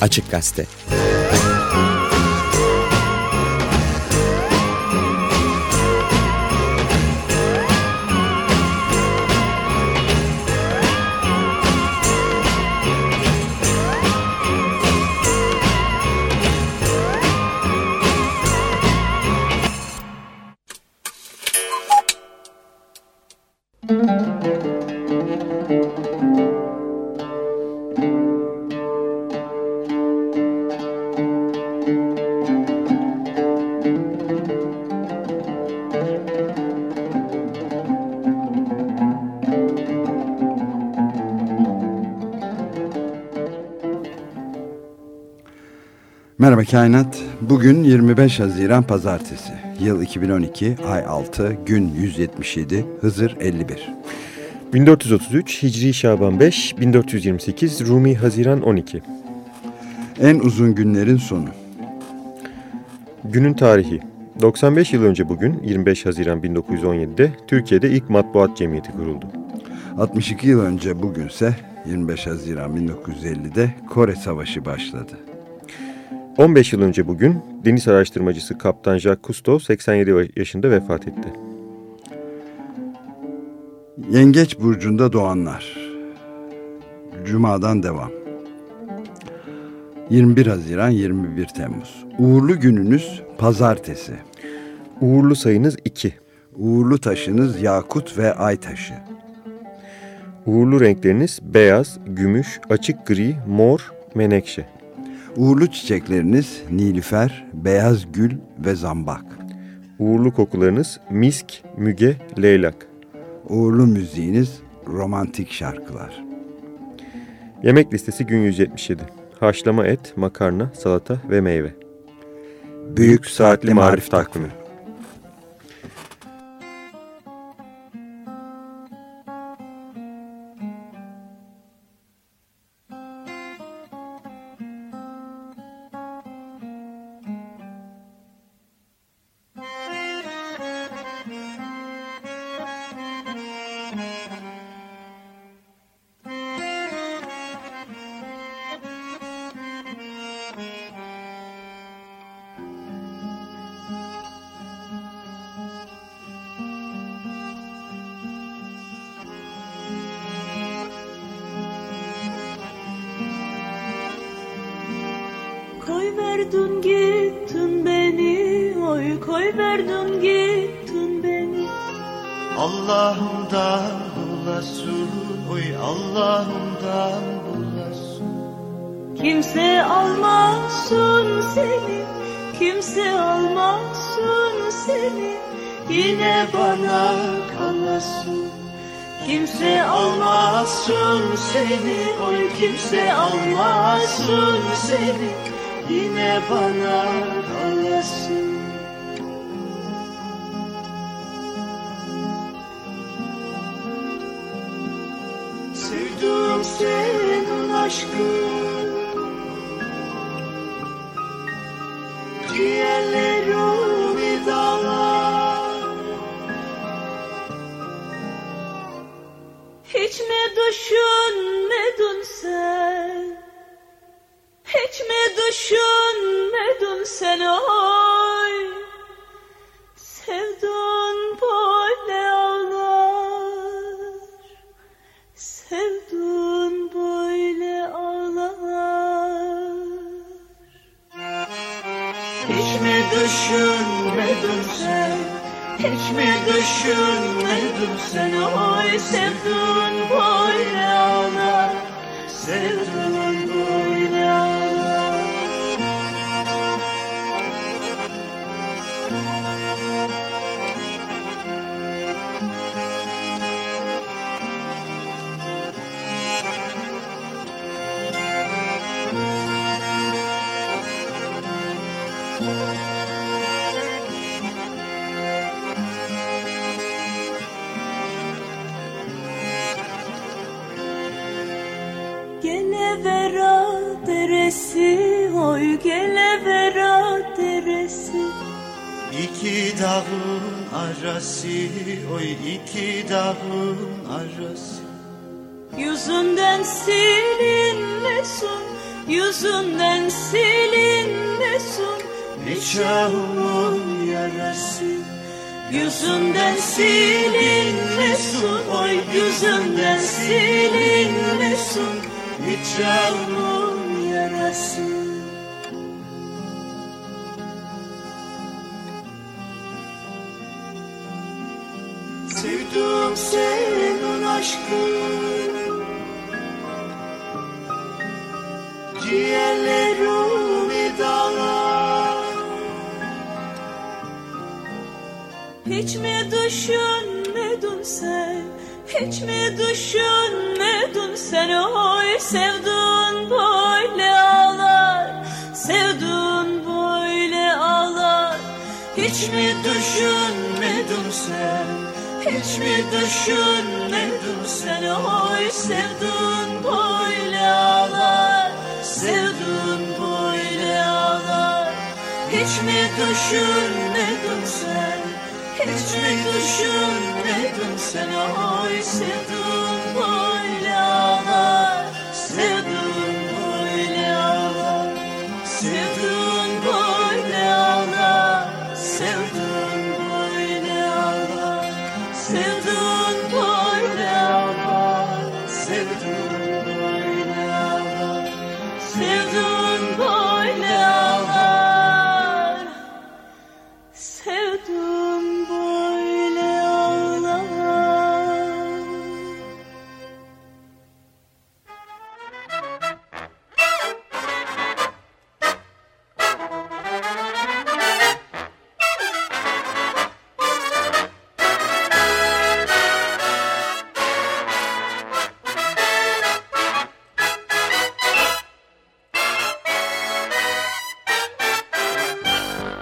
Açık Gazete Kainat. Bugün 25 Haziran Pazartesi. Yıl 2012, ay 6, gün 177, Hızır 51. 1433 Hicri Şaban 5, 1428 Rumi Haziran 12. En uzun günlerin sonu. Günün tarihi. 95 yıl önce bugün 25 Haziran 1917'de Türkiye'de ilk matbuat cemiyeti kuruldu. 62 yıl önce bugünse 25 Haziran 1950'de Kore Savaşı başladı. 15 yıl önce bugün deniz araştırmacısı Kaptan Jacques Cousteau 87 yaşında vefat etti. Yengeç burcunda doğanlar. Cuma'dan devam. 21 Haziran 21 Temmuz. Uğurlu gününüz pazartesi. Uğurlu sayınız 2. Uğurlu taşınız yakut ve ay taşı. Uğurlu renkleriniz beyaz, gümüş, açık gri, mor, menekşe. Uğurlu çiçekleriniz nilüfer, beyaz gül ve zambak. Uğurlu kokularınız misk, müge, leylak. Uğurlu müziğiniz romantik şarkılar. Yemek listesi gün 177. Haşlama et, makarna, salata ve meyve. Büyük Saatli Marif Takvimi. Bana kalasın. Kimse almasın seni, oy kimse almasın seni. Yine bana kalasın. Sevdim senin aşkın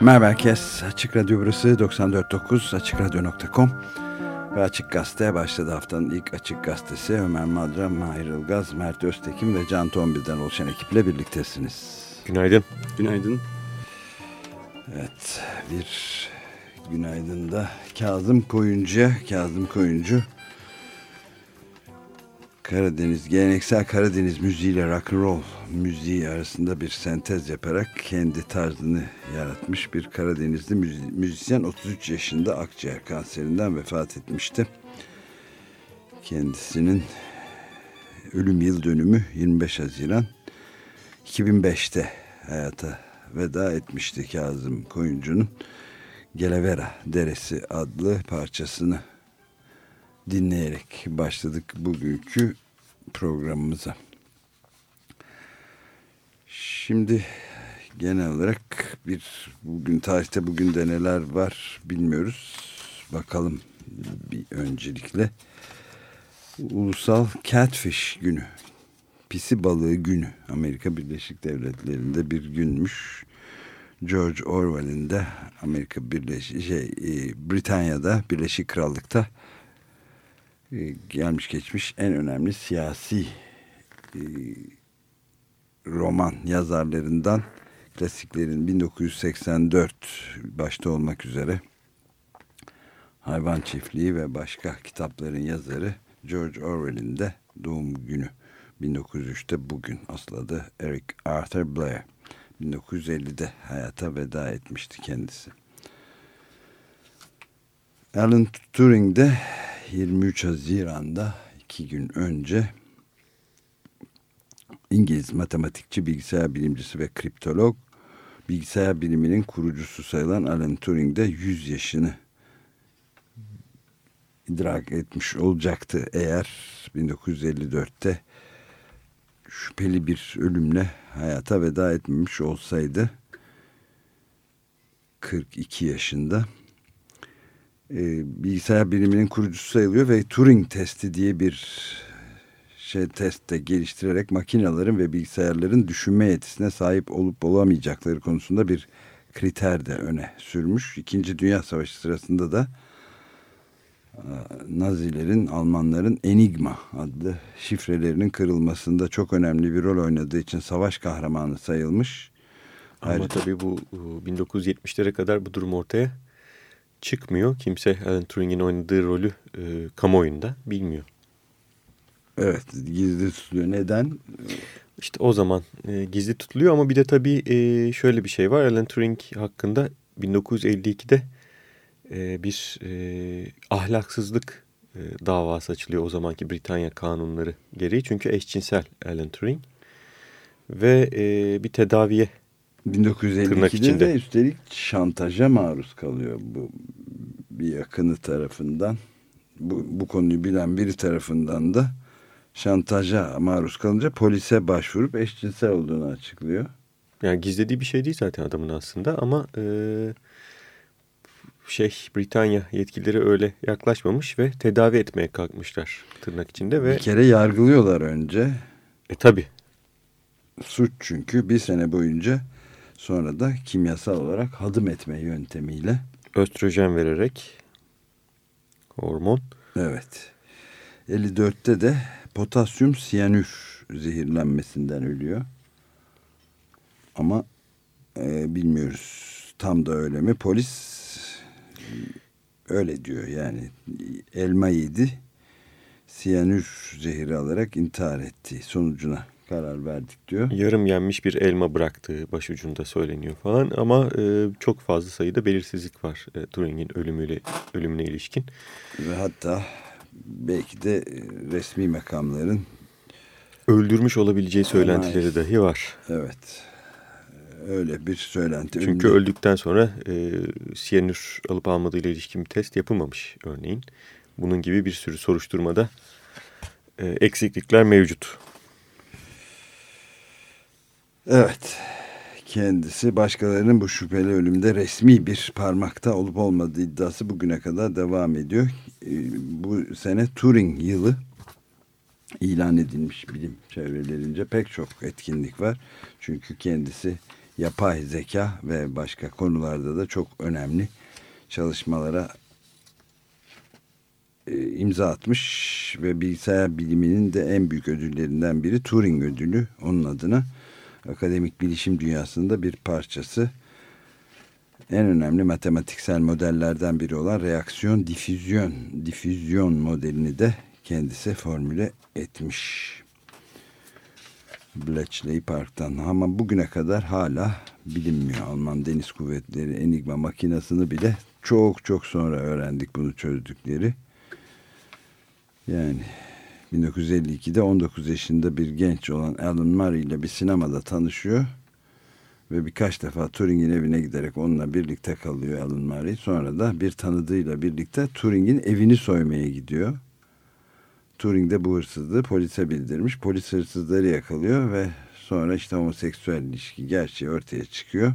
Merhaba herkes. Açık Radyo burası 94.9 AçıkRadyo.com ve Açık Gazete başladı haftanın ilk Açık Gazetesi. Ömer Madra, Mahir Ilgaz, Mert Öztekin ve Can Tombil'den oluşan ekiple birliktesiniz. Günaydın. Günaydın. Evet bir günaydın da Kazım Koyuncu, Kazım Koyuncu Karadeniz, geleneksel Karadeniz müziğiyle rock and roll müziği arasında bir sentez yaparak kendi tarzını yaratmış bir Karadenizli müzi- müzisyen 33 yaşında akciğer kanserinden vefat etmişti. Kendisinin ölüm yıl dönümü 25 Haziran 2005'te hayata veda etmişti Kazım Koyuncu'nun Gelevera Deresi adlı parçasını dinleyerek başladık bugünkü programımıza. Şimdi genel olarak bir bugün tarihte bugün de neler var bilmiyoruz. Bakalım bir öncelikle Ulusal Catfish Günü. Pisi balığı günü. Amerika Birleşik Devletleri'nde bir günmüş. George Orwell'in de Amerika Birleşik şey e, Britanya'da Birleşik Krallık'ta e, gelmiş geçmiş en önemli siyasi e, roman yazarlarından klasiklerin 1984 başta olmak üzere Hayvan Çiftliği ve başka kitapların yazarı George Orwell'in de doğum günü 1903'te bugün asıl adı Eric Arthur Blair 1950'de hayata veda etmişti kendisi. Alan Turing de 23 Haziran'da iki gün önce İngiliz matematikçi, bilgisayar bilimcisi ve kriptolog. Bilgisayar biliminin kurucusu sayılan Alan Turing de 100 yaşını idrak etmiş olacaktı. Eğer 1954'te şüpheli bir ölümle hayata veda etmemiş olsaydı 42 yaşında e, bilgisayar biliminin kurucusu sayılıyor ve Turing testi diye bir şey testte geliştirerek makinelerin ve bilgisayarların düşünme yetisine sahip olup olamayacakları konusunda bir kriter de öne sürmüş. İkinci Dünya Savaşı sırasında da Nazilerin, Almanların Enigma adlı şifrelerinin kırılmasında çok önemli bir rol oynadığı için savaş kahramanı sayılmış. Ama Ayrıca- tabii bu e, 1970'lere kadar bu durum ortaya çıkmıyor. Kimse Alan Turing'in oynadığı rolü e, kamuoyunda bilmiyor. Evet, gizli tutuluyor. Neden? İşte o zaman e, gizli tutuluyor ama bir de tabii e, şöyle bir şey var. Alan Turing hakkında 1952'de e, bir e, ahlaksızlık e, davası açılıyor o zamanki Britanya kanunları gereği. Çünkü eşcinsel Alan Turing ve e, bir tedaviye 1952'de de üstelik şantaja maruz kalıyor bu bir yakını tarafından. Bu, bu konuyu bilen biri tarafından da şantaja maruz kalınca polise başvurup eşcinsel olduğunu açıklıyor. Yani gizlediği bir şey değil zaten adamın aslında ama e, şey Britanya yetkilileri öyle yaklaşmamış ve tedavi etmeye kalkmışlar tırnak içinde. ve Bir kere yargılıyorlar önce. E tabi. Suç çünkü bir sene boyunca sonra da kimyasal olarak hadım etme yöntemiyle. Östrojen vererek hormon. Evet. 54'te de potasyum siyanür zehirlenmesinden ölüyor. Ama e, bilmiyoruz tam da öyle mi. Polis öyle diyor yani elma yedi siyanür zehri alarak intihar etti sonucuna karar verdik diyor. Yarım yenmiş bir elma bıraktığı başucunda söyleniyor falan ama e, çok fazla sayıda belirsizlik var e, Turing'in ölümüyle ölümüne ilişkin. Ve hatta belki de resmi makamların öldürmüş olabileceği söylentileri dahi var. Evet. Öyle bir söylenti. Çünkü Önde... öldükten sonra e, siyanür alıp almadığıyla ilişkin bir test yapılmamış örneğin. Bunun gibi bir sürü soruşturmada e, eksiklikler mevcut. Evet. Kendisi başkalarının bu şüpheli ölümde resmi bir parmakta olup olmadığı iddiası bugüne kadar devam ediyor. E, bu sene Turing yılı ilan edilmiş bilim çevrelerince pek çok etkinlik var. Çünkü kendisi yapay zeka ve başka konularda da çok önemli çalışmalara e, imza atmış ve bilgisayar biliminin de en büyük ödüllerinden biri Turing ödülü onun adına akademik bilişim dünyasında bir parçası en önemli matematiksel modellerden biri olan reaksiyon difüzyon difüzyon modelini de kendisi formüle etmiş. Bletchley Park'tan ama bugüne kadar hala bilinmiyor. Alman Deniz Kuvvetleri Enigma makinasını bile çok çok sonra öğrendik bunu çözdükleri. Yani 1952'de 19 yaşında bir genç olan Alan Murray ile bir sinemada tanışıyor. Ve birkaç defa Turing'in evine giderek onunla birlikte kalıyor Alan Murray. Sonra da bir tanıdığıyla birlikte Turing'in evini soymaya gidiyor. Turing de bu hırsızlığı polise bildirmiş. Polis hırsızları yakalıyor ve sonra işte homoseksüel ilişki gerçeği ortaya çıkıyor.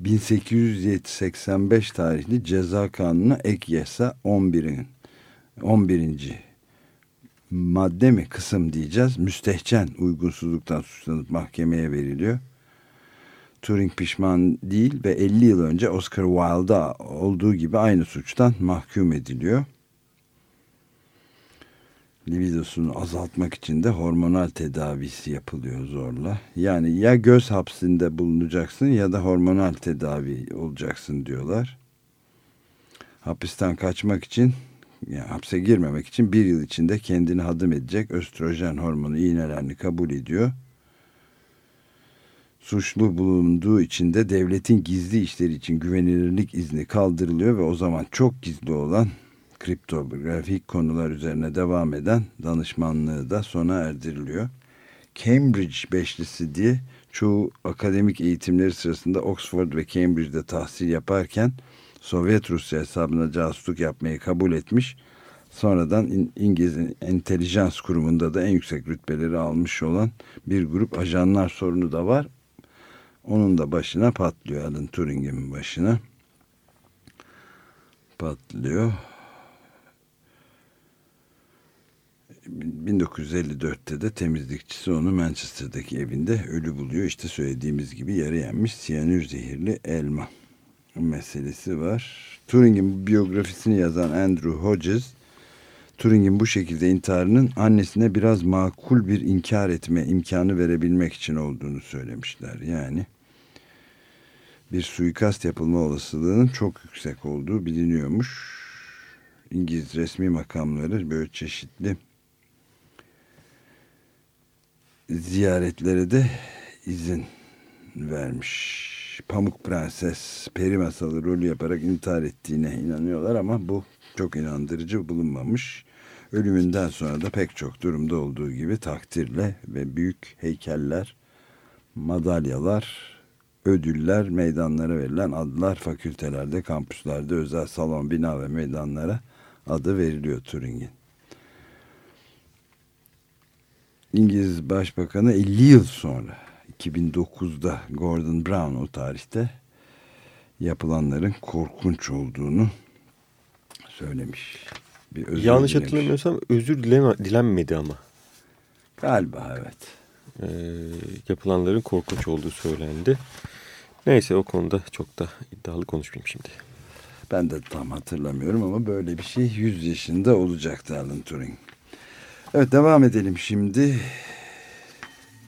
1885 tarihli ceza kanunu ek yasa 11'in 11. madde mi kısım diyeceğiz. Müstehcen uygunsuzluktan suçlanıp mahkemeye veriliyor. Turing pişman değil ve 50 yıl önce Oscar Wilde'a olduğu gibi aynı suçtan mahkum ediliyor libidosunu azaltmak için de hormonal tedavisi yapılıyor zorla. Yani ya göz hapsinde bulunacaksın ya da hormonal tedavi olacaksın diyorlar. Hapisten kaçmak için yani hapse girmemek için bir yıl içinde kendini hadım edecek östrojen hormonu iğnelerini kabul ediyor. Suçlu bulunduğu için de devletin gizli işleri için güvenilirlik izni kaldırılıyor ve o zaman çok gizli olan kriptografik konular üzerine devam eden danışmanlığı da sona erdiriliyor. Cambridge Beşlisi diye çoğu akademik eğitimleri sırasında Oxford ve Cambridge'de tahsil yaparken Sovyet Rusya hesabına casusluk yapmayı kabul etmiş. Sonradan İngiliz entelijans kurumunda da en yüksek rütbeleri almış olan bir grup ajanlar sorunu da var. Onun da başına patlıyor Alan Turing'in başına. Patlıyor. 1954'te de temizlikçisi onu Manchester'daki evinde ölü buluyor. İşte söylediğimiz gibi yarı yenmiş siyanür zehirli elma meselesi var. Turing'in biyografisini yazan Andrew Hodges, Turing'in bu şekilde intiharının annesine biraz makul bir inkar etme imkanı verebilmek için olduğunu söylemişler. Yani bir suikast yapılma olasılığının çok yüksek olduğu biliniyormuş. İngiliz resmi makamları böyle çeşitli ziyaretlere de izin vermiş. Pamuk Prenses peri masalı rolü yaparak intihar ettiğine inanıyorlar ama bu çok inandırıcı bulunmamış. Ölümünden sonra da pek çok durumda olduğu gibi takdirle ve büyük heykeller, madalyalar, ödüller, meydanlara verilen adlar fakültelerde, kampüslerde, özel salon, bina ve meydanlara adı veriliyor Turing'in. İngiliz Başbakanı 50 yıl sonra 2009'da Gordon Brown o tarihte yapılanların korkunç olduğunu söylemiş. Bir özür Yanlış dilemiş. hatırlamıyorsam özür dileme, dilenmedi ama. Galiba evet. Ee, yapılanların korkunç olduğu söylendi. Neyse o konuda çok da iddialı konuşmayayım şimdi. Ben de tam hatırlamıyorum ama böyle bir şey 100 yaşında olacaktı Alan Turing. Evet devam edelim şimdi.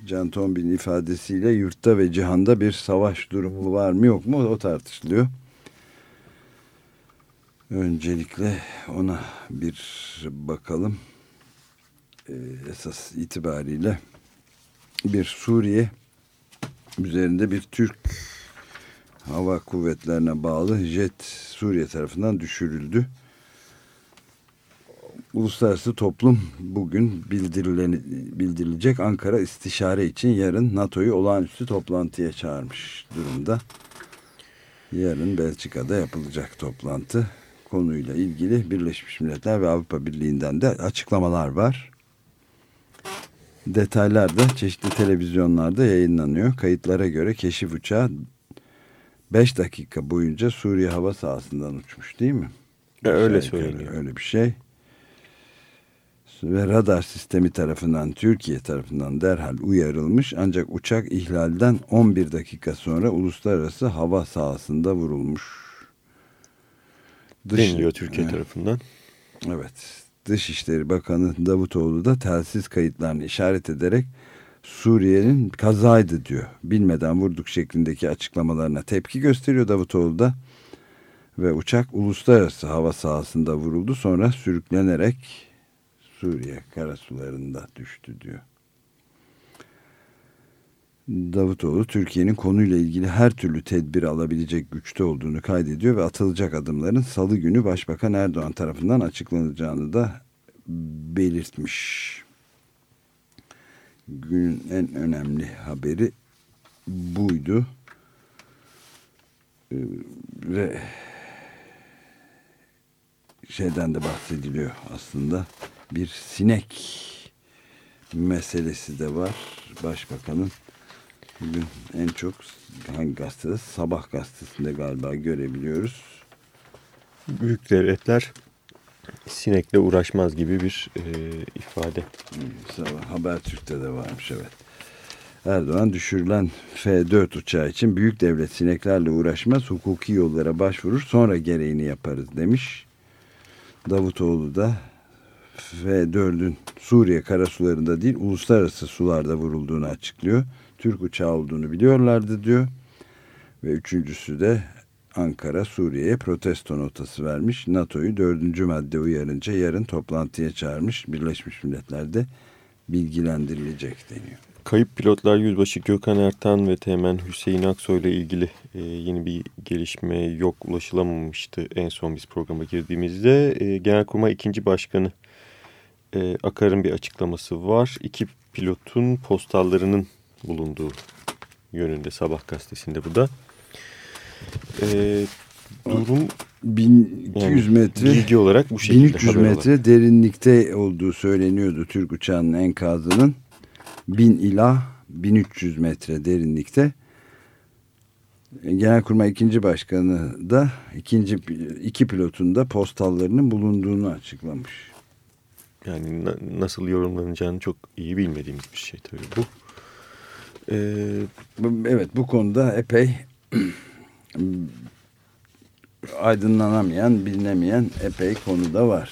Can Tombil'in ifadesiyle yurtta ve cihanda bir savaş durumu var mı yok mu o tartışılıyor. Öncelikle ona bir bakalım. Ee, esas itibariyle bir Suriye üzerinde bir Türk hava kuvvetlerine bağlı jet Suriye tarafından düşürüldü. Uluslararası toplum bugün bildirilecek Ankara istişare için yarın NATO'yu olağanüstü toplantıya çağırmış durumda. Yarın Belçika'da yapılacak toplantı konuyla ilgili Birleşmiş Milletler ve Avrupa Birliği'nden de açıklamalar var. Detaylar da çeşitli televizyonlarda yayınlanıyor. Kayıtlara göre keşif uçağı 5 dakika boyunca Suriye hava sahasından uçmuş değil mi? E, öyle söyleniyor. Öyle bir şey. Ve radar sistemi tarafından Türkiye tarafından derhal uyarılmış ancak uçak ihlalden 11 dakika sonra uluslararası hava sahasında vurulmuş. Dış- Deniliyor Türkiye Evet. tarafından. Evet. Dışişleri Bakanı Davutoğlu da telsiz kayıtlarını işaret ederek Suriye'nin kazaydı diyor. Bilmeden vurduk şeklindeki açıklamalarına tepki gösteriyor Davutoğlu da. Ve uçak uluslararası hava sahasında vuruldu. Sonra sürüklenerek Suriye karasularında düştü diyor. Davutoğlu Türkiye'nin konuyla ilgili her türlü tedbiri alabilecek güçte olduğunu kaydediyor ve atılacak adımların salı günü Başbakan Erdoğan tarafından açıklanacağını da belirtmiş. Günün en önemli haberi buydu. Ee, Ve şeyden de bahsediliyor aslında. Bir sinek meselesi de var. Başbakanın bugün en çok hangi gazetede? Sabah gazetesinde galiba görebiliyoruz. Büyük devletler sinekle uğraşmaz gibi bir e, ifade. Habertürk'te de varmış evet. Erdoğan düşürülen F-4 uçağı için büyük devlet sineklerle uğraşmaz, hukuki yollara başvurur, sonra gereğini yaparız demiş. Davutoğlu da F-4'ün Suriye karasularında değil uluslararası sularda vurulduğunu açıklıyor. Türk uçağı olduğunu biliyorlardı diyor. Ve üçüncüsü de Ankara Suriye'ye protesto notası vermiş. NATO'yu dördüncü madde uyarınca yarın toplantıya çağırmış. Birleşmiş Milletler'de bilgilendirilecek deniyor. Kayıp pilotlar Yüzbaşı Gökhan Ertan ve Teğmen Hüseyin Aksoy ile ilgili e, yeni bir gelişme yok ulaşılamamıştı en son biz programa girdiğimizde. E, Genelkurmay ikinci Başkanı e, Akar'ın bir açıklaması var. İki pilotun postallarının bulunduğu yönünde Sabah gazetesinde bu da. E, durum 1200 yani metre bilgi olarak bu şekilde. 1300 haber olarak. metre derinlikte olduğu söyleniyordu Türk uçağının enkazının. 1000 ila 1300 metre derinlikte. Genelkurmay ikinci başkanı da ikinci iki pilotun da postallarının bulunduğunu açıklamış. Yani na- nasıl yorumlanacağını çok iyi bilmediğimiz bir şey tabii bu. Ee, Evet bu konuda epey aydınlanamayan, bilinemeyen epey konu da var.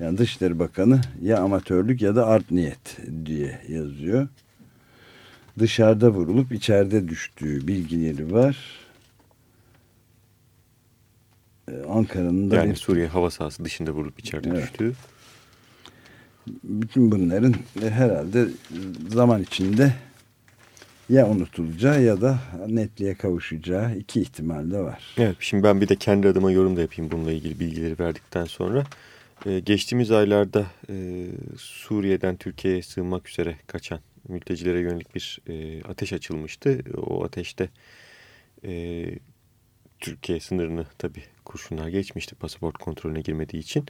Yani Dışişleri Bakanı ya amatörlük ya da art niyet diye yazıyor. Dışarıda vurulup içeride düştüğü bilgileri var. Ee, Ankara'nın da yani bir Suriye hava sahası dışında vurulup içeride Evet. düştüğü. Bütün bunların herhalde zaman içinde ya unutulacağı ya da netliğe kavuşacağı iki ihtimal de var. Evet şimdi ben bir de kendi adıma yorum da yapayım bununla ilgili bilgileri verdikten sonra. Ee, geçtiğimiz aylarda e, Suriye'den Türkiye'ye sığınmak üzere kaçan mültecilere yönelik bir e, ateş açılmıştı. O ateşte e, Türkiye sınırını tabii kurşunlar geçmişti pasaport kontrolüne girmediği için.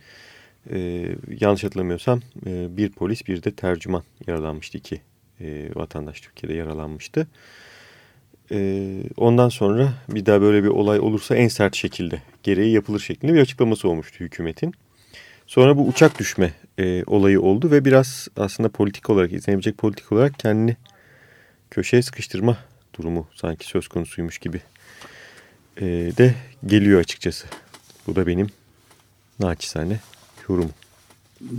E, yanlış hatırlamıyorsam e, bir polis bir de tercüman yaralanmıştı. iki e, vatandaş Türkiye'de yaralanmıştı. E, ondan sonra bir daha böyle bir olay olursa en sert şekilde gereği yapılır şeklinde bir açıklaması olmuştu hükümetin. Sonra bu uçak düşme e, olayı oldu ve biraz aslında politik olarak izlenebilecek politik olarak kendini köşeye sıkıştırma durumu sanki söz konusuymuş gibi e, de geliyor açıkçası. Bu da benim naçizane yorumum.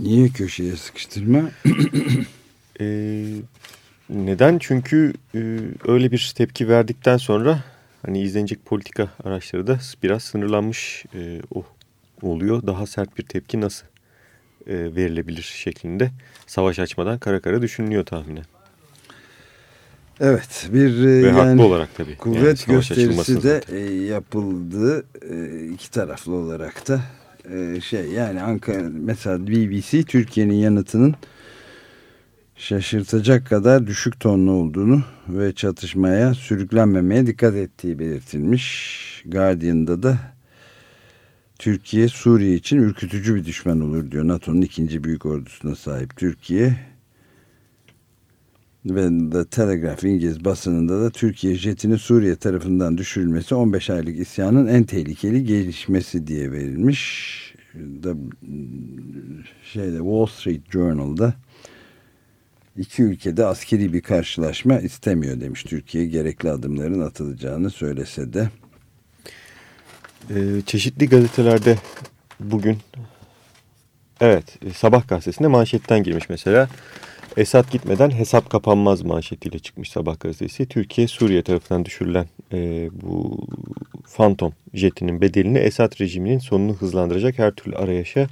Niye köşeye sıkıştırma? e, neden? Çünkü e, öyle bir tepki verdikten sonra hani izlenecek politika araçları da biraz sınırlanmış e, o oluyor. Daha sert bir tepki nasıl e, verilebilir şeklinde savaş açmadan kara kara düşünülüyor tahminen. Evet bir Ve yani, haklı olarak tabii. Kuvvet yani gösterisi de e, yapıldı e, iki taraflı olarak da e, şey yani Ankara mesela BBC Türkiye'nin yanıtının şaşırtacak kadar düşük tonlu olduğunu ve çatışmaya sürüklenmemeye dikkat ettiği belirtilmiş. Guardian'da da Türkiye Suriye için ürkütücü bir düşman olur diyor. NATO'nun ikinci büyük ordusuna sahip Türkiye. Ve The Telegraph İngiliz basınında da Türkiye jetinin Suriye tarafından düşürülmesi 15 aylık isyanın en tehlikeli gelişmesi diye verilmiş. The, şeyde Wall Street Journal'da iki ülkede askeri bir karşılaşma istemiyor demiş. Türkiye gerekli adımların atılacağını söylese de. Ee, çeşitli gazetelerde bugün evet Sabah gazetesinde manşetten girmiş mesela. Esad gitmeden hesap kapanmaz manşetiyle çıkmış Sabah gazetesi. Türkiye Suriye tarafından düşürülen e, bu Phantom jetinin bedelini Esad rejiminin sonunu hızlandıracak her türlü arayışa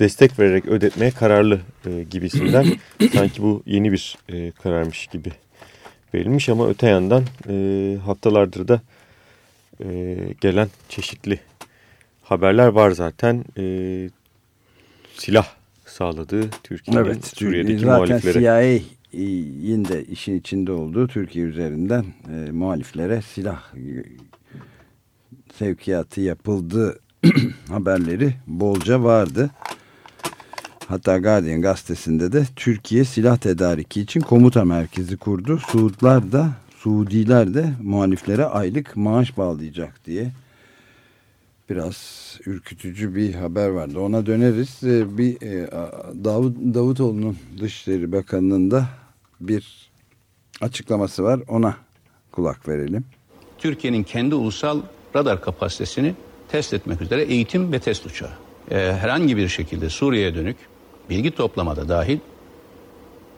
destek vererek ödetmeye kararlı e, gibisinden sanki bu yeni bir e, kararmış gibi verilmiş ama öte yandan e, haftalardır da e, gelen çeşitli haberler var zaten. E, silah sağladığı Türkiye'nin evet, Suriye'deki zaten muhaliflere. Zaten CIA'nin de işin içinde olduğu Türkiye üzerinden e, muhaliflere silah e, sevkiyatı yapıldığı haberleri bolca vardı. Hatta Guardian gazetesinde de Türkiye silah tedariki için komuta merkezi kurdu. Suudlar da Suudiler de muhaliflere aylık maaş bağlayacak diye biraz ürkütücü bir haber vardı. Ona döneriz. Ee, bir e, Davut Davutoğlu'nun Dışişleri Bakanı'nın da bir açıklaması var. Ona kulak verelim. Türkiye'nin kendi ulusal radar kapasitesini test etmek üzere eğitim ve test uçağı. Ee, herhangi bir şekilde Suriye'ye dönük bilgi toplamada dahil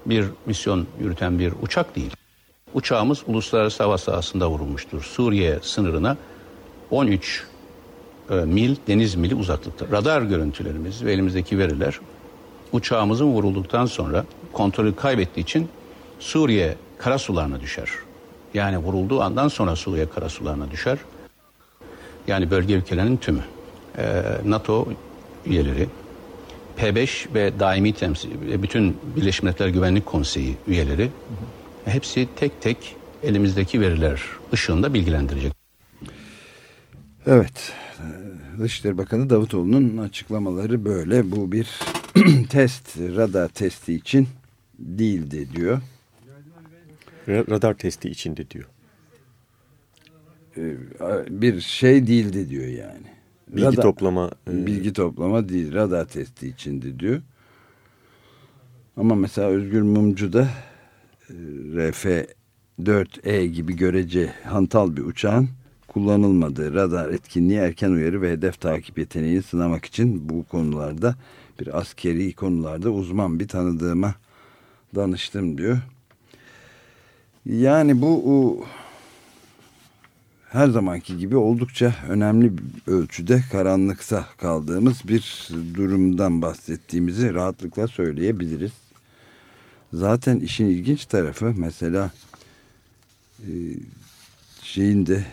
bir misyon yürüten bir uçak değil. Uçağımız uluslararası hava sahasında vurulmuştur. Suriye sınırına 13 e, mil deniz mili uzaklıkta. Radar görüntülerimiz ve elimizdeki veriler uçağımızın vurulduktan sonra kontrolü kaybettiği için Suriye karasularına düşer. Yani vurulduğu andan sonra Suriye karasularına düşer. Yani bölge ülkelerinin tümü. Ee, NATO üyeleri, P5 ve daimi temsil, bütün Birleşmiş Milletler Güvenlik Konseyi üyeleri hepsi tek tek elimizdeki veriler ışığında bilgilendirecek. Evet. Dışişleri Bakanı Davutoğlu'nun açıklamaları böyle. Bu bir test, radar testi için değildi diyor. Radar testi içinde diyor. Ee, bir şey değildi diyor yani. Bilgi radar, toplama. E... Bilgi toplama değil, radar testi içindi diyor. Ama mesela Özgür Mumcu da e, RF-4E gibi görece hantal bir uçağın kullanılmadığı radar etkinliği erken uyarı ve hedef takip yeteneğini sınamak için bu konularda bir askeri konularda uzman bir tanıdığıma danıştım diyor. Yani bu her zamanki gibi oldukça önemli ölçüde karanlıkta kaldığımız bir durumdan bahsettiğimizi rahatlıkla söyleyebiliriz. Zaten işin ilginç tarafı mesela e, şeyin de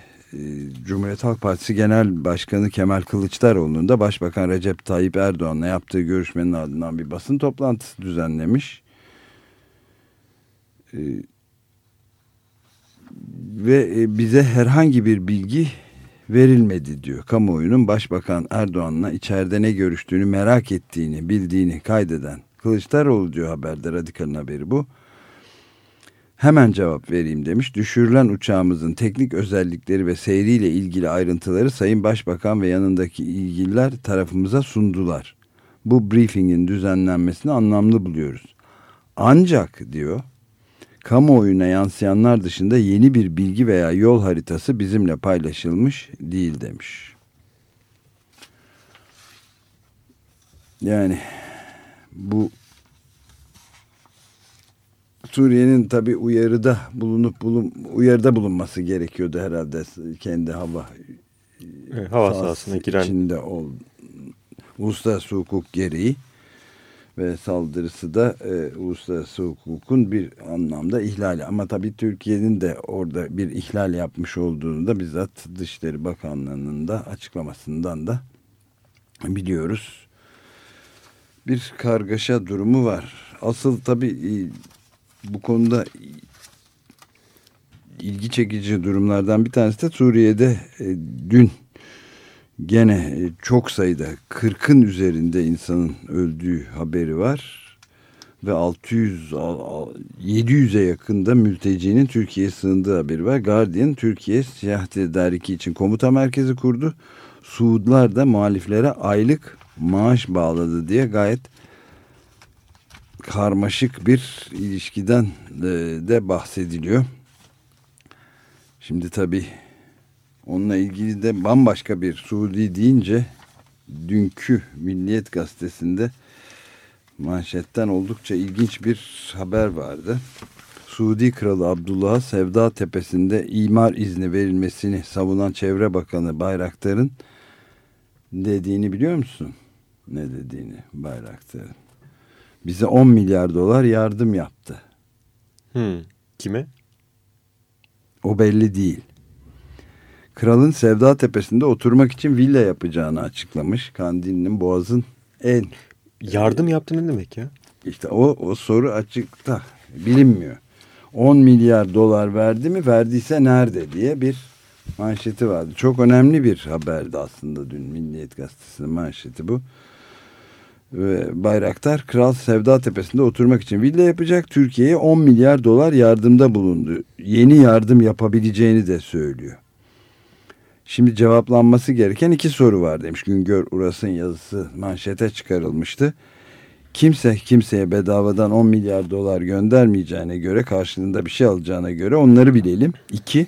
Cumhuriyet Halk Partisi Genel Başkanı Kemal Kılıçdaroğlu'nun da Başbakan Recep Tayyip Erdoğan'la yaptığı görüşmenin ardından bir basın toplantısı düzenlemiş. E, ve e, bize herhangi bir bilgi verilmedi diyor. Kamuoyunun Başbakan Erdoğan'la içeride ne görüştüğünü merak ettiğini, bildiğini kaydeden Kılıçdaroğlu diyor haberde radikalın haberi bu. Hemen cevap vereyim demiş. Düşürülen uçağımızın teknik özellikleri ve seyriyle ilgili ayrıntıları Sayın Başbakan ve yanındaki ilgililer tarafımıza sundular. Bu briefingin düzenlenmesini anlamlı buluyoruz. Ancak diyor kamuoyuna yansıyanlar dışında yeni bir bilgi veya yol haritası bizimle paylaşılmış değil demiş. Yani bu Suriye'nin tabi uyarıda bulunup bulun, uyarıda bulunması gerekiyordu herhalde kendi hava evet, hava sahasına giren içinde ol, uluslararası hukuk gereği ve saldırısı da e, uluslararası hukukun bir anlamda ihlali. Ama tabii Türkiye'nin de orada bir ihlal yapmış olduğunu da bizzat Dışişleri Bakanlığı'nın da açıklamasından da biliyoruz. Bir kargaşa durumu var. Asıl tabii bu konuda ilgi çekici durumlardan bir tanesi de Suriye'de e, dün gene e, çok sayıda 40'ın üzerinde insanın öldüğü haberi var ve 600 700'e yakında mültecinin Türkiye'ye sığındığı haberi var. Guardian Türkiye Siyah Tedariki için komuta merkezi kurdu. Suudlar da muhaliflere aylık maaş bağladı diye gayet karmaşık bir ilişkiden e, de bahsediliyor. Şimdi tabii Onunla ilgili de bambaşka bir Suudi deyince dünkü Milliyet Gazetesi'nde manşetten oldukça ilginç bir haber vardı. Suudi Kralı Abdullah'a Sevda Tepesi'nde imar izni verilmesini savunan Çevre Bakanı Bayraktar'ın dediğini biliyor musun? Ne dediğini Bayraktar'ın. Bize 10 milyar dolar yardım yaptı. Hmm. Kime? O belli değil kralın Sevda Tepesi'nde oturmak için villa yapacağını açıklamış. Kandilli'nin Boğaz'ın en... Yardım yaptı ne demek ya? İşte o, o soru açıkta bilinmiyor. 10 milyar dolar verdi mi verdiyse nerede diye bir manşeti vardı. Çok önemli bir haberdi aslında dün Milliyet Gazetesi'nin manşeti bu. Bayraktar Kral Sevda Tepesi'nde oturmak için villa yapacak. Türkiye'ye 10 milyar dolar yardımda bulundu. Yeni yardım yapabileceğini de söylüyor. Şimdi cevaplanması gereken iki soru var demiş. Güngör Uras'ın yazısı manşete çıkarılmıştı. Kimse kimseye bedavadan 10 milyar dolar göndermeyeceğine göre karşılığında bir şey alacağına göre onları bilelim. İki,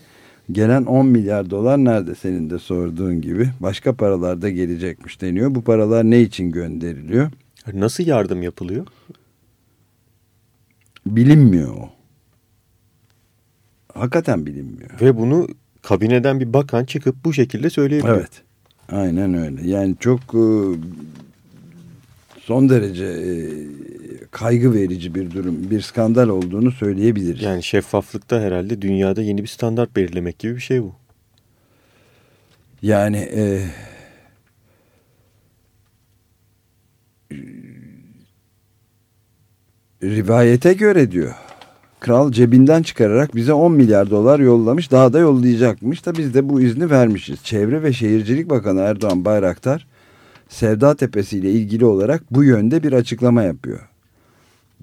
gelen 10 milyar dolar nerede senin de sorduğun gibi başka paralarda gelecekmiş deniyor. Bu paralar ne için gönderiliyor? Nasıl yardım yapılıyor? Bilinmiyor o. Hakikaten bilinmiyor. Ve bunu kabineden bir bakan çıkıp bu şekilde söyleyebiliyor. Evet. Aynen öyle. Yani çok e, son derece e, kaygı verici bir durum, bir skandal olduğunu söyleyebiliriz. Yani şeffaflıkta herhalde dünyada yeni bir standart belirlemek gibi bir şey bu. Yani e, rivayete göre diyor Kral cebinden çıkararak bize 10 milyar dolar yollamış daha da yollayacakmış da biz de bu izni vermişiz. Çevre ve Şehircilik Bakanı Erdoğan Bayraktar Sevda Tepesi ile ilgili olarak bu yönde bir açıklama yapıyor.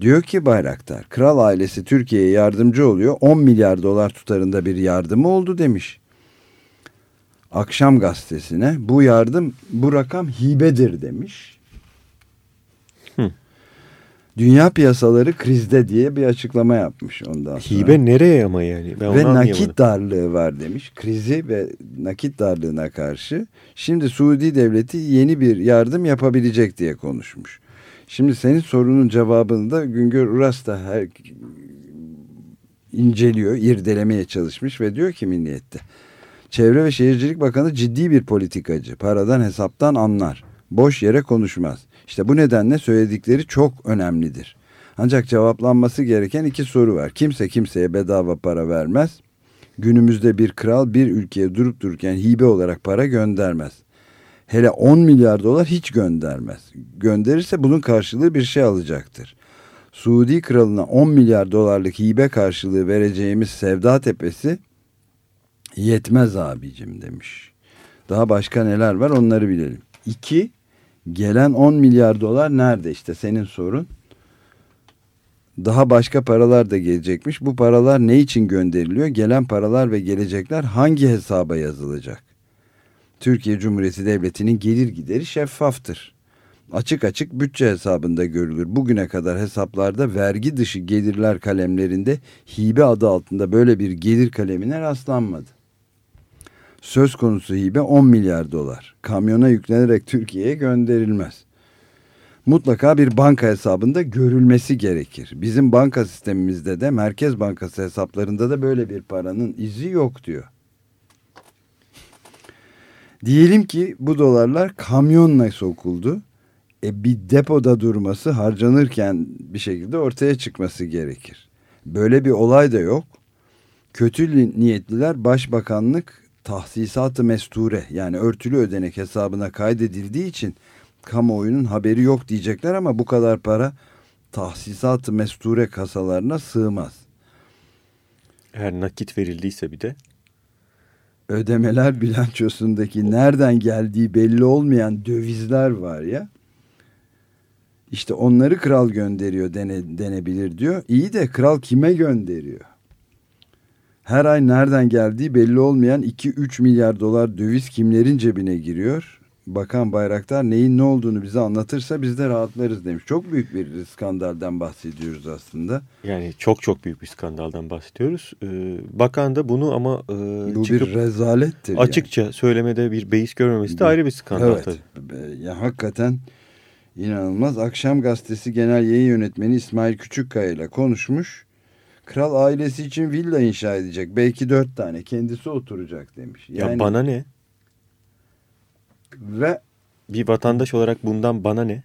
Diyor ki Bayraktar, kral ailesi Türkiye'ye yardımcı oluyor. 10 milyar dolar tutarında bir yardımı oldu demiş. Akşam gazetesine bu yardım, bu rakam hibedir demiş. Dünya piyasaları krizde diye bir açıklama yapmış ondan sonra. Hibe nereye ama yani? Ben ve nakit darlığı var demiş. Krizi ve nakit darlığına karşı şimdi Suudi devleti yeni bir yardım yapabilecek diye konuşmuş. Şimdi senin sorunun cevabını da Güngör Uras da her, inceliyor, irdelemeye çalışmış ve diyor ki milliyette. Çevre ve Şehircilik Bakanı ciddi bir politikacı. Paradan hesaptan anlar. Boş yere konuşmaz. İşte bu nedenle söyledikleri çok önemlidir. Ancak cevaplanması gereken iki soru var. Kimse kimseye bedava para vermez. Günümüzde bir kral bir ülkeye durup dururken hibe olarak para göndermez. Hele 10 milyar dolar hiç göndermez. Gönderirse bunun karşılığı bir şey alacaktır. Suudi kralına 10 milyar dolarlık hibe karşılığı vereceğimiz Sevda Tepesi yetmez abicim demiş. Daha başka neler var onları bilelim. İki, gelen 10 milyar dolar nerede işte senin sorun. Daha başka paralar da gelecekmiş. Bu paralar ne için gönderiliyor? Gelen paralar ve gelecekler hangi hesaba yazılacak? Türkiye Cumhuriyeti Devleti'nin gelir gideri şeffaftır. Açık açık bütçe hesabında görülür. Bugüne kadar hesaplarda vergi dışı gelirler kalemlerinde hibe adı altında böyle bir gelir kalemine rastlanmadı. Söz konusu hibe 10 milyar dolar. Kamyona yüklenerek Türkiye'ye gönderilmez. Mutlaka bir banka hesabında görülmesi gerekir. Bizim banka sistemimizde de Merkez Bankası hesaplarında da böyle bir paranın izi yok diyor. Diyelim ki bu dolarlar kamyonla sokuldu. E bir depoda durması harcanırken bir şekilde ortaya çıkması gerekir. Böyle bir olay da yok. Kötü niyetliler başbakanlık tahsisatı mesture yani örtülü ödenek hesabına kaydedildiği için kamuoyunun haberi yok diyecekler ama bu kadar para tahsisat mesture kasalarına sığmaz. Eğer nakit verildiyse bir de. Ödemeler bilançosundaki nereden geldiği belli olmayan dövizler var ya. İşte onları kral gönderiyor dene, denebilir diyor. İyi de kral kime gönderiyor? Her ay nereden geldiği belli olmayan 2-3 milyar dolar döviz kimlerin cebine giriyor? Bakan Bayraktar neyin ne olduğunu bize anlatırsa biz de rahatlarız demiş. Çok büyük bir skandaldan bahsediyoruz aslında. Yani çok çok büyük bir skandaldan bahsediyoruz. Ee, bakan da bunu ama e, Bu çıkıp bir rezalettir. Açıkça yani. söylemede bir beis görmemesi de ayrı bir skandal evet. tabii. Ya, hakikaten inanılmaz. Akşam gazetesi genel yayın yönetmeni İsmail Küçükkaya ile konuşmuş. Kral ailesi için villa inşa edecek. Belki dört tane. Kendisi oturacak demiş. Yani, ya bana ne? Ve bir vatandaş olarak bundan bana ne?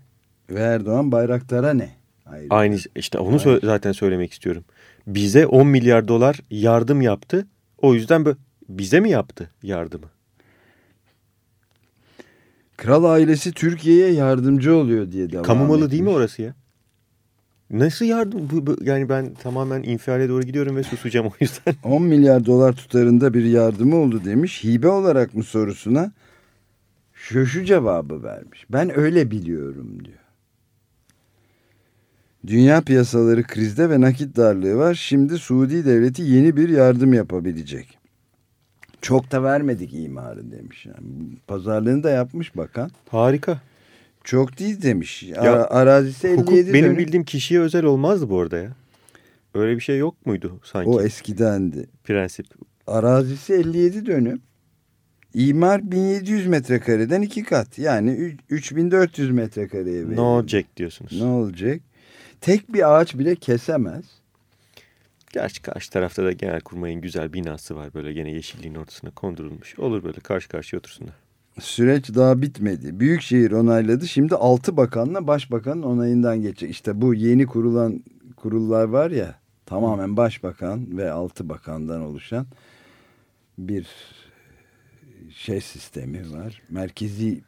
Ve Erdoğan Bayraktar'a ne? Ayrıca. Aynı işte onu sö zaten söylemek istiyorum. Bize 10 milyar dolar yardım yaptı. O yüzden bize mi yaptı yardımı? Kral ailesi Türkiye'ye yardımcı oluyor diye devam Kamu malı etmiş. değil mi orası ya? Nasıl yardım? Bu, bu, yani ben tamamen infiale doğru gidiyorum ve susacağım o yüzden. 10 milyar dolar tutarında bir yardımı oldu demiş. Hibe olarak mı sorusuna şu şu cevabı vermiş. Ben öyle biliyorum diyor. Dünya piyasaları krizde ve nakit darlığı var. Şimdi Suudi devleti yeni bir yardım yapabilecek. Çok da vermedik imarı demiş. Yani pazarlığını da yapmış bakan. Harika. Çok değil demiş. Ya, Arazisi 57 hukuk benim dönüm. bildiğim kişiye özel olmazdı bu arada ya. Öyle bir şey yok muydu sanki? O eskidendi. Prensip. Arazisi 57 dönüm. İmar 1700 metrekareden iki kat. Yani 3400 metrekareye veriyor. Ne olacak diyorsunuz? Ne olacak? Tek bir ağaç bile kesemez. Gerçi karşı tarafta da Genelkurmay'ın güzel binası var. Böyle gene yeşilliğin ortasına kondurulmuş. Olur böyle karşı karşıya otursunlar. Süreç daha bitmedi. Büyükşehir onayladı. Şimdi 6 bakanla başbakanın onayından geçecek. İşte bu yeni kurulan kurullar var ya tamamen başbakan ve 6 bakandan oluşan bir şey sistemi var. Merkezi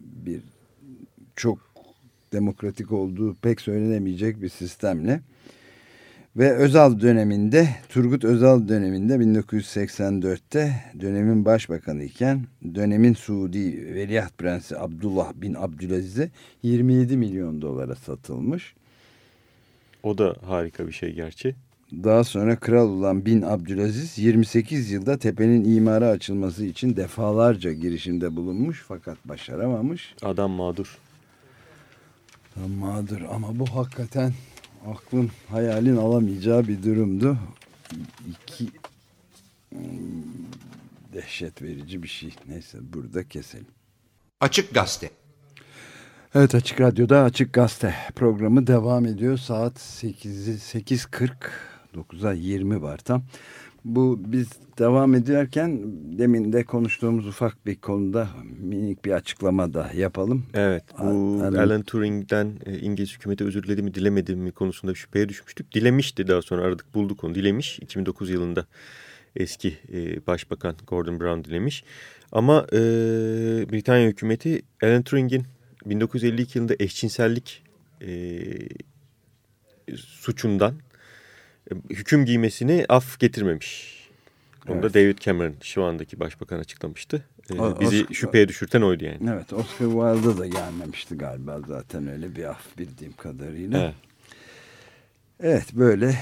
bir çok demokratik olduğu pek söylenemeyecek bir sistemle ve Özal döneminde Turgut Özal döneminde 1984'te dönemin başbakanı iken dönemin Suudi Veliaht Prensi Abdullah bin Abdülaziz'e 27 milyon dolara satılmış. O da harika bir şey gerçi. Daha sonra kral olan Bin Abdülaziz 28 yılda tepenin imara açılması için defalarca girişimde bulunmuş fakat başaramamış. Adam mağdur. Adam mağdur ama bu hakikaten aklın hayalin alamayacağı bir durumdu. İki dehşet verici bir şey. Neyse burada keselim. Açık Gazete Evet Açık Radyo'da Açık Gazete programı devam ediyor. Saat 8'i 8.40 9'a 20 var tam. Bu biz devam ederken demin de konuştuğumuz ufak bir konuda minik bir açıklama da yapalım. Evet bu Alan, Alan Turing'den e, İngiliz hükümete özür diledi mi dilemedi mi konusunda şüpheye düşmüştük. Dilemişti daha sonra aradık bulduk onu dilemiş 2009 yılında eski e, başbakan Gordon Brown dilemiş. Ama e, Britanya hükümeti Alan Turing'in 1952 yılında eşcinsellik e, suçundan e, hüküm giymesini af getirmemiş. Onu Evet. da David Cameron şu andaki başbakan açıklamıştı. E, O- bizi Oscar- şüpheye düşürten oydu yani. Evet Oscar Wilde'a da gelmemişti galiba zaten öyle bir af bildiğim kadarıyla. Evet. Evet böyle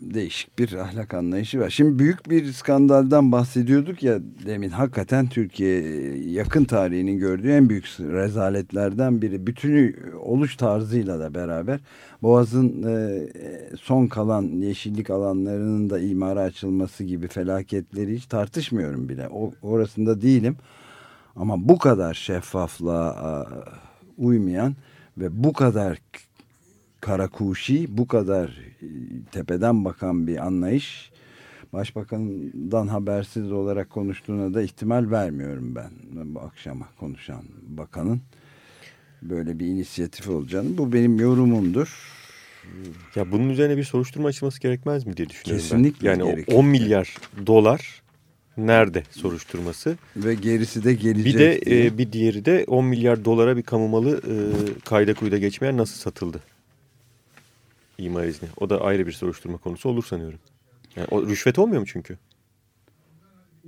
değişik bir ahlak anlayışı var. Şimdi büyük bir skandaldan bahsediyorduk ya demin hakikaten Türkiye yakın tarihinin gördüğü en büyük rezaletlerden biri. Bütünü oluş tarzıyla da beraber Boğaz'ın e, son kalan yeşillik alanlarının da imara açılması gibi felaketleri hiç tartışmıyorum bile. O, orasında değilim. Ama bu kadar şeffaflığa uymayan ve bu kadar karakuşi bu kadar e, tepeden bakan bir anlayış başbakandan habersiz olarak konuştuğuna da ihtimal vermiyorum ben bu akşama konuşan bakanın böyle bir inisiyatif olacağını bu benim yorumumdur. Ya bunun üzerine bir soruşturma açılması gerekmez mi diye düşünüyorum Kesinlikle ben. Yani gerekir. o 10 milyar dolar nerede soruşturması? Ve gerisi de gelecek. Bir de diye. e, bir diğeri de 10 milyar dolara bir kamu malı e, kayda kuyuda geçmeyen nasıl satıldı? İmar izni. O da ayrı bir soruşturma konusu olur sanıyorum. Yani o rüşvet olmuyor mu çünkü?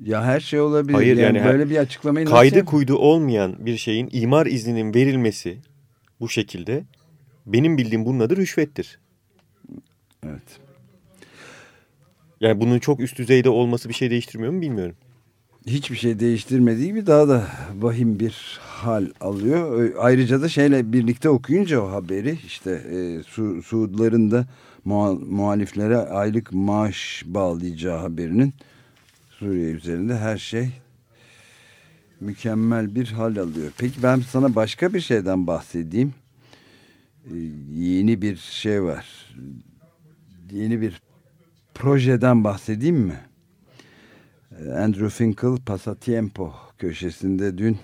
ya her şey olabilir. Hayır, yani, yani böyle bir açıklamayı nasıl Kaydı kuydu olmayan bir şeyin imar izninin verilmesi bu şekilde benim bildiğim bunun adı rüşvettir. Evet. Yani bunun çok üst düzeyde olması bir şey değiştirmiyor mu bilmiyorum. hiçbir şey değiştirmediği gibi daha da vahim bir hal alıyor. Ayrıca da şeyle birlikte okuyunca o haberi işte e, Su Suudların da muha- muhaliflere aylık maaş bağlayacağı haberinin Suriye üzerinde her şey mükemmel bir hal alıyor. Peki ben sana başka bir şeyden bahsedeyim. E, yeni bir şey var. Yeni bir projeden bahsedeyim mi? Andrew Finkel Pasatiempo köşesinde dün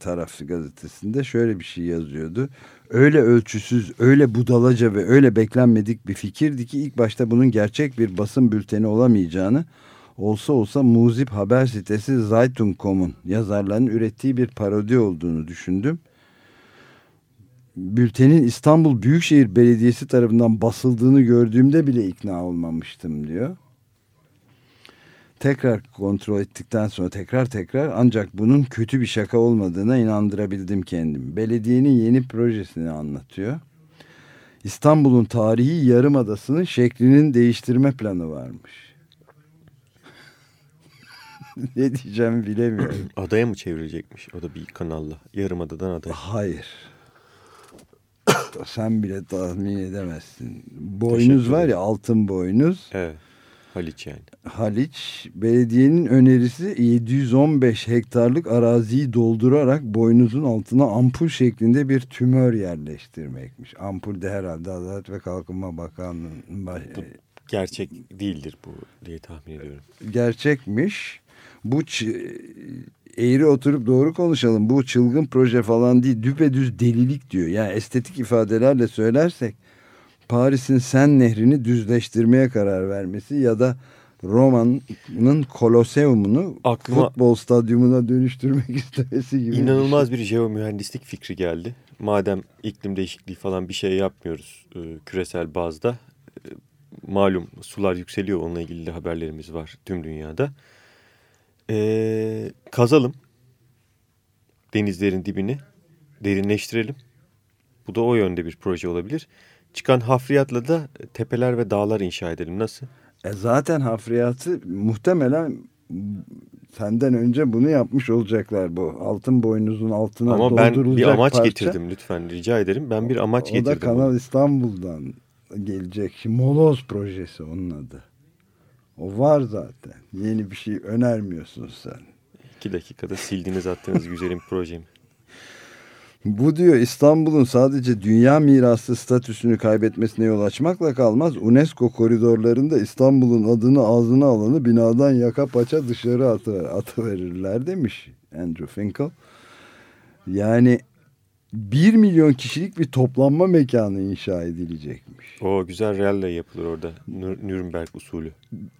taraf gazetesinde şöyle bir şey yazıyordu. Öyle ölçüsüz, öyle budalaca ve öyle beklenmedik bir fikirdi ki ilk başta bunun gerçek bir basın bülteni olamayacağını olsa olsa muzip haber sitesi Zaytun.com'un yazarlarının ürettiği bir parodi olduğunu düşündüm. Bültenin İstanbul Büyükşehir Belediyesi tarafından basıldığını gördüğümde bile ikna olmamıştım diyor tekrar kontrol ettikten sonra tekrar tekrar ancak bunun kötü bir şaka olmadığına inandırabildim kendim. Belediyenin yeni projesini anlatıyor. İstanbul'un tarihi yarımadasının şeklinin değiştirme planı varmış. ne diyeceğimi bilemiyorum. Adaya mı çevrilecekmiş? O da bir kanalla. Yarımadadan adaya. Hayır. Sen bile tahmin edemezsin. Boynuz var ya altın boynuz. Evet. Haliç yani. Haliç belediyenin önerisi 715 hektarlık araziyi doldurarak boynuzun altına ampul şeklinde bir tümör yerleştirmekmiş. Ampul de herhalde Adalet ve Kalkınma Bakanlığı'nın baş- Gerçek değildir bu diye tahmin ediyorum. gerçekmiş. Bu eğri oturup doğru konuşalım. Bu çılgın proje falan değil. Düpedüz delilik diyor. Yani estetik ifadelerle söylersek Paris'in Sen nehrini düzleştirmeye karar vermesi ya da Roma'nın Koloseum'unu Aklıma- futbol stadyumuna dönüştürmek istemesi gibi. bir İnanılmaz bir jeomühendislik fikri geldi. Madem iklim değişikliği falan bir şey yapmıyoruz e, küresel bazda. e, malum sular yükseliyor onunla ilgili de haberlerimiz var tüm dünyada. E, kazalım denizlerin dibini derinleştirelim. Bu da o yönde bir proje olabilir. Çıkan hafriyatla da tepeler ve dağlar inşa edelim. Nasıl? E zaten hafriyatı muhtemelen senden önce bunu yapmış olacaklar bu. Altın boynuzun altına Ama ben bir amaç parça. getirdim lütfen rica ederim. Ben bir amaç o getirdim. da Kanal İstanbul'dan gelecek. Moloz projesi onun adı. O var zaten. Yeni bir şey önermiyorsun sen. İki dakikada sildiniz attınız güzelim projemi. Bu diyor İstanbul'un sadece dünya mirası statüsünü kaybetmesine yol açmakla kalmaz. UNESCO koridorlarında İstanbul'un adını ağzına alanı binadan yaka paça dışarı atıver, atıverirler demiş Andrew Finkel. Yani bir milyon kişilik bir toplanma mekanı inşa edilecekmiş. O güzel realle yapılır orada Nürnberg usulü.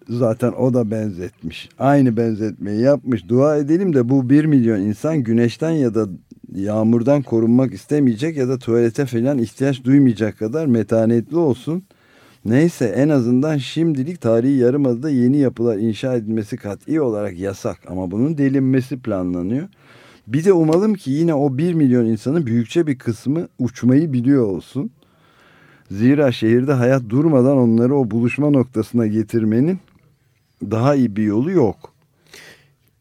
Zaten o da benzetmiş. Aynı benzetmeyi yapmış. Dua edelim de bu bir milyon insan güneşten ya da yağmurdan korunmak istemeyecek ya da tuvalete falan ihtiyaç duymayacak kadar metanetli olsun. Neyse en azından şimdilik tarihi yarımadada yeni yapılar inşa edilmesi kat'i olarak yasak ama bunun delinmesi planlanıyor. Bir de umalım ki yine o bir milyon insanın büyükçe bir kısmı uçmayı biliyor olsun. Zira şehirde hayat durmadan onları o buluşma noktasına getirmenin daha iyi bir yolu yok.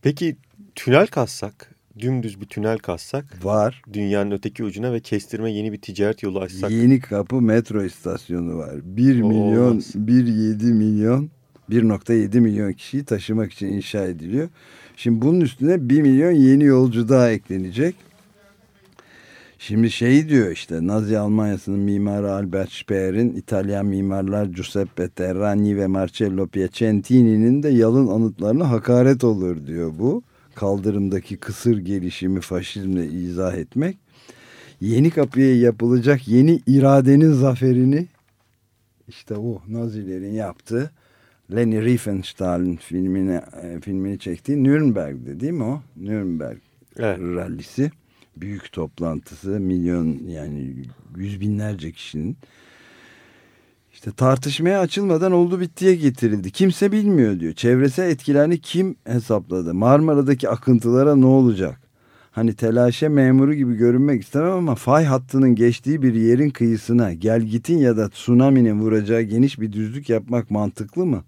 Peki tünel kazsak, dümdüz bir tünel kazsak. Var. Dünyanın öteki ucuna ve kestirme yeni bir ticaret yolu açsak. Yeni kapı metro istasyonu var. 1 milyon, 1.7 milyon, 1.7 milyon kişiyi taşımak için inşa ediliyor. Şimdi bunun üstüne 1 milyon yeni yolcu daha eklenecek. Şimdi şey diyor işte Nazi Almanyası'nın mimarı Albert Speer'in İtalyan mimarlar Giuseppe Terrani ve Marcello Piacentini'nin de yalın anıtlarına hakaret olur diyor bu. Kaldırımdaki kısır gelişimi faşizmle izah etmek. Yeni kapıya yapılacak yeni iradenin zaferini işte o Nazilerin yaptığı Leni Riefenstahl'ın filmini, e, filmini çektiği Nürnberg'de değil mi o? Nürnberg evet. rallisi. Büyük toplantısı milyon yani yüz binlerce kişinin. İşte tartışmaya açılmadan oldu bittiye getirildi. Kimse bilmiyor diyor. Çevresel etkilerini kim hesapladı? Marmara'daki akıntılara ne olacak? Hani telaşe memuru gibi görünmek istemem ama fay hattının geçtiği bir yerin kıyısına gel gitin ya da tsunami'nin vuracağı geniş bir düzlük yapmak mantıklı mı?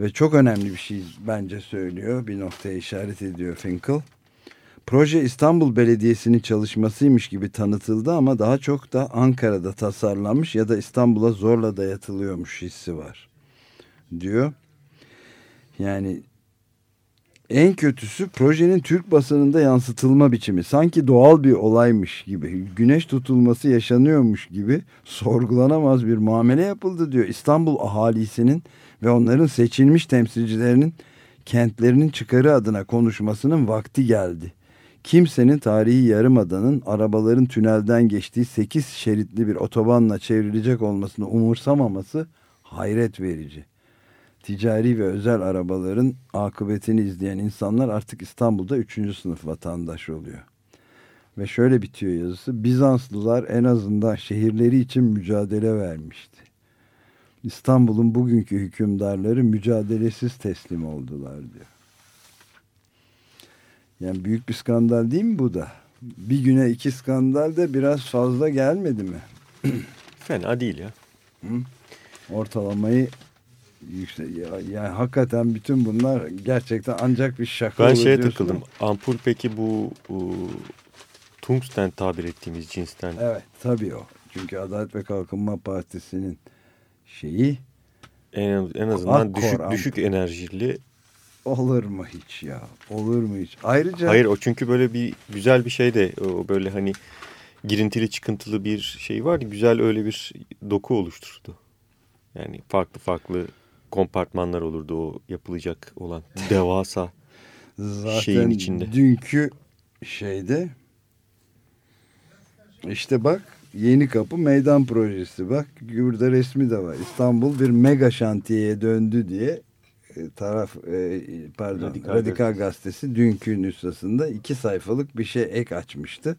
Ve çok önemli bir şey bence söylüyor. Bir noktaya işaret ediyor Finkel. Proje İstanbul Belediyesi'nin çalışmasıymış gibi tanıtıldı ama daha çok da Ankara'da tasarlanmış ya da İstanbul'a zorla dayatılıyormuş hissi var. Diyor. Yani en kötüsü projenin Türk basınında yansıtılma biçimi. Sanki doğal bir olaymış gibi, güneş tutulması yaşanıyormuş gibi sorgulanamaz bir muamele yapıldı diyor. İstanbul ahalisinin ve onların seçilmiş temsilcilerinin kentlerinin çıkarı adına konuşmasının vakti geldi. Kimsenin tarihi yarımadanın arabaların tünelden geçtiği 8 şeritli bir otobanla çevrilecek olmasını umursamaması hayret verici. Ticari ve özel arabaların akıbetini izleyen insanlar artık İstanbul'da 3. sınıf vatandaş oluyor. Ve şöyle bitiyor yazısı. Bizanslılar en azından şehirleri için mücadele vermişti. İstanbul'un bugünkü hükümdarları mücadelesiz teslim oldular diyor. Yani büyük bir skandal değil mi bu da? Bir güne iki skandal da biraz fazla gelmedi mi? Fena değil ya. Hı? Ortalamayı yüksek. Ya, yani hakikaten bütün bunlar gerçekten ancak bir şaka Ben şeye takıldım. Ampul peki bu, bu tungsten tabir ettiğimiz cinsten. Evet tabii o. Çünkü Adalet ve Kalkınma Partisi'nin şeyi en, en azından düşük ampul. düşük enerjili Olur mu hiç ya? Olur mu hiç? Ayrıca... Hayır o çünkü böyle bir güzel bir şey de o böyle hani girintili çıkıntılı bir şey var. Güzel öyle bir doku oluşturdu. Yani farklı farklı kompartmanlar olurdu o yapılacak olan devasa Zaten şeyin içinde. dünkü şeyde işte bak Yeni Kapı Meydan Projesi bak burada resmi de var. İstanbul bir mega şantiyeye döndü diye taraf e, pardon Radikal, Radikal Gazetesi dünkü nüshasında iki sayfalık bir şey ek açmıştı.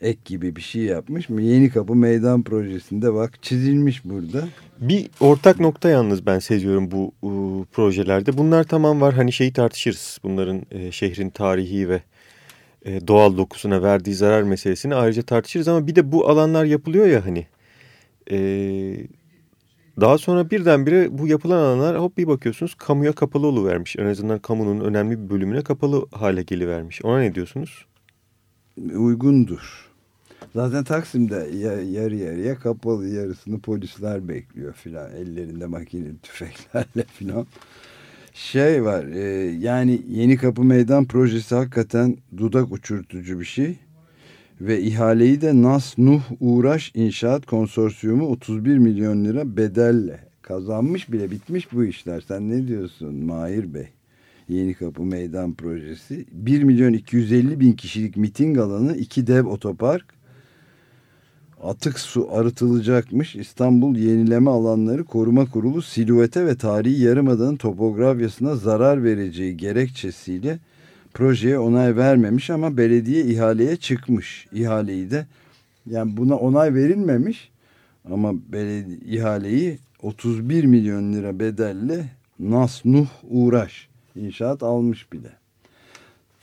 Ek gibi bir şey yapmış mı? Yeni Kapı Meydan Projesi'nde bak çizilmiş burada. Bir ortak nokta yalnız ben seziyorum bu uh, projelerde. Bunlar tamam var hani şeyi tartışırız. Bunların e, şehrin tarihi ve e, doğal dokusuna verdiği zarar meselesini ayrıca tartışırız. Ama bir de bu alanlar yapılıyor ya hani. E, daha sonra birdenbire bu yapılan alanlar hop bir bakıyorsunuz kamuya kapalı vermiş. En azından kamunun önemli bir bölümüne kapalı hale gelivermiş. Ona ne diyorsunuz? Uygundur. Zaten Taksim'de yarı yarıya kapalı yarısını polisler bekliyor filan. Ellerinde makineli tüfeklerle filan. Şey var e, yani Yeni Kapı Meydan projesi hakikaten dudak uçurtucu bir şey. Ve ihaleyi de Nas Nuh Uğraş İnşaat Konsorsiyumu 31 milyon lira bedelle kazanmış bile bitmiş bu işler. Sen ne diyorsun Mahir Bey? Yeni Kapı Meydan Projesi. 1 milyon 250 bin kişilik miting alanı, iki dev otopark, atık su arıtılacakmış. İstanbul Yenileme Alanları Koruma Kurulu silüete ve tarihi yarımadanın topografyasına zarar vereceği gerekçesiyle projeye onay vermemiş ama belediye ihaleye çıkmış. İhaleyi de yani buna onay verilmemiş ama belediye ihaleyi 31 milyon lira bedelle Nas Nuh Uğraş inşaat almış bile.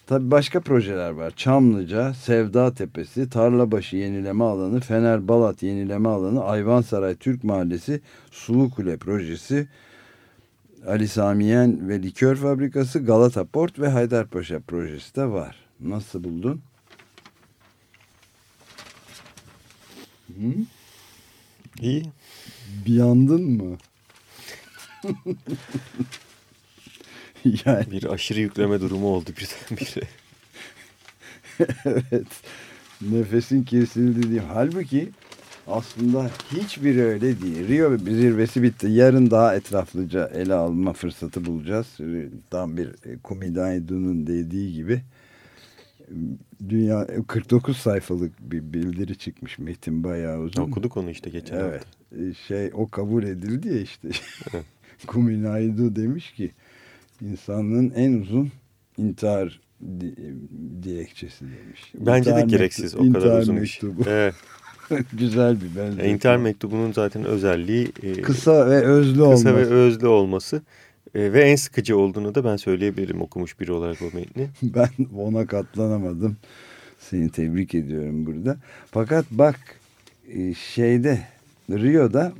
Tabi başka projeler var. Çamlıca, Sevda Tepesi, Tarlabaşı Yenileme Alanı, Fener Balat Yenileme Alanı, Ayvansaray Türk Mahallesi, Sulu Kule Projesi, Ali Samiyen ve Likör Fabrikası, Galata Port ve Haydarpaşa projesi de var. Nasıl buldun? Hı? İyi. Bir yandın mı? yani Bir aşırı yükleme durumu oldu birdenbire. evet. Nefesin kesildi diye. Halbuki aslında hiçbir öyle değil. Rio zirvesi bitti. Yarın daha etraflıca ele alma fırsatı bulacağız. Tam bir e, Kumidaidu'nun dediği gibi dünya 49 sayfalık bir bildiri çıkmış metin bayağı uzun. Okuduk onu işte geçen evet. hafta. E, Şey o kabul edildi ya işte. Kuminaidu demiş ki insanlığın en uzun intihar di dilekçesi demiş. Bence İntihar de gereksiz mektubu- o kadar uzun mektubu. Evet. Güzel bir benzetme. İntihar mektubunun zaten özelliği e, Kısa ve özlü olması. kısa ve özlü olması e, ve en sıkıcı olduğunu da ben söyleyebilirim okumuş biri olarak o metni. Ben ona katlanamadım. Seni tebrik ediyorum burada. Fakat bak e, şeyde Rio'da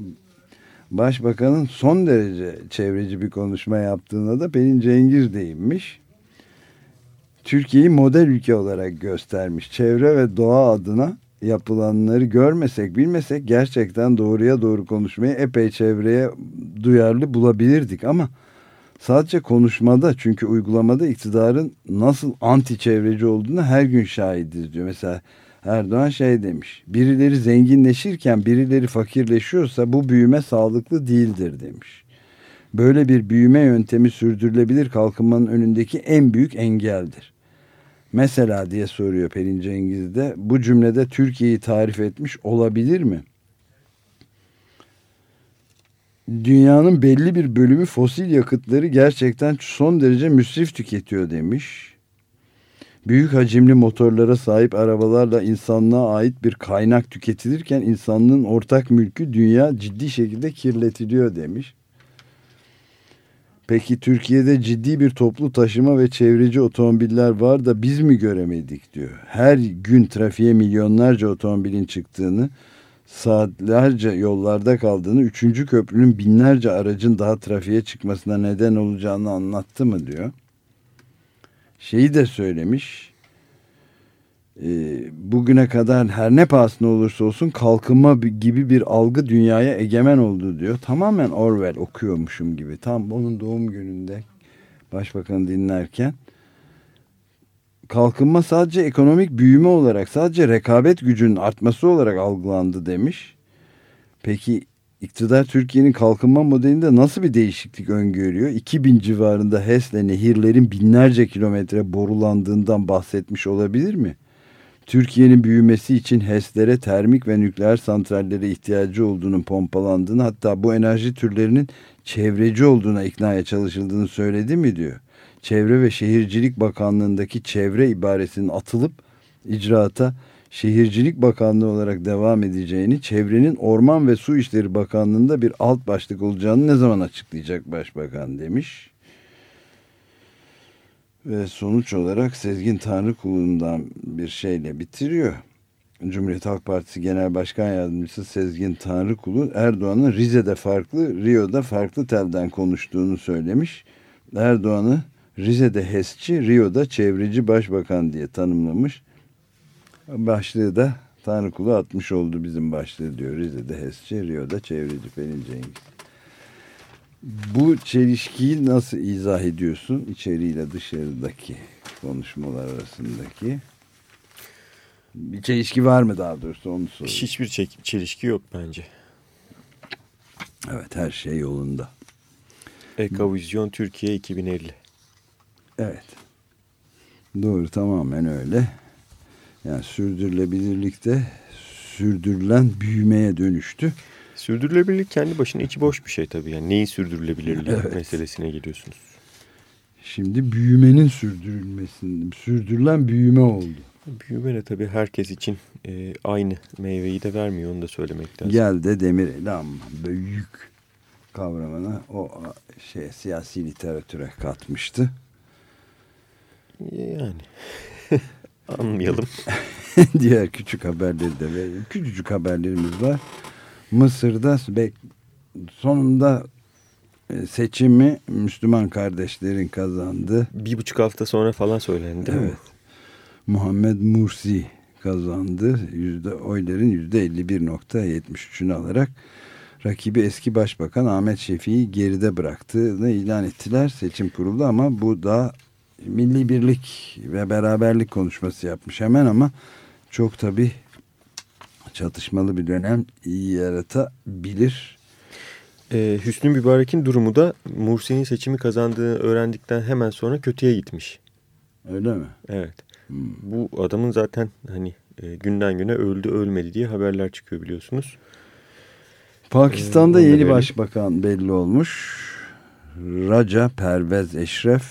Başbakanın son derece çevreci bir konuşma yaptığına da Pelin Cengiz değinmiş. Türkiye'yi model ülke olarak göstermiş. Çevre ve doğa adına yapılanları görmesek bilmesek gerçekten doğruya doğru konuşmayı epey çevreye duyarlı bulabilirdik ama sadece konuşmada çünkü uygulamada iktidarın nasıl anti çevreci olduğunu her gün şahidiz diyor. Mesela Erdoğan şey demiş birileri zenginleşirken birileri fakirleşiyorsa bu büyüme sağlıklı değildir demiş. Böyle bir büyüme yöntemi sürdürülebilir kalkınmanın önündeki en büyük engeldir. Mesela diye soruyor Pelin Cengiz de bu cümlede Türkiye'yi tarif etmiş olabilir mi? Dünyanın belli bir bölümü fosil yakıtları gerçekten son derece müsrif tüketiyor demiş. Büyük hacimli motorlara sahip arabalarla insanlığa ait bir kaynak tüketilirken insanlığın ortak mülkü dünya ciddi şekilde kirletiliyor demiş. Peki Türkiye'de ciddi bir toplu taşıma ve çevreci otomobiller var da biz mi göremedik diyor. Her gün trafiğe milyonlarca otomobilin çıktığını, saatlerce yollarda kaldığını, üçüncü köprünün binlerce aracın daha trafiğe çıkmasına neden olacağını anlattı mı diyor. Şeyi de söylemiş, bugüne kadar her ne pahasına olursa olsun kalkınma gibi bir algı dünyaya egemen oldu diyor. Tamamen Orwell okuyormuşum gibi. Tam onun doğum gününde başbakanı dinlerken kalkınma sadece ekonomik büyüme olarak sadece rekabet gücünün artması olarak algılandı demiş. Peki iktidar Türkiye'nin kalkınma modelinde nasıl bir değişiklik öngörüyor? 2000 civarında HES'le nehirlerin binlerce kilometre borulandığından bahsetmiş olabilir mi? Türkiye'nin büyümesi için HES'lere termik ve nükleer santrallere ihtiyacı olduğunun pompalandığını hatta bu enerji türlerinin çevreci olduğuna iknaya çalışıldığını söyledi mi diyor. Çevre ve Şehircilik Bakanlığı'ndaki çevre ibaresinin atılıp icraata Şehircilik Bakanlığı olarak devam edeceğini, çevrenin Orman ve Su İşleri Bakanlığı'nda bir alt başlık olacağını ne zaman açıklayacak Başbakan demiş. Ve sonuç olarak Sezgin Tanrıkulu'ndan bir şeyle bitiriyor. Cumhuriyet Halk Partisi Genel Başkan Yardımcısı Sezgin Tanrıkulu Erdoğan'ın Rize'de farklı, Rio'da farklı telden konuştuğunu söylemiş. Erdoğan'ı Rize'de HES'çi, Rio'da çevreci başbakan diye tanımlamış. Başlığı da Tanrıkulu atmış oldu bizim başlığı diyor. Rize'de HES'çi, Rio'da çevreci Pelin Cengiz. Bu çelişkiyi nasıl izah ediyorsun içeriyle dışarıdaki konuşmalar arasındaki? Bir çelişki var mı daha doğrusu onu soruyorum. Hiçbir çelişki yok bence. Evet her şey yolunda. Ekavizyon Türkiye 2050. Evet. Doğru tamamen öyle. Yani sürdürülebilirlikte sürdürülen büyümeye dönüştü. Sürdürülebilirlik kendi başına içi boş bir şey tabii. Yani neyin sürdürülebilirliği Evet. meselesine geliyorsunuz. Şimdi büyümenin sürdürülmesinde sürdürülen büyüme oldu. Büyüme de tabii herkes için e, aynı meyveyi de vermiyor onu da söylemek lazım. Gel de Demirel'i ama büyük kavramına o şey siyasi literatüre katmıştı. Yani anmayalım. Diğer küçük haberleri de verelim. Küçücük haberlerimiz var. Mısır'da sonunda e, seçimi Müslüman kardeşlerin kazandı. Bir buçuk hafta sonra falan söylendi mi? Evet. Muhammed Mursi kazandı. Yüzde, oyların yüzde 51.73'ünü alarak rakibi eski başbakan Ahmet Şefik'i geride bıraktığını ilan ettiler seçim kurulu ama bu da milli birlik ve beraberlik konuşması yapmış hemen ama çok tabi çatışmalı bir dönem yaratabilir. Ee, Hüsnü Mübarek'in durumu da Mursi'nin seçimi kazandığını öğrendikten hemen sonra kötüye gitmiş. Öyle mi? Evet. Bu adamın zaten hani e, günden güne öldü ölmedi diye haberler çıkıyor biliyorsunuz. Pakistan'da Ee, yeni verelim. başbakan belli olmuş. Raja Pervez Eşref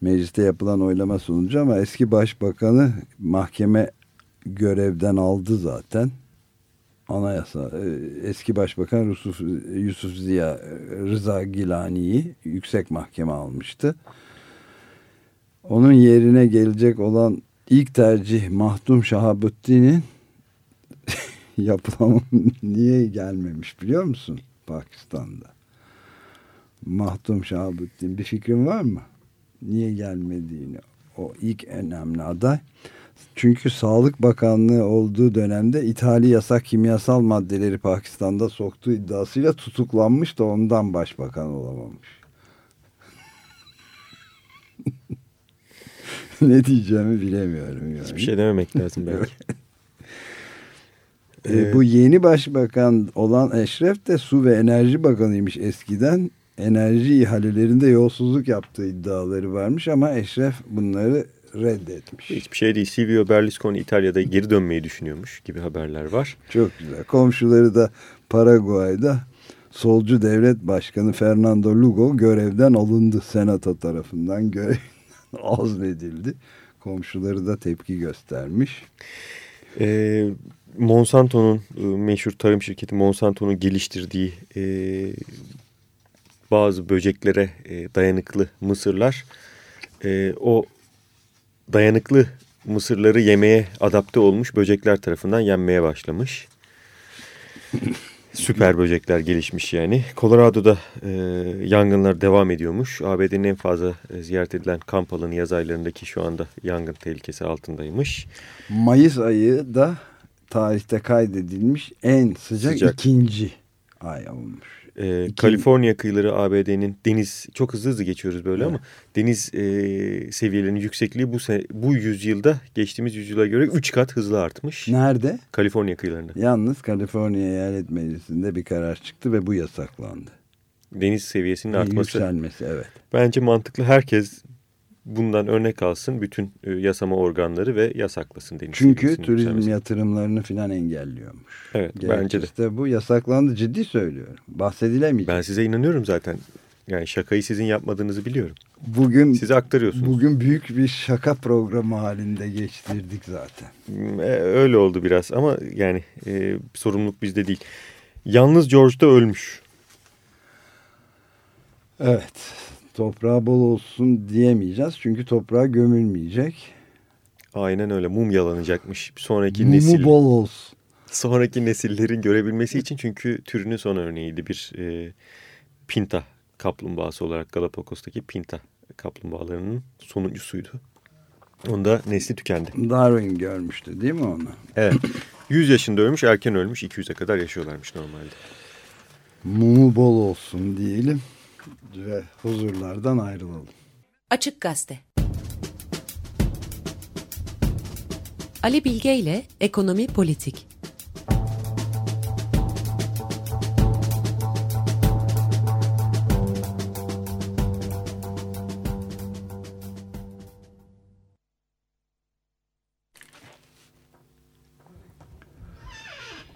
mecliste yapılan oylama sonucu ama eski başbakanı mahkeme görevden aldı zaten. Anayasa e, eski başbakan Yusuf, Yusuf Ziya e, Rıza Gilani'yi yüksek mahkeme almıştı. Onun yerine gelecek olan ilk tercih Mahdum Şahabüddin'in yapılan niye gelmemiş biliyor musun Pakistan'da? Mahdum Şahabüddin bir fikrin var mı? Niye gelmediğini o ilk önemli aday. Çünkü Sağlık Bakanlığı olduğu dönemde ithali yasak kimyasal maddeleri Pakistan'da soktuğu iddiasıyla tutuklanmış da ondan başbakan olamamış. ne diyeceğimi bilemiyorum yani. Hiçbir şey dememek lazım belki. E, bu yeni başbakan olan Eşref de su ve enerji bakanıymış eskiden. Enerji ihalelerinde yolsuzluk yaptığı iddiaları varmış ama Eşref bunları reddetmiş. Hiçbir şey değil. Silvio Berlusconi İtalya'da geri dönmeyi düşünüyormuş gibi haberler var. Çok güzel. Komşuları da Paraguay'da solcu devlet başkanı Fernando Lugo görevden alındı. Senato tarafından görevden azledildi. Komşuları da tepki göstermiş. Ee, Monsanto'nun e, meşhur tarım şirketi Monsanto'nun geliştirdiği e, bazı böceklere e, dayanıklı mısırlar e, o dayanıklı mısırları yemeye adapte olmuş böcekler tarafından yenmeye başlamış. Süper böcekler gelişmiş yani. Colorado'da e, yangınlar devam ediyormuş. ABD'nin en fazla e, ziyaret edilen kamp alanı yaz aylarındaki şu anda yangın tehlikesi altındaymış. Mayıs ayı da tarihte kaydedilmiş en sıcak, Sıcak. ikinci ay olmuş. Ee, İki- Kaliforniya kıyıları ABD'nin deniz çok hızlı hızlı geçiyoruz böyle ama deniz e, seviyelerinin yüksekliği bu bu yüzyılda geçtiğimiz yüzyıla göre 3 kat hızlı artmış. Nerede? Kaliforniya kıyılarında. Yalnız Kaliforniya Eyalet Meclisi'nde bir karar çıktı ve bu yasaklandı. Deniz seviyesinin artması Yükselmesi evet. bence mantıklı. Herkes bundan örnek alsın bütün e, yasama organları ve yasaklasın deniz Çünkü turizm yükselmesini. yatırımlarını filan engelliyormuş. Evet bence de. Gerekirse bu yasaklandı ciddi söylüyorum. Bahsedilemeyecek. Ben size inanıyorum zaten. Yani şakayı sizin yapmadığınızı biliyorum. Bugün Size aktarıyorsunuz. bugün büyük bir şaka programı halinde geçtirdik zaten. E, Öyle oldu biraz ama yani e, sorumluluk bizde değil. Yalnız George da ölmüş. Evet. Toprağı bol olsun diyemeyeceğiz. Çünkü toprağa gömülmeyecek. Aynen öyle mum yalanacakmış. Sonraki Mumu nesil bol olsun. sonraki nesillerin görebilmesi için çünkü türünün son örneğiydi bir e, pinta kaplumbağası olarak Galapagos'taki pinta kaplumbağalarının sonuncusuydu. Onda nesli tükendi. Darwin görmüştü değil mi onu? Evet. 100 yaşında ölmüş, erken ölmüş. 200'e kadar yaşıyorlarmış normalde. Mumu bol olsun diyelim ve huzurlardan ayrılalım. Açık Gazete Ali Bilge ile Ekonomi Politik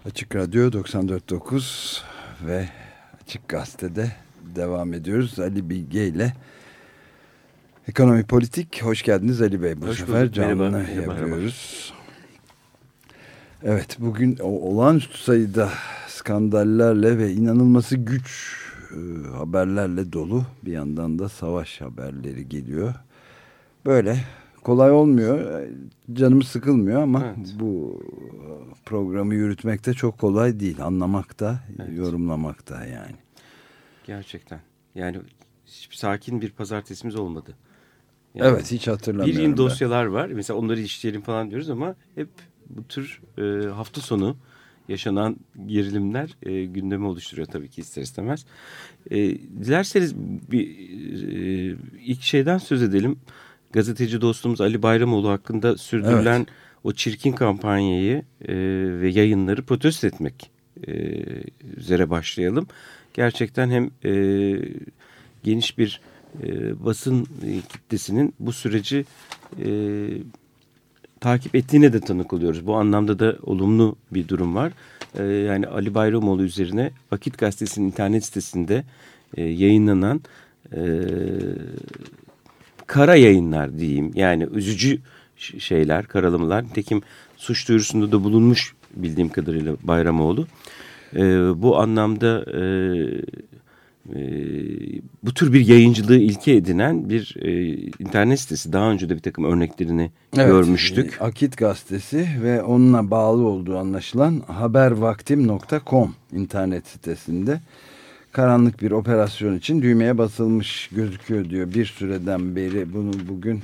Açık Radyo 94.9 ve Açık Gazete'de devam ediyoruz. Ali Bilge ile Ekonomi Politik. Hoş geldiniz Ali Bey. Bu Hoş sefer bulduk. canlı Merhaba, merhaba. yapıyoruz. Evet bugün olağanüstü sayıda skandallerle ve inanılması güç e, haberlerle dolu. Bir yandan da savaş haberleri geliyor. Böyle kolay olmuyor. E, Canımız sıkılmıyor ama Evet. bu programı yürütmek de çok kolay değil. Anlamak da, Evet. yorumlamak da yani. Gerçekten. Yani hiçbir sakin bir pazartesimiz olmadı. Yani evet hiç hatırlamıyorum. Ben. dosyalar var. Mesela onları işleyelim falan diyoruz ama hep bu tür e, hafta sonu yaşanan gerilimler e, gündemi oluşturuyor tabii ki ister istemez. E, dilerseniz bir e, ilk şeyden söz edelim. Gazeteci dostumuz Ali Bayramoğlu hakkında sürdürülen o çirkin kampanyayı e, ve yayınları protesto etmek e, üzere başlayalım. Gerçekten hem e, geniş bir e, basın e, kitlesinin bu süreci e, takip ettiğine de tanık oluyoruz. Bu anlamda da olumlu bir durum var. E, yani Ali Bayramoğlu üzerine Vakit Gazetesi'nin internet sitesinde e, yayınlanan e, kara yayınlar diyeyim. Yani üzücü şeyler, karalamalar. Nitekim suç duyurusunda da bulunmuş bildiğim kadarıyla Bayramoğlu. E, bu anlamda e, e, bu tür bir yayıncılığı ilke edinen bir e, internet sitesi. Daha önce de bir takım örneklerini Evet, görmüştük. e, Akit gazetesi ve onunla bağlı olduğu anlaşılan habervaktim.com internet sitesinde karanlık bir operasyon için düğmeye basılmış gözüküyor diyor. Bir süreden beri bunu bugün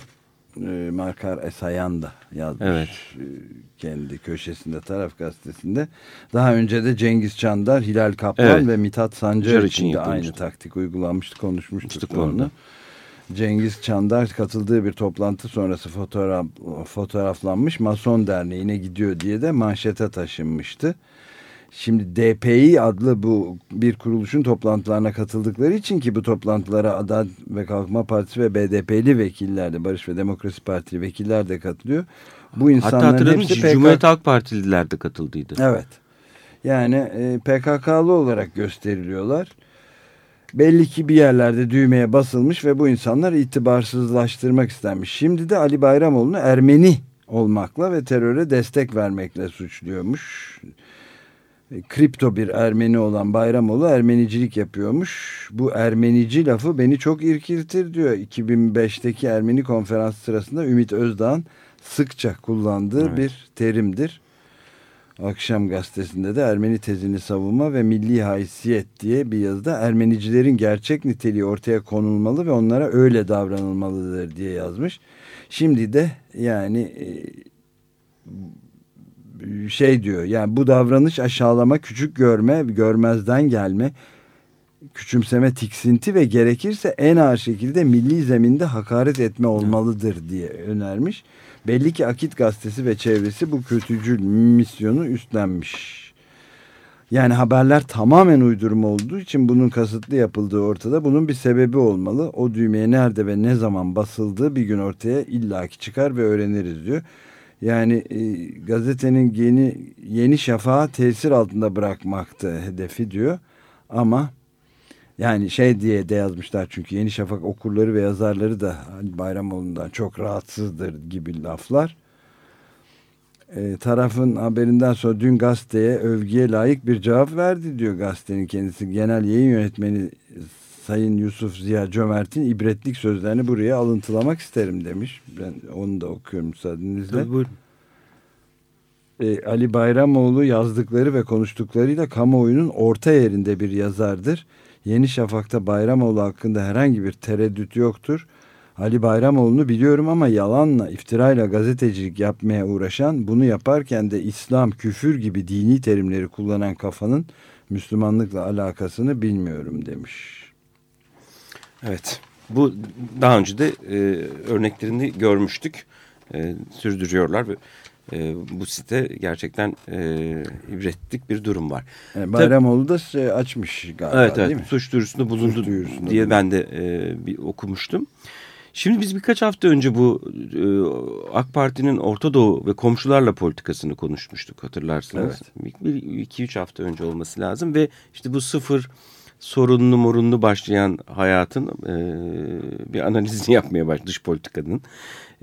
e, Markar Esayan da yazmış Evet. e, kendi köşesinde taraf gazetesinde. Daha önce de Cengiz Çandar, Hilal Kaplan Evet. ve Mithat Sancar Car için de aynı taktik uygulanmıştı konuşmuştuk onu. Cengiz Çandar katıldığı bir toplantı sonrası fotoğraf, fotoğraflanmış Mason Derneği'ne gidiyor diye de manşete taşınmıştı. Şimdi DPI adlı bu bir kuruluşun toplantılarına katıldıkları için ki bu toplantılara Adalet ve Kalkınma Partisi ve BDP'li vekiller de Barış ve Demokrasi Partili vekiller de katılıyor. Bu Hatta insanların hatırlayın hepsi PKK... Cumhuriyet Halk Partililer de katıldıydı. Evet. Yani e, PKK'lı olarak gösteriliyorlar. Belli ki bir yerlerde düğmeye basılmış ve bu insanlar itibarsızlaştırmak istenmiş. Şimdi de Ali Bayramoğlu'nu Ermeni olmakla ve teröre destek vermekle suçluyormuş. E, Kripto bir Ermeni olan Bayramoğlu Ermenicilik yapıyormuş. Bu Ermenici lafı beni çok irkiltir diyor. 2005'teki Ermeni konferans sırasında Ümit Özdağ'ın sıkça kullandığı Evet. bir terimdir. Akşam gazetesinde de Ermeni tezini savunma ve milli haysiyet diye bir yazıda Ermenicilerin gerçek niteliği ortaya konulmalı ve onlara öyle davranılmalıdır diye yazmış. Şimdi de yani e, şey diyor yani bu davranış aşağılama, küçük görme, görmezden gelme, küçümseme, tiksinti ve gerekirse en ağır şekilde milli zeminde hakaret etme olmalıdır diye önermiş. Belli ki Akit gazetesi ve çevresi bu kötücül misyonu üstlenmiş. Yani haberler tamamen uydurma olduğu için bunun kasıtlı yapıldığı ortada. Bunun bir sebebi olmalı. O düğmeye nerede ve ne zaman basıldığı bir gün ortaya illaki çıkar ve öğreniriz diyor. Yani e, gazetenin yeni, yeni şafağı tesir altında bırakmaktı hedefi diyor. Ama yani şey diye de yazmışlar çünkü Yeni Şafak okurları ve yazarları da Bayramoğlu'ndan çok rahatsızdır gibi laflar. E, tarafın haberinden sonra dün gazeteye övgüye layık bir cevap verdi diyor gazetenin kendisi. Genel yayın yönetmeni Sayın Yusuf Ziya Cömert'in ibretlik sözlerini buraya alıntılamak isterim demiş. Ben onu da okuyorum müsaadenizle. Tabii buyurun. E, Ali Bayramoğlu yazdıkları ve konuştuklarıyla kamuoyunun orta yerinde bir yazardır. Yeni Şafak'ta Bayramoğlu hakkında herhangi bir tereddüt yoktur. Ali Bayramoğlu'nu biliyorum ama yalanla, iftirayla gazetecilik yapmaya uğraşan, bunu yaparken de İslam, küfür gibi dini terimleri kullanan kafanın Müslümanlıkla alakasını bilmiyorum demiş. Evet. Bu daha önce de e, örneklerini görmüştük. E, sürdürüyorlar ve e, bu site gerçekten e, ibretlik bir durum var. E, Bayramoğlu da şey açmış galiba evet, evet, değil mi? Suç duyurusunda bulundu Suç duyurusunda diye bulundu. ben de e, bir okumuştum. Şimdi biz birkaç hafta önce bu e, AK Parti'nin Orta Doğu ve komşularla politikasını konuşmuştuk hatırlarsınız. Bir, bir, iki üç hafta önce olması lazım ve işte bu sıfır sorunlu morunlu başlayan hayatın e, bir analizini yapmaya başladı dış politikanın.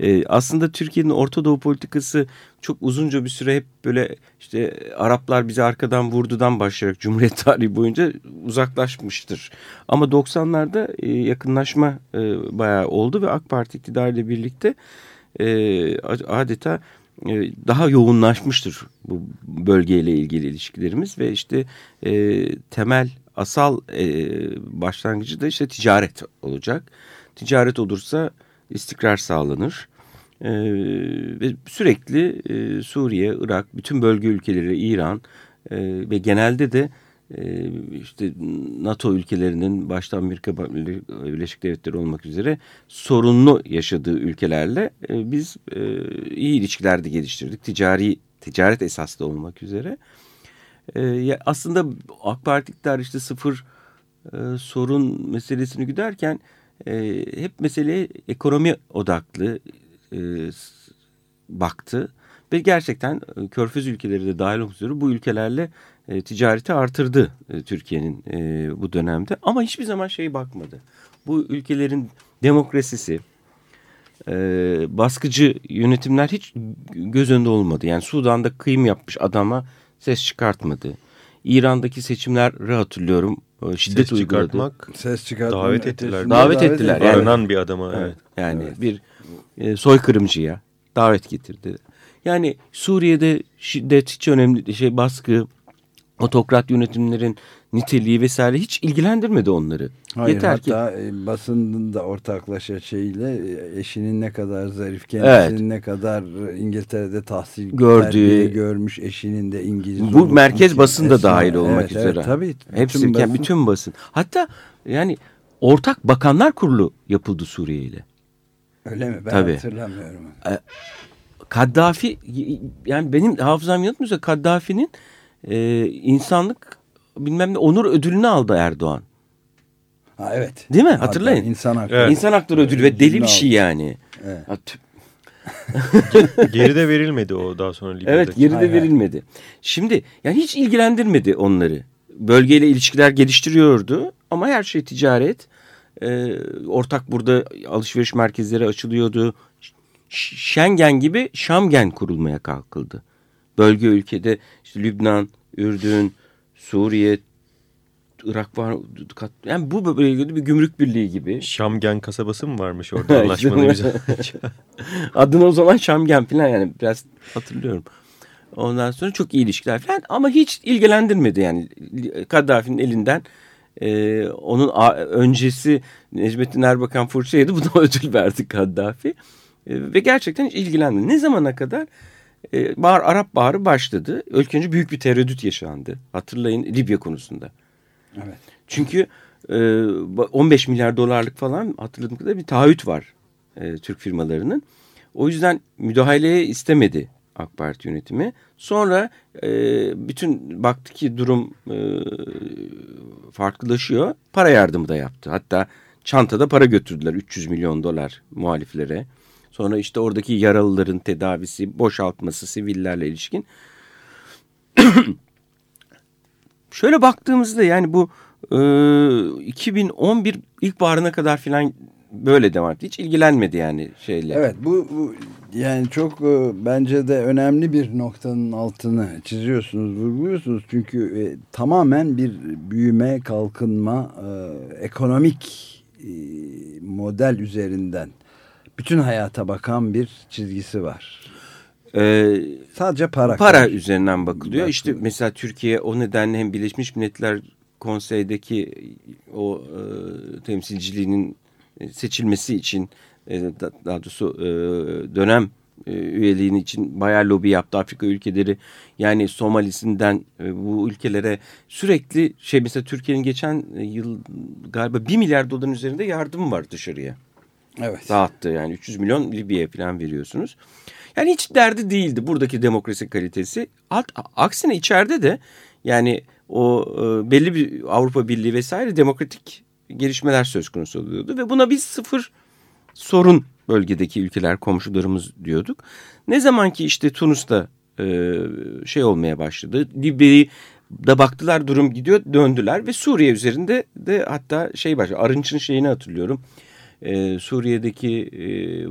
E, aslında Türkiye'nin Orta Doğu politikası çok uzunca bir süre hep böyle işte Araplar bizi arkadan vurdudan başlayarak Cumhuriyet tarihi boyunca uzaklaşmıştır. Ama 90'larda e, yakınlaşma e, bayağı oldu ve AK Parti iktidarıyla birlikte e, adeta e, daha yoğunlaşmıştır bu bölgeyle ilgili ilişkilerimiz ve işte e, temel asal e, başlangıcı da işte ticaret olacak. Ticaret olursa istikrar sağlanır. Ee, ve sürekli e, Suriye, Irak, bütün bölge ülkeleri, İran e, ve genelde de e, işte NATO ülkelerinin başta Amerika Birleşik Devletleri olmak üzere sorunlu yaşadığı ülkelerle e, biz e, iyi ilişkiler de geliştirdik. Ticari ticaret esaslı olmak üzere. E, aslında AK Parti iktidarı işte sıfır e, sorun meselesini güderken e, hep meseleye ekonomi odaklı e, baktı. Ve gerçekten e, körfez ülkeleri de dahil olmak üzere bu ülkelerle e, ticareti artırdı e, Türkiye'nin e, bu dönemde. Ama hiçbir zaman şey bakmadı. Bu ülkelerin demokrasisi, e, baskıcı yönetimler hiç göz önünde olmadı. Yani Sudan'da kıyım yapmış adama ses çıkartmadı. İran'daki seçimleri hatırlıyorum. E, Şiddet Ses uyguladı. çıkartmak, Ses çıkartmak. davet ettiler. Davet ettiler. Yani- Aranan bir adama. Evet. Evet. Yani Evet. bir e, soykırımcıya davet getirdi. Yani Suriye'de şiddet hiç önemli şey baskı, otokrat yönetimlerin niteliği vesaire hiç ilgilendirmedi onları. Hayır, Yeter ki hatta e, basının da ortaklaşa şeyle e, eşinin ne kadar zarif, kendisinin Evet. ne kadar e, İngiltere'de tahsil Gördüğü- görmüş, eşinin de İngiliz bu merkez basın da dahil olmak evet, üzere. Evet, tabii. Hepsi bütün bütün basın- bütün basın. Hatta yani ortak bakanlar kurulu yapıldı Suriye ile. Öyle mi? Ben Tabii. hatırlamıyorum. Kaddafi yani benim hafızam yanılmıyorsa Kaddafi'nin e, insanlık bilmem ne onur ödülünü aldı Erdoğan. Ha, evet. Değil mi? Hatta Hatırlayın. İnsan hakları. Evet. İnsan hakları ödülü ve deli bir şey yani. Evet. Ha, tüh. Geride verilmedi o daha sonra Libya'daki. Evet geride Hay hay. verilmedi. Şimdi yani hiç ilgilendirmedi onları. Bölgeyle ilişkiler geliştiriyordu ama her şey ticaret. Ee, ortak burada alışveriş merkezleri açılıyordu. Schengen gibi Şamgen kurulmaya kalkıldı. Bölge ülkede işte Lübnan, Ürdün, Suriye, Irak var. Kat- Yani bu bölgede bir gümrük birliği gibi. Şamgen kasabası mı varmış orada anlaşmanın güzel. Adına o zaman Şamgen falan yani biraz hatırlıyorum. Ondan sonra çok iyi ilişkiler falan ama hiç ilgilendirmedi yani Kaddafi'nin elinden e, onun öncesi Necmettin Erbakan fırça yedi buna ödül verdi Kaddafi E, ve gerçekten hiç ilgilenmedi. Ne zamana kadar? E, Bahar, Arap Baharı başladı. İlk önce büyük bir tereddüt yaşandı. Hatırlayın Libya konusunda. Evet. Çünkü e, 15 milyar dolarlık falan hatırladığım kadarıyla bir taahhüt var e, Türk firmalarının. O yüzden müdahaleye istemedi AK Parti yönetimi. Sonra e, bütün baktı ki durum e, farklılaşıyor. Para yardımı da yaptı. Hatta çantada para götürdüler 300 milyon dolar muhaliflere. Sonra işte oradaki yaralıların tedavisi, boşaltması, sivillerle ilişkin. Şöyle baktığımızda yani bu e, 2011 ilkbaharına kadar filan böyle devam etti. Hiç ilgilenmedi yani şeyle. Evet bu, bu yani çok e, bence de önemli bir noktanın altını çiziyorsunuz, vurguluyorsunuz. Çünkü e, tamamen bir büyüme, kalkınma, e, ekonomik e, model üzerinden bütün hayata bakan bir çizgisi var. Ee, Sadece para. para karşı. üzerinden bakılıyor. Bakılıyor. İşte mesela Türkiye o nedenle hem Birleşmiş Milletler Konsey'deki o e, temsilciliğinin e, seçilmesi için e, da- daha doğrusu e, dönem e, üyeliğini için bayağı lobi yaptı Afrika ülkeleri. Yani Somalisinden e, bu ülkelere sürekli şey mesela Türkiye'nin geçen yıl galiba 1 milyar doların üzerinde yardım var dışarıya. Evet. dağıttı. Yani 300 milyon Libya'ya falan veriyorsunuz. Yani hiç derdi değildi buradaki demokrasi kalitesi. Alt, aksine içeride de yani o e, belli bir Avrupa Birliği vesaire demokratik gelişmeler söz konusu oluyordu. Ve buna biz sıfır sorun bölgedeki ülkeler komşularımız diyorduk. Ne zaman ki işte Tunus'ta e, şey olmaya başladı. Libya'yı da baktılar durum gidiyor döndüler ve Suriye üzerinde de hatta şey başladı. Arınç'ın şeyini hatırlıyorum. Ee, Suriye'deki e,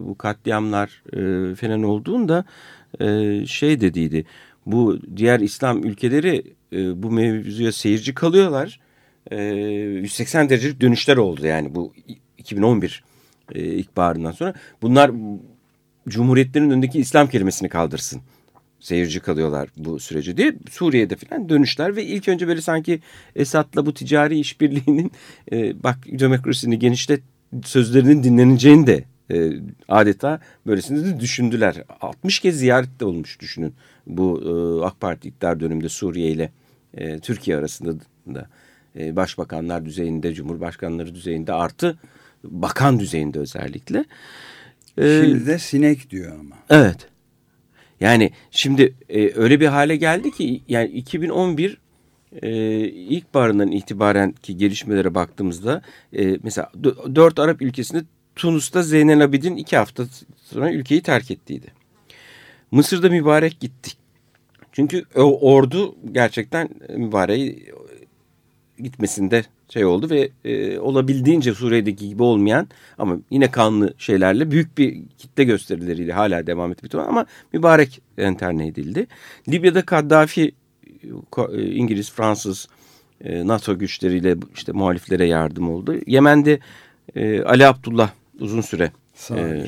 bu katliamlar e, falan olduğunda e, şey dediydi. Bu diğer İslam ülkeleri e, bu mevzuya seyirci kalıyorlar. E, 180 derecelik dönüşler oldu yani bu 2011 e, ilkbaharından sonra. Bunlar Cumhuriyetlerin önündeki İslam kelimesini kaldırsın seyirci kalıyorlar bu süreci diye Suriye'de falan dönüşler ve ilk önce böyle sanki Esad'la bu ticari işbirliğinin e, bak demokrasini genişlet sözlerinin dinleneceğini de e, adeta böylesinde de düşündüler. 60 kez ziyaret de olmuş düşünün bu e, AK Parti iktidar döneminde Suriye ile e, Türkiye arasında da e, başbakanlar düzeyinde, cumhurbaşkanları düzeyinde artı bakan düzeyinde özellikle. E, Şimdi de sinek diyor ama. Evet. Yani şimdi e, öyle bir hale geldi ki yani 2011 e, ilkbaharından itibaren ki gelişmelere baktığımızda e, mesela dört Arap ülkesinde Tunus'ta Zeynel Abidin iki hafta sonra ülkeyi terk ettiydi. Mısır'da mübarek gittik. Çünkü o ordu gerçekten mübareği gitmesinde şey oldu ve e, olabildiğince Suriye'deki gibi olmayan ama yine kanlı şeylerle büyük bir kitle gösterileriyle hala devam etti ama mübarek enterne edildi. Libya'da Kaddafi e, İngiliz, Fransız, e, NATO güçleriyle işte muhaliflere yardım oldu. Yemen'de e, Ali Abdullah uzun süre e,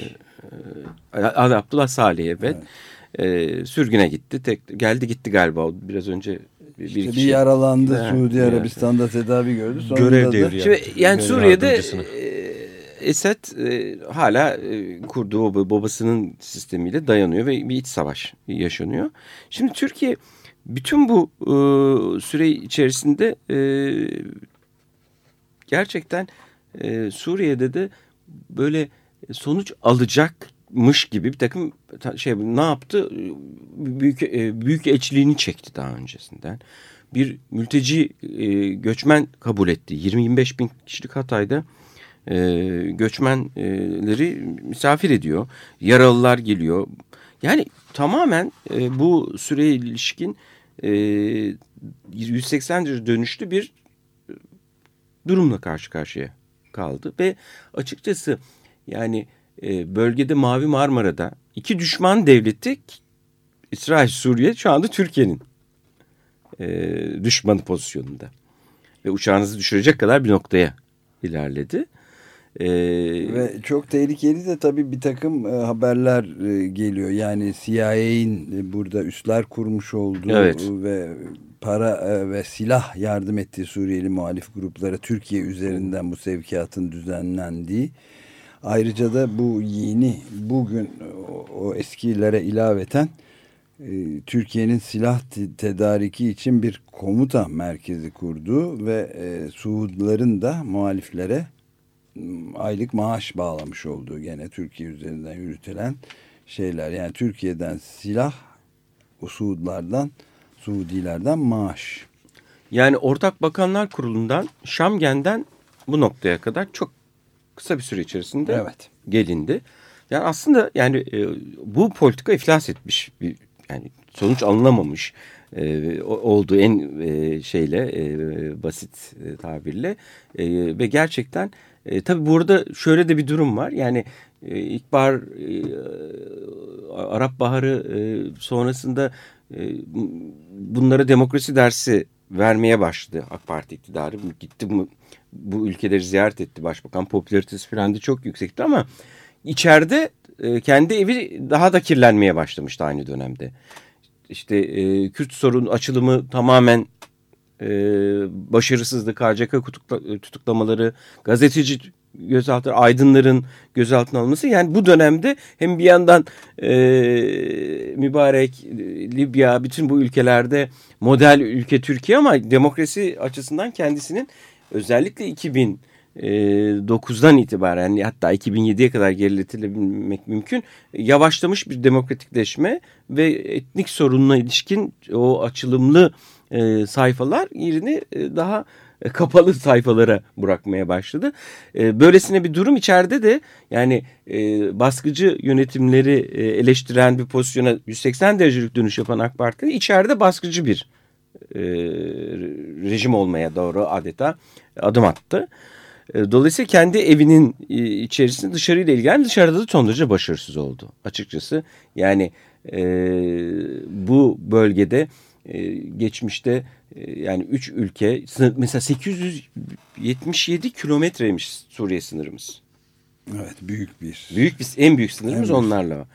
Ali Abdullah Salih evet, evet. E, sürgüne gitti. Tek, geldi gitti galiba biraz önce bir, işte bir, bir yaralandı yani, Suudi Arabistan'da yani. tedavi gördü. Sonra Görev devri Şimdi, yani Suriye'de e, Esed e, hala e, kurduğu babasının sistemiyle dayanıyor ve bir iç savaş yaşanıyor. Şimdi Türkiye bütün bu e, süre içerisinde e, gerçekten e, Suriye'de de böyle sonuç alacakmış gibi bir takım şey ne yaptı? Büyük e, büyük elçiliğini çekti daha öncesinden. Bir mülteci e, göçmen kabul etti. 20-25 bin kişilik Hatay'da e, göçmenleri misafir ediyor. Yaralılar geliyor. Yani tamamen e, bu süreye ilişkin e, 180 derece dönüşlü bir durumla karşı karşıya kaldı. Ve açıkçası yani e, bölgede Mavi Marmara'da iki düşman devleti İsrail, Suriye şu anda Türkiye'nin e, düşmanı pozisyonunda. Ve uçağınızı düşürecek kadar bir noktaya ilerledi. Ee, Ve çok tehlikeli de tabii bir takım e, haberler e, geliyor. Yani CIA'in e, burada üsler kurmuş olduğu evet. ve para e, ve silah yardım ettiği Suriyeli muhalif gruplara Türkiye üzerinden bu sevkiyatın düzenlendiği. Ayrıca da bu yeni bugün o, o eskilere ilaveten e, Türkiye'nin silah tedariki için bir komuta merkezi kurduğu ve e, Suudların da muhaliflere aylık maaş bağlamış olduğu gene Türkiye üzerinden yürütülen şeyler. Yani Türkiye'den silah, Suudlardan, Suudilerden maaş. Yani Ortak Bakanlar Kurulu'ndan Şamgen'den bu noktaya kadar çok kısa bir süre içerisinde evet. gelindi. Yani aslında yani e, bu politika iflas etmiş bir yani sonuç alınamamış e, olduğu en e, şeyle e, basit e, tabirle e, ve gerçekten e, tabii burada şöyle de bir durum var. Yani e, ilkbahar e, Arap Baharı e, sonrasında e, bunlara demokrasi dersi vermeye başladı AK Parti iktidarı. Gitti bu, bu ülkeleri ziyaret etti başbakan. Popülaritesi falan da çok yüksekti ama içeride e, kendi evi daha da kirlenmeye başlamıştı aynı dönemde. İşte e, Kürt sorun açılımı tamamen e, başarısızdı. KCK tutuklamaları, gazeteci gözaltı, aydınların gözaltına alınması. Yani bu dönemde hem bir yandan e, mübarek Libya, bütün bu ülkelerde model ülke Türkiye ama demokrasi açısından kendisinin özellikle 2000 2009'dan itibaren hatta 2007'ye kadar geriletilebilmek mümkün. Yavaşlamış bir demokratikleşme ve etnik sorununa ilişkin o açılımlı e, sayfalar yerini e, daha kapalı sayfalara bırakmaya başladı. E, böylesine bir durum içeride de yani e, baskıcı yönetimleri e, eleştiren bir pozisyona 180 derecelik dönüş yapan AK Parti içeride baskıcı bir e, rejim olmaya doğru adeta adım attı. E, dolayısıyla kendi evinin e, içerisinde dışarıyla ilgilen dışarıda da son derece başarısız oldu açıkçası. Yani e, bu bölgede e, geçmişte e, yani 3 ülke mesela 877 kilometreymiş Suriye sınırımız. Evet büyük bir. Büyük bir en büyük sınırımız en onlarla.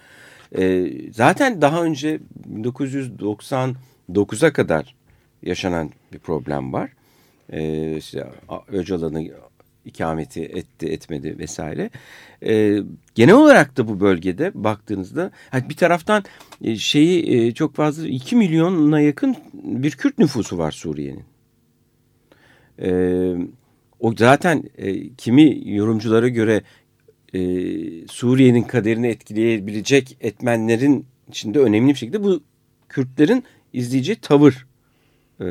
E, zaten daha önce 1999'a kadar yaşanan bir problem var. E, işte Öcalan'ı ikameti etti etmedi vesaire. E, genel olarak da bu bölgede baktığınızda hani bir taraftan e, şeyi e, çok fazla 2 milyona yakın bir Kürt nüfusu var Suriye'nin. E, o zaten e, kimi yorumculara göre e, Suriye'nin kaderini etkileyebilecek etmenlerin içinde önemli bir şekilde bu Kürtlerin izleyeceği tavır e,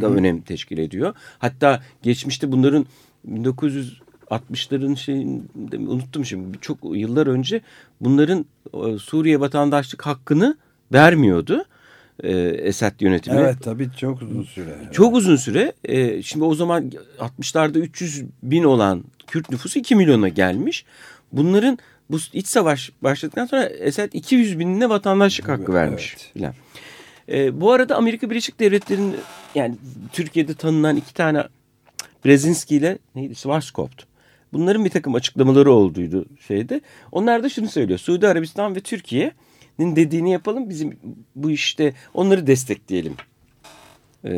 da Hı. önem teşkil ediyor. Hatta geçmişte bunların 1960'ların şeyinde unuttum şimdi çok yıllar önce bunların e, Suriye vatandaşlık hakkını vermiyordu. E, Esad yönetimi. Evet tabii çok uzun süre. Çok uzun süre. E, şimdi o zaman 60'larda 300 bin olan Kürt nüfusu 2 milyona gelmiş. Bunların bu iç savaş başladıktan sonra Esad 200 binine vatandaşlık hakkı vermiş. Evet. Falan. E, bu arada Amerika Birleşik Devletleri'nin yani Türkiye'de tanınan iki tane Brzezinski ile neydi? Schwarzkopf. Bunların bir takım açıklamaları olduydu şeyde. Onlar da şunu söylüyor. Suudi Arabistan ve Türkiye'nin dediğini yapalım. Bizim bu işte onları destekleyelim. Ee,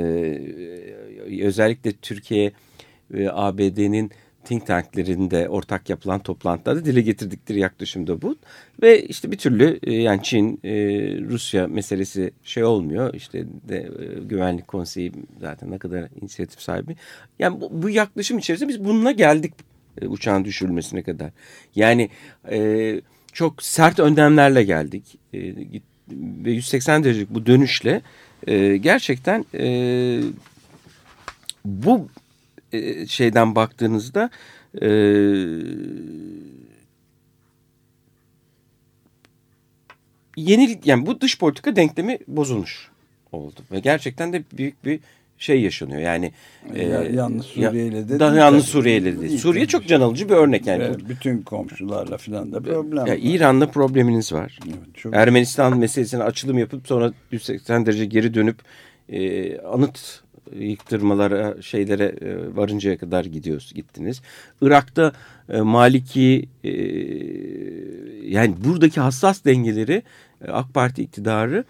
özellikle Türkiye ve ABD'nin think tanklerinde ortak yapılan toplantılarda dile getirdikleri yaklaşım da bu. Ve işte bir türlü e, yani Çin, e, Rusya meselesi şey olmuyor. İşte de, e, Güvenlik Konseyi zaten ne kadar inisiyatif sahibi. Yani bu, bu yaklaşım içerisinde biz bununla geldik uçağın düşürülmesine kadar. Yani çok sert önlemlerle geldik. ve 180 derecelik bu dönüşle gerçekten bu e, şeyden baktığınızda e, yeni yani bu dış politika denklemi bozulmuş oldu ve gerçekten de büyük bir şey yaşanıyor. Yani e, ya, yalnız Suriye ile de daha yalnız Suriye ile de. Suriye çok can alıcı bir örnek yani. Ve bütün komşularla falan da problem. Ya, İran'la probleminiz var. Evet, çok... Ermenistan meselesine açılım yapıp sonra 180 derece geri dönüp e, anıt yıktırmalara şeylere e, varıncaya kadar gidiyoruz gittiniz. Irak'ta e, Maliki e, yani buradaki hassas dengeleri e, AK Parti iktidarı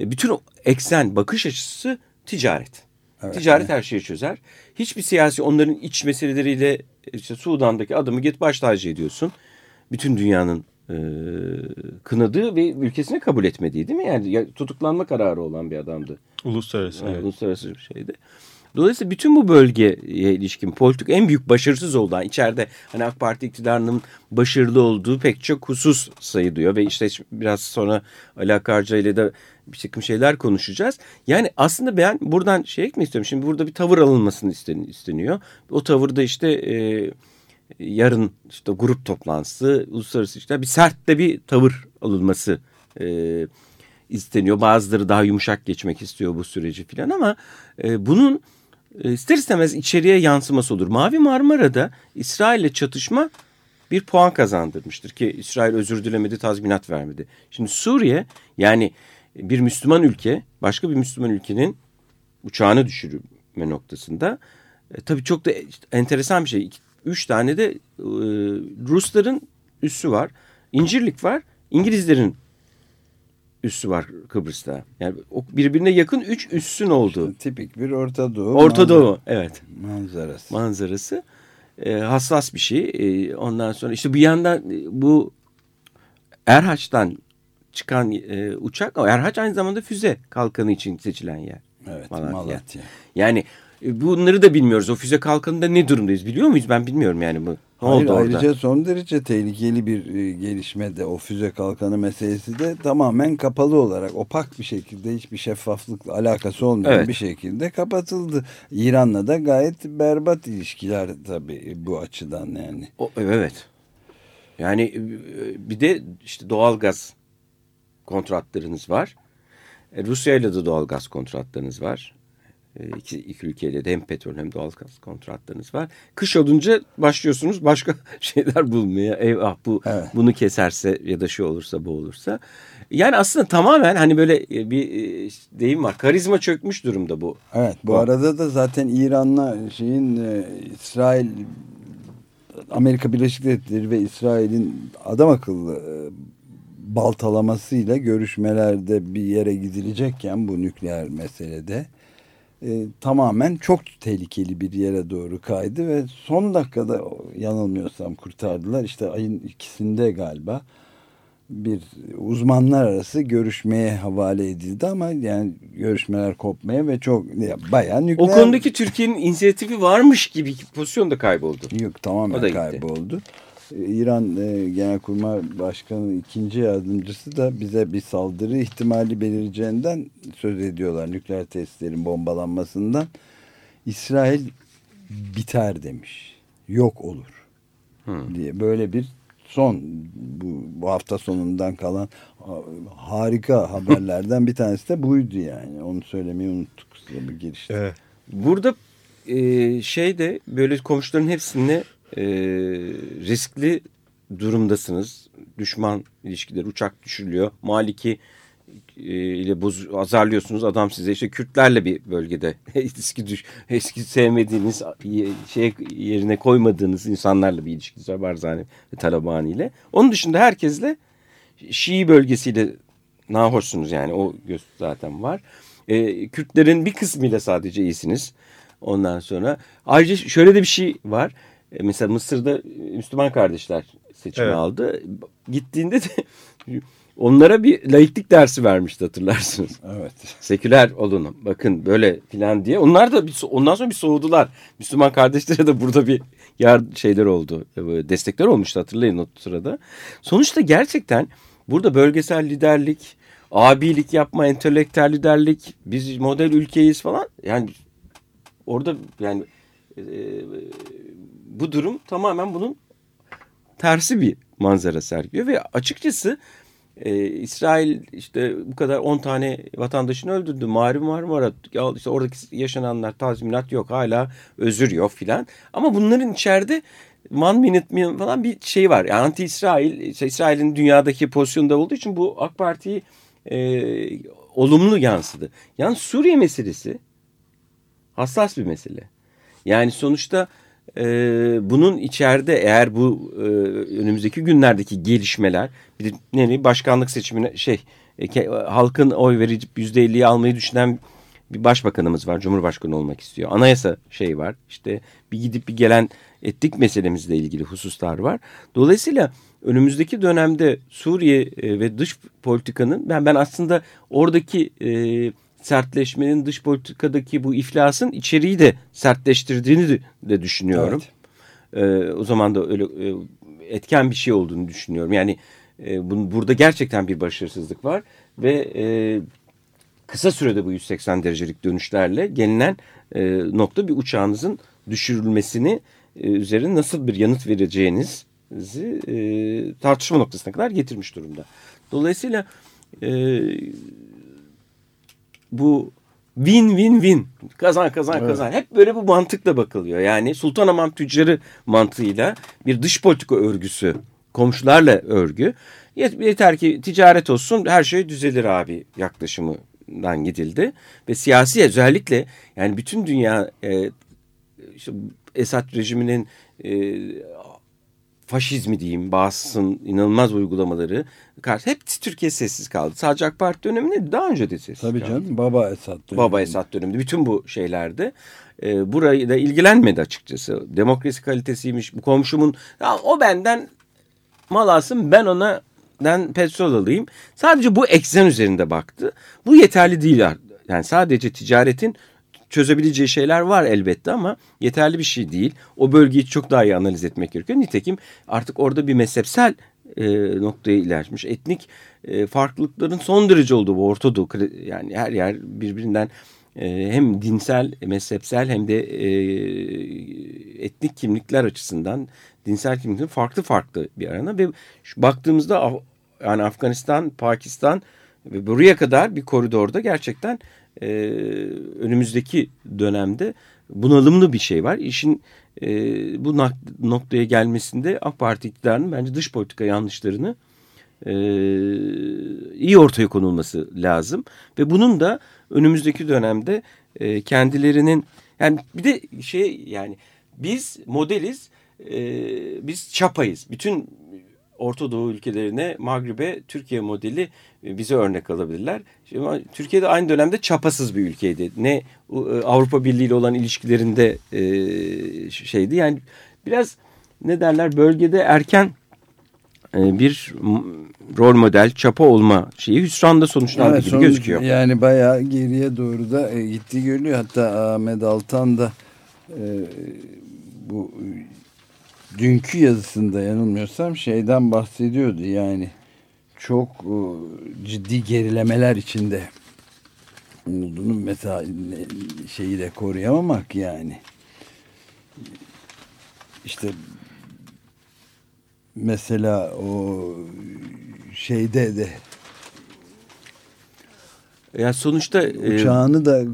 e, bütün eksen bakış açısı ticaret. Evet, ticaret evet. her şeyi çözer. Hiçbir siyasi onların iç meseleleriyle işte Sudan'daki adamı git baş tacı ediyorsun. Bütün dünyanın e, kınadığı ve ülkesine kabul etmediği değil mi? Yani tutuklanma kararı olan bir adamdı. Uluslararası. Evet. Uluslararası bir şeydi. Dolayısıyla bütün bu bölgeye ilişkin politik en büyük başarısız olan içeride hani AK Parti iktidarının başarılı olduğu pek çok husus sayılıyor ve işte biraz sonra Ali Akarca ile de bir takım şeyler konuşacağız. Yani aslında ben buradan şey ekmek istiyorum. Şimdi burada bir tavır alınmasını isteniyor. O tavırda işte e, yarın işte grup toplantısı, uluslararası işte bir sert de bir tavır alınması e, isteniyor. Bazıları daha yumuşak geçmek istiyor bu süreci filan ama e, bunun e, ister istemez içeriye yansıması olur. Mavi Marmara'da İsrail ile çatışma bir puan kazandırmıştır ki İsrail özür dilemedi, tazminat vermedi. Şimdi Suriye yani bir Müslüman ülke başka bir Müslüman ülkenin uçağını düşürme noktasında e, tabii çok da enteresan bir şey. Üç tane de e, Rusların üssü var. İncirlik var. İngilizlerin üssü var Kıbrıs'ta. Yani birbirine yakın üç üssün oldu. İşte tipik bir Orta Doğu. Orta Doğu evet. Manzarası. Manzarası. E, hassas bir şey. E, ondan sonra işte bir yandan e, bu Erhaç'tan çıkan e, uçak, Erhaç aynı zamanda füze kalkanı için seçilen yer. Evet Malatya. Malatya. Yani bunları da bilmiyoruz. O füze kalkanında ne durumdayız biliyor muyuz? Ben bilmiyorum yani bu. Ne Hayır, oldu orada? ayrıca son derece tehlikeli bir e, gelişme de o füze kalkanı meselesi de tamamen kapalı olarak opak bir şekilde hiçbir şeffaflıkla alakası olmayan Evet. bir şekilde kapatıldı. İran'la da gayet berbat ilişkiler tabii bu açıdan yani. O, evet. Yani e, bir de işte doğalgaz kontratlarınız var. E, Rusya ile de doğalgaz kontratlarınız var. E, İki, iki ülkeyle de hem petrol hem doğalgaz kontratlarınız var. Kış olunca başlıyorsunuz başka şeyler bulmaya. Eyvah bu Evet. bunu keserse ya da şu olursa bu olursa. Yani aslında tamamen hani böyle e, bir e, deyim var. Karizma çökmüş durumda bu. Evet bu O- arada da zaten İran'la şeyin e, İsrail Amerika Birleşik Devletleri ve İsrail'in adam akıllı e, baltalamasıyla görüşmelerde bir yere gidilecekken bu nükleer meselede e, tamamen çok tehlikeli bir yere doğru kaydı ve son dakikada yanılmıyorsam kurtardılar. İşte ayın ikisinde galiba bir uzmanlar arası görüşmeye havale edildi ama yani görüşmeler kopmaya ve çok ya bayağı nükleer O konudaki Türkiye'nin inisiyatifi varmış gibi pozisyonda kayboldu. yok tamamen da gitti. İran e, Genelkurmay Başkanı ikinci yardımcısı da bize bir saldırı ihtimali belireceğinden söz ediyorlar. Nükleer testlerin bombalanmasından. İsrail biter demiş. Yok olur. diye böyle bir son bu, bu hafta sonundan kalan ha- harika haberlerden bir tanesi de buydu yani. Onu söylemeyi unuttuk size bir girişte. Evet. Burada e, şey de böyle komşuların hepsinde e, riskli durumdasınız. Düşman ilişkileri uçak düşürülüyor. Maliki e, ile boz, azarlıyorsunuz. Adam size işte Kürtlerle bir bölgede eski düş, eski sevmediğiniz şey yerine koymadığınız insanlarla bir ilişkiniz var Barzani ve Talabani ile. Onun dışında herkesle Şii bölgesiyle nahoşsunuz yani o göz zaten var. E, Kürtlerin bir kısmıyla sadece iyisiniz. Ondan sonra ayrıca şöyle de bir şey var. E, mesela Mısır'da Müslüman kardeşler seçimi Evet. aldı. Gittiğinde de onlara bir laiklik dersi vermişti hatırlarsınız. Evet. Seküler olun bakın böyle filan diye. Onlar da bir, ondan sonra bir soğudular. Müslüman kardeşlere de burada bir yar şeyler oldu. e, Destekler olmuştu hatırlayın o sırada. Sonuçta gerçekten burada bölgesel liderlik, abilik yapma, entelektüel liderlik, biz model ülkeyiz falan. Yani orada yani e, bu durum tamamen bunun tersi bir manzara sergiliyor ve açıkçası e, İsrail işte bu kadar 10 tane vatandaşını öldürdü. Mari Marmara işte oradaki yaşananlar tazminat yok hala özür yok filan. Ama bunların içeride one minute mi falan bir şey var. Yani anti İsrail işte İsrail'in dünyadaki pozisyonda olduğu için bu AK Parti'yi e, olumlu yansıdı. Yani Suriye meselesi hassas bir mesele. Yani sonuçta e, bunun içeride eğer bu e, önümüzdeki günlerdeki gelişmeler bir de ne başkanlık seçimine şey e, ke- halkın oy verip yüzde elliyi almayı düşünen bir başbakanımız var. Cumhurbaşkanı olmak istiyor. Anayasa şey var. İşte bir gidip bir gelen etnik meselemizle ilgili hususlar var. Dolayısıyla önümüzdeki dönemde Suriye e, ve dış politikanın ben ben aslında oradaki e, sertleşmenin dış politikadaki bu iflasın içeriği de sertleştirdiğini de, de düşünüyorum. E, o zaman da öyle e, etken bir şey olduğunu düşünüyorum. Yani e, bunun, burada gerçekten bir başarısızlık var ve e, kısa sürede bu 180 derecelik dönüşlerle gelinen e, nokta bir uçağınızın düşürülmesini e, üzerine nasıl bir yanıt vereceğinizi e, tartışma noktasına kadar getirmiş durumda. Dolayısıyla e, bu win win win. Kazan kazan kazan. Hep böyle bu mantıkla bakılıyor. Yani Sultanamam tüccarı mantığıyla bir dış politika örgüsü komşularla örgü. Yet- yeter ki ticaret olsun her şey düzelir abi yaklaşımından gidildi. Ve siyasi özellikle yani bütün dünya e, işte Esad rejiminin e, faşizmi diyeyim, Bağız'ın inanılmaz uygulamaları karşı hep Türkiye sessiz kaldı. Sadece AK Parti döneminde daha önce de sessiz Tabii kaldı. canım Baba Esad dönemi. Baba Esad döneminde bütün bu şeylerde e, burayı da ilgilenmedi açıkçası. Demokrasi kalitesiymiş bu komşumun ya o benden mal alsın ben ona den petrol alayım. Sadece bu eksen üzerinde baktı. Bu yeterli değil. Yani sadece ticaretin çözebileceği şeyler var elbette ama yeterli bir şey değil. O bölgeyi çok daha iyi analiz etmek gerekiyor. Nitekim artık orada bir mezhepsel e, noktaya ilerlemiş. Etnik e, farklılıkların son derece olduğu bu Orta Doğu yani her yer birbirinden e, hem dinsel, mezhepsel hem de e, etnik kimlikler açısından dinsel kimlikler farklı farklı bir arana ve şu, baktığımızda yani Afganistan, Pakistan ve buraya kadar bir koridorda gerçekten e, önümüzdeki dönemde bunalımlı bir şey var. İşin e, bu noktaya gelmesinde AK Parti iktidarının bence dış politika yanlışlarını e, iyi ortaya konulması lazım. Ve bunun da önümüzdeki dönemde e, kendilerinin yani bir de şey yani biz modeliz e, biz çapayız. Bütün Orta Doğu ülkelerine, Maghrib'e Türkiye modeli e, bize örnek alabilirler. Şimdi, Türkiye'de aynı dönemde çapasız bir ülkeydi. Ne e, Avrupa Birliği ile olan ilişkilerinde e, şeydi. Yani biraz ne derler bölgede erken e, bir rol model, çapa olma şeyi hüsranda sonuçlandı evet, gibi sonuç, gözüküyor. Yani bayağı geriye doğru da e, gittiği görülüyor. Hatta Ahmet Altan da bu dünkü yazısında yanılmıyorsam şeyden bahsediyordu. Yani çok e, ciddi gerilemeler içinde olduğunu mesela şeyi de koruyamamak yani. İşte mesela o şeyde de ya sonuçta e, uçağını da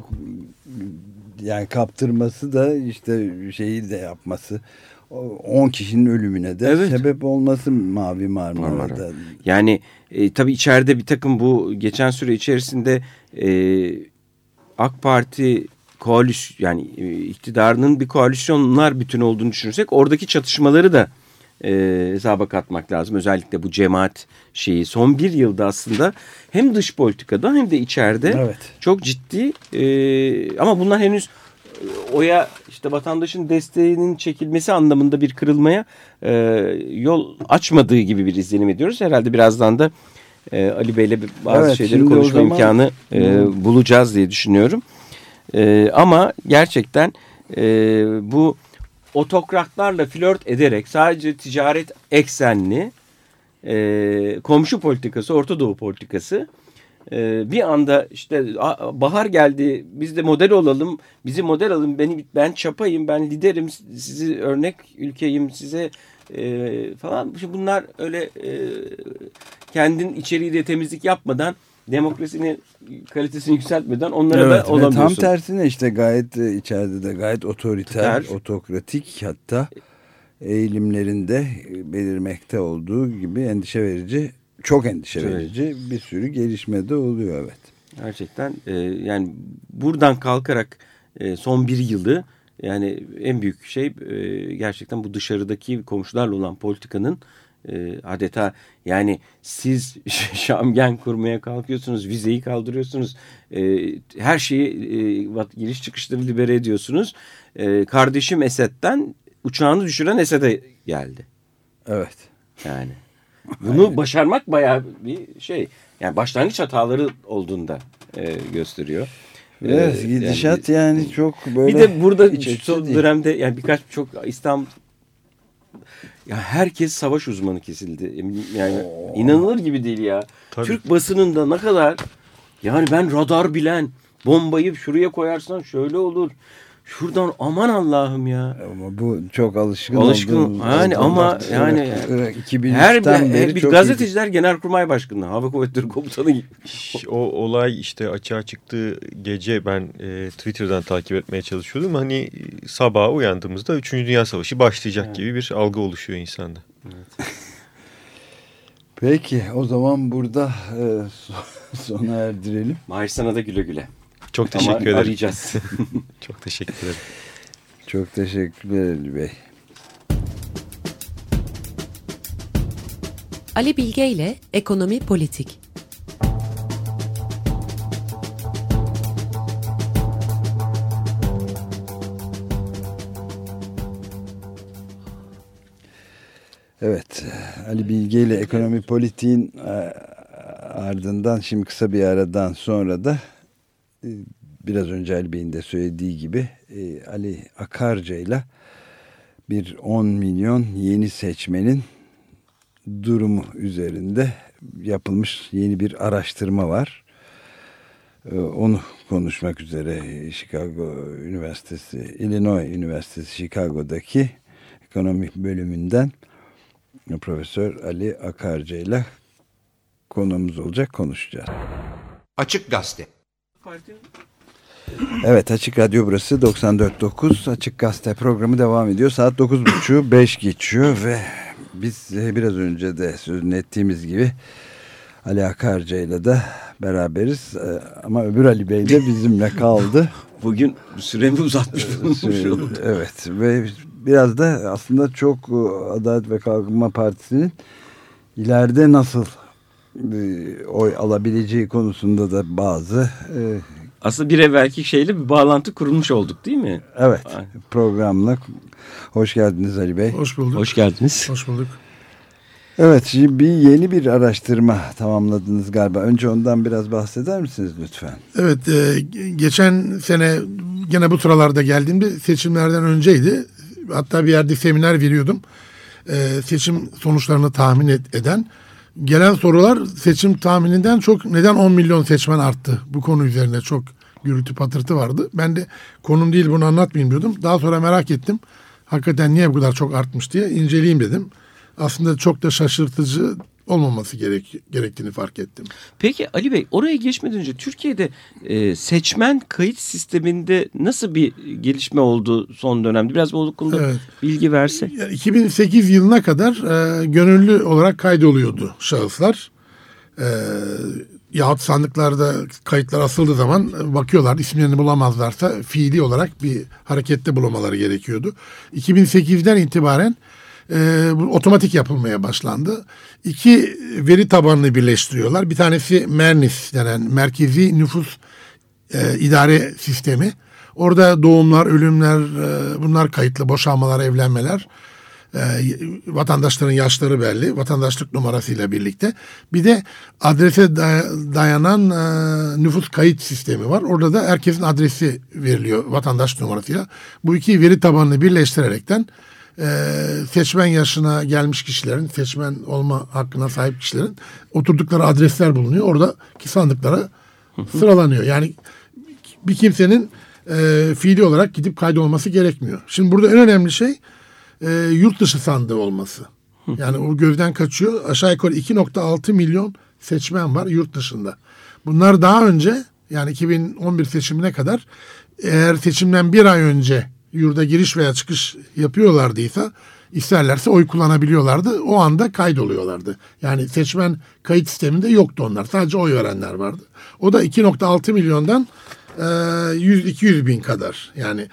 yani kaptırması da işte şeyi de yapması 10 kişinin ölümüne de evet. sebep olması Mavi Marmara'da. Marmara. Yani e, tabii içeride bir takım bu geçen süre içerisinde e, AK Parti koalisyon yani e, iktidarının bir koalisyonlar bütün olduğunu düşünürsek oradaki çatışmaları da e, hesaba katmak lazım. Özellikle bu cemaat şeyi son bir yılda aslında hem dış politikada hem de içeride evet. çok ciddi e, ama bunlar henüz oya işte vatandaşın desteğinin çekilmesi anlamında bir kırılmaya e, yol açmadığı gibi bir izlenim ediyoruz. Herhalde birazdan da e, Ali Bey'le bazı evet, şeyleri konuşma zaman... imkanı e, bulacağız diye düşünüyorum. E, ama gerçekten e, bu otokratlarla flört ederek sadece ticaret eksenli e, komşu politikası, Orta Doğu politikası e, bir anda işte bahar geldi biz de model olalım, bizi model alın, beni, ben çapayım, ben liderim, sizi örnek ülkeyim, size e, falan. Bunlar öyle e, kendin içeriği de temizlik yapmadan demokrasinin kalitesini yükseltmeden onlara evet, da olamıyorsun. Tam tersine işte gayet e, içeride de gayet otoriter, Ter. otokratik hatta eğilimlerinde belirmekte olduğu gibi endişe verici, çok endişe evet. verici bir sürü gelişme de oluyor evet. Gerçekten e, yani buradan kalkarak e, son bir yılı yani en büyük şey e, gerçekten bu dışarıdaki komşularla olan politikanın e, adeta yani siz şamgen kurmaya kalkıyorsunuz, vizeyi kaldırıyorsunuz, e, her şeyi e, giriş çıkışları libere ediyorsunuz. E, kardeşim Esed'den uçağını düşüren Esed'e geldi. Evet. Yani bunu başarmak bayağı bir şey. Yani başlangıç hataları olduğunda e, gösteriyor. Evet, gidişat yani, yani çok böyle... Bir de burada son dönemde yani birkaç çok İstanbul ya herkes savaş uzmanı kesildi. Yani Oo. inanılır gibi değil ya. Tabii. Türk basınında ne kadar yani ben radar bilen bombayı şuraya koyarsan şöyle olur. Şuradan aman Allah'ım ya. Ama bu çok alışkın Alışkın yani ama yani her beri bir gazeteciler iyi. Genelkurmay Başkanı, Hava Kuvvetleri Komutanı gibi. O olay işte açığa çıktığı gece ben e, Twitter'dan takip etmeye çalışıyordum. Hani sabah uyandığımızda 3. Dünya Savaşı başlayacak evet. gibi bir algı oluşuyor insanda. Evet. Peki o zaman burada e, sona erdirelim. Mahir sana da güle güle. Çok teşekkür Ama ederim. arayacağız. Çok teşekkür ederim. Çok teşekkürler Ali Bey. Ali Bilge ile Ekonomi Politik. Evet, Ali Bilge ile Ekonomi Politik'in e, ardından şimdi kısa bir aradan sonra da biraz önce Ali de söylediği gibi e, Ali Akarca bir 10 milyon yeni seçmenin durumu üzerinde yapılmış yeni bir araştırma var. E, onu konuşmak üzere Chicago Üniversitesi, Illinois Üniversitesi Chicago'daki ekonomi bölümünden Profesör Ali Akarca ile konuğumuz olacak konuşacağız. Açık Gazete. Evet Açık Radyo burası 94.9 Açık Gazete programı devam ediyor. Saat 9.30 5 geçiyor ve biz biraz önce de sözünü ettiğimiz gibi Ali Akarca ile de beraberiz. Ee, ama öbür Ali Bey de bizimle kaldı. Bugün süremi uzatmış bulunmuş Evet ve biraz da aslında çok e, Adalet ve Kalkınma Partisi'nin ileride nasıl e, oy alabileceği konusunda da bazı e, aslında bir evvelki şeyle bir bağlantı kurulmuş olduk değil mi? Evet programla. Hoş geldiniz Ali Bey. Hoş bulduk. Hoş geldiniz. Hoş bulduk. Evet şimdi bir yeni bir araştırma tamamladınız galiba. Önce ondan biraz bahseder misiniz lütfen? Evet e, geçen sene gene bu sıralarda geldiğimde seçimlerden önceydi. Hatta bir yerde seminer veriyordum. E, seçim sonuçlarını tahmin et, eden. Gelen sorular seçim tahmininden çok neden 10 milyon seçmen arttı? Bu konu üzerine çok gürültü patırtı vardı. Ben de konum değil bunu anlatmayayım diyordum. Daha sonra merak ettim. Hakikaten niye bu kadar çok artmış diye inceleyeyim dedim. Aslında çok da şaşırtıcı olmaması gerek, gerektiğini fark ettim. Peki Ali Bey oraya geçmeden önce Türkiye'de e, seçmen kayıt sisteminde nasıl bir gelişme oldu son dönemde? Biraz bu konuda evet. bilgi verse. Yani 2008 yılına kadar e, gönüllü olarak kaydoluyordu şahıslar. E, yahut sandıklarda kayıtlar asıldığı zaman bakıyorlar isimlerini bulamazlarsa fiili olarak bir harekette bulunmaları gerekiyordu. 2008'den itibaren e, bu otomatik yapılmaya başlandı. İki veri tabanını birleştiriyorlar. Bir tanesi MERNIS denen Merkezi Nüfus e, İdare Sistemi. Orada doğumlar, ölümler, e, bunlar kayıtlı, boşanmalar, evlenmeler. E, vatandaşların yaşları belli, vatandaşlık numarasıyla birlikte. Bir de adrese dayanan e, nüfus kayıt sistemi var. Orada da herkesin adresi veriliyor vatandaş numarasıyla. Bu iki veri tabanını birleştirerekten e, seçmen yaşına gelmiş kişilerin, seçmen olma hakkına sahip kişilerin oturdukları adresler bulunuyor. Oradaki sandıklara sıralanıyor. Yani bir kimsenin e, fiili olarak gidip kaydolması gerekmiyor. Şimdi burada en önemli şey e, yurt dışı sandığı olması. Yani o gözden kaçıyor. Aşağı yukarı 2.6 milyon seçmen var yurt dışında. Bunlar daha önce yani 2011 seçimine kadar eğer seçimden bir ay önce yurda giriş veya çıkış yapıyorlardıysa isterlerse oy kullanabiliyorlardı. O anda kaydoluyorlardı. Yani seçmen kayıt sisteminde yoktu onlar. Sadece oy verenler vardı. O da 2.6 milyondan 100-200 bin kadar. Yani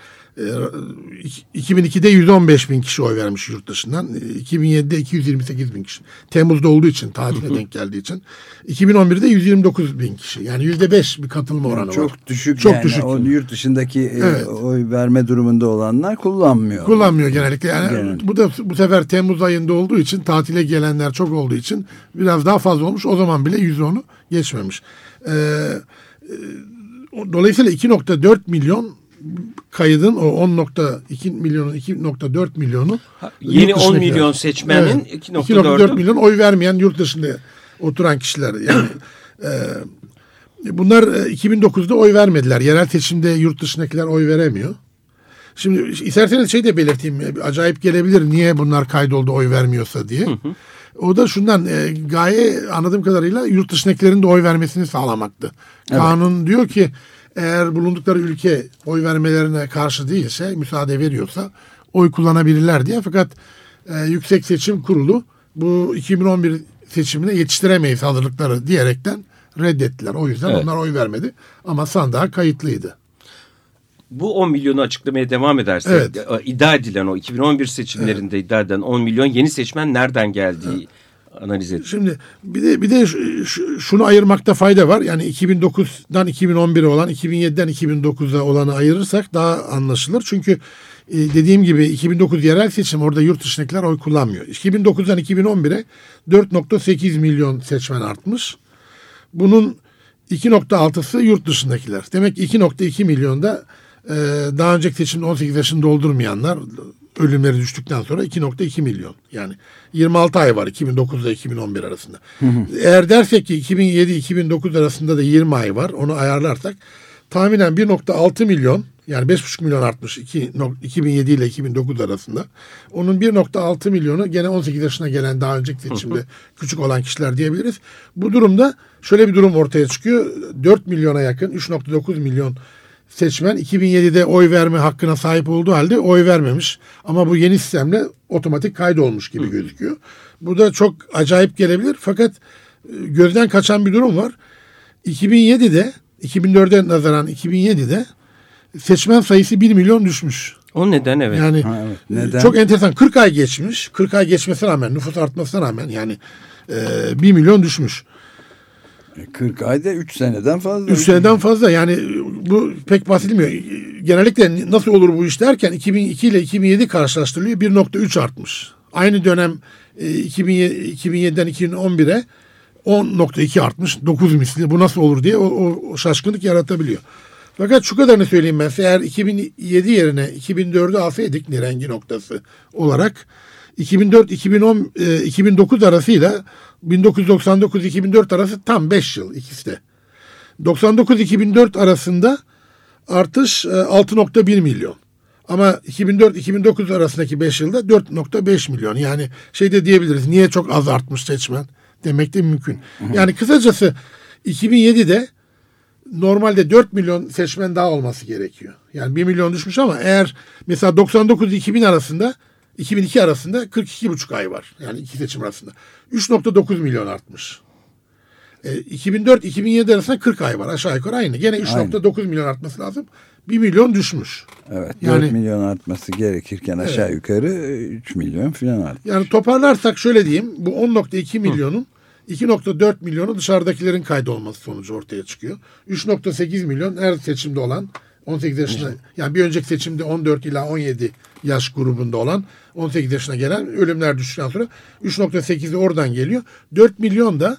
2002'de ee, 115 bin kişi oy vermiş yurt dışından. 2007'de ee, 228 bin kişi. Temmuz'da olduğu için, tarihine denk geldiği için. 2011'de 129 bin kişi. Yani yüzde beş bir katılma oranı çok var. Düşük çok yani. düşük. O yurt dışındaki e, evet. oy verme durumunda olanlar kullanmıyor. Kullanmıyor genellikle. Yani genellikle. bu da bu sefer Temmuz ayında olduğu için tatile gelenler çok olduğu için biraz daha fazla olmuş. O zaman bile %10'u geçmemiş. Ee, dolayısıyla 2.4 milyon kaydın o 10.2 milyonun 2.4 milyonu yeni 10 milyon yani. seçmenin evet, 2.4 milyon oy vermeyen yurt dışında oturan kişiler yani e, bunlar 2009'da e, oy vermediler. Yerel seçimde yurt dışındakiler oy veremiyor. Şimdi isterseniz şey de belirteyim. E, acayip gelebilir niye bunlar kaydoldu oy vermiyorsa diye. O da şundan e, gaye anladığım kadarıyla yurt dışındakilerin de oy vermesini sağlamaktı. Evet. Kanun diyor ki eğer bulundukları ülke oy vermelerine karşı değilse, müsaade veriyorsa oy kullanabilirler diye. Fakat e, Yüksek Seçim Kurulu bu 2011 seçimine yetiştiremeyiz hazırlıkları diyerekten reddettiler. O yüzden evet. onlar oy vermedi ama sandığa kayıtlıydı. Bu 10 milyonu açıklamaya devam edersek evet. E, iddia edilen o 2011 seçimlerinde evet. iddia edilen 10 milyon yeni seçmen nereden geldiği evet analiz et. Şimdi bir de bir de şunu ayırmakta fayda var. Yani 2009'dan 2011'e olan, 2007'den 2009'a olanı ayırırsak daha anlaşılır. Çünkü e, dediğim gibi 2009 yerel seçim orada yurt dışındakiler oy kullanmıyor. 2009'dan 2011'e 4.8 milyon seçmen artmış. Bunun 2.6'sı yurt dışındakiler. Demek ki 2.2 milyonda e, daha önceki seçimde 18 yaşını doldurmayanlar ölümleri düştükten sonra 2.2 milyon. Yani 26 ay var 2009 ile 2011 arasında. Eğer dersek ki 2007-2009 arasında da 20 ay var onu ayarlarsak tahminen 1.6 milyon yani 5,5 milyon artmış iki, 2007 ile 2009 arasında. Onun 1.6 milyonu gene 18 yaşına gelen daha önceki seçimde küçük olan kişiler diyebiliriz. Bu durumda şöyle bir durum ortaya çıkıyor. 4 milyona yakın 3.9 milyon seçmen 2007'de oy verme hakkına sahip olduğu halde oy vermemiş. Ama bu yeni sistemle otomatik kaydolmuş gibi gözüküyor. Bu da çok acayip gelebilir fakat e, gözden kaçan bir durum var. 2007'de 2004'e nazaran 2007'de seçmen sayısı 1 milyon düşmüş. O neden evet. Yani Ha, evet. Neden? çok enteresan 40 ay geçmiş. 40 ay geçmesine rağmen nüfus artmasına rağmen yani e, 1 milyon düşmüş. 40 ayda 3 seneden fazla. 3 seneden fazla yani bu pek bahsedilmiyor. Genellikle nasıl olur bu iş derken 2002 ile 2007 karşılaştırılıyor 1.3 artmış. Aynı dönem e, 2007 2007'den 2011'e 10.2 artmış 9 misli bu nasıl olur diye o, o, şaşkınlık yaratabiliyor. Fakat şu kadarını söyleyeyim ben eğer 2007 yerine 2004'ü alsaydık nirengi noktası olarak 2004-2010 e, 2009 arasıyla 1999-2004 arası tam 5 yıl ikisi de. 99-2004 arasında artış e, 6.1 milyon. Ama 2004-2009 arasındaki 5 yılda 4.5 milyon. Yani şey de diyebiliriz niye çok az artmış seçmen demek de mümkün. Yani kısacası 2007'de normalde 4 milyon seçmen daha olması gerekiyor. Yani 1 milyon düşmüş ama eğer mesela 99-2000 arasında 2002 arasında 42,5 ay var. Yani iki seçim arasında. 3.9 milyon artmış. E, 2004-2007 arasında 40 ay var. Aşağı yukarı aynı. Gene 3.9 milyon artması lazım. 1 milyon düşmüş. Evet 4 Yani- milyon artması gerekirken aşağı yukarı 3 milyon falan artmış. Yani toparlarsak şöyle diyeyim. Bu 10.2 milyonun 2.4 milyonu dışarıdakilerin kaydolması sonucu ortaya çıkıyor. 3.8 milyon her seçimde olan 18 yaşına yani bir önceki seçimde 14 ila 17 yaş grubunda olan 18 yaşına gelen ölümler düştükten sonra 3.8'i oradan geliyor. 4 milyon da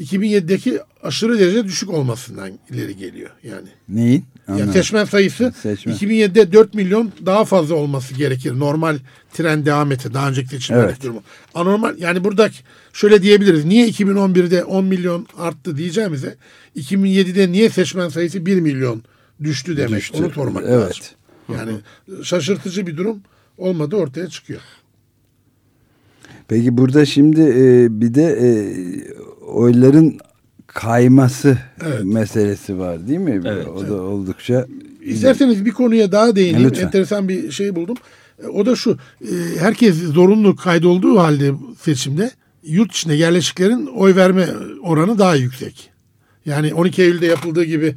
2007'deki aşırı derece düşük olmasından ileri geliyor yani. Neyin? Yani seçmen sayısı Seçmen. 2007'de 4 milyon daha fazla olması gerekir. Normal tren devam etse daha önceki seçimlerdeki Evet. durumu. Anormal yani burada şöyle diyebiliriz. Niye 2011'de 10 milyon arttı diyeceğimize 2007'de niye seçmen sayısı 1 milyon düştü demek. Düştü. Onu sormak Evet. lazım. Yani şaşırtıcı bir durum olmadı ortaya çıkıyor. Peki burada şimdi e, bir de e, oyların kayması Evet. meselesi var değil mi? Evet. o da oldukça İsterseniz bir konuya daha değineyim. Lütfen. Enteresan bir şey buldum. E, O da şu. e, Herkes zorunlu kaydolduğu halde seçimde yurt içinde yerleşiklerin oy verme oranı daha yüksek. Yani 12 Eylül'de yapıldığı gibi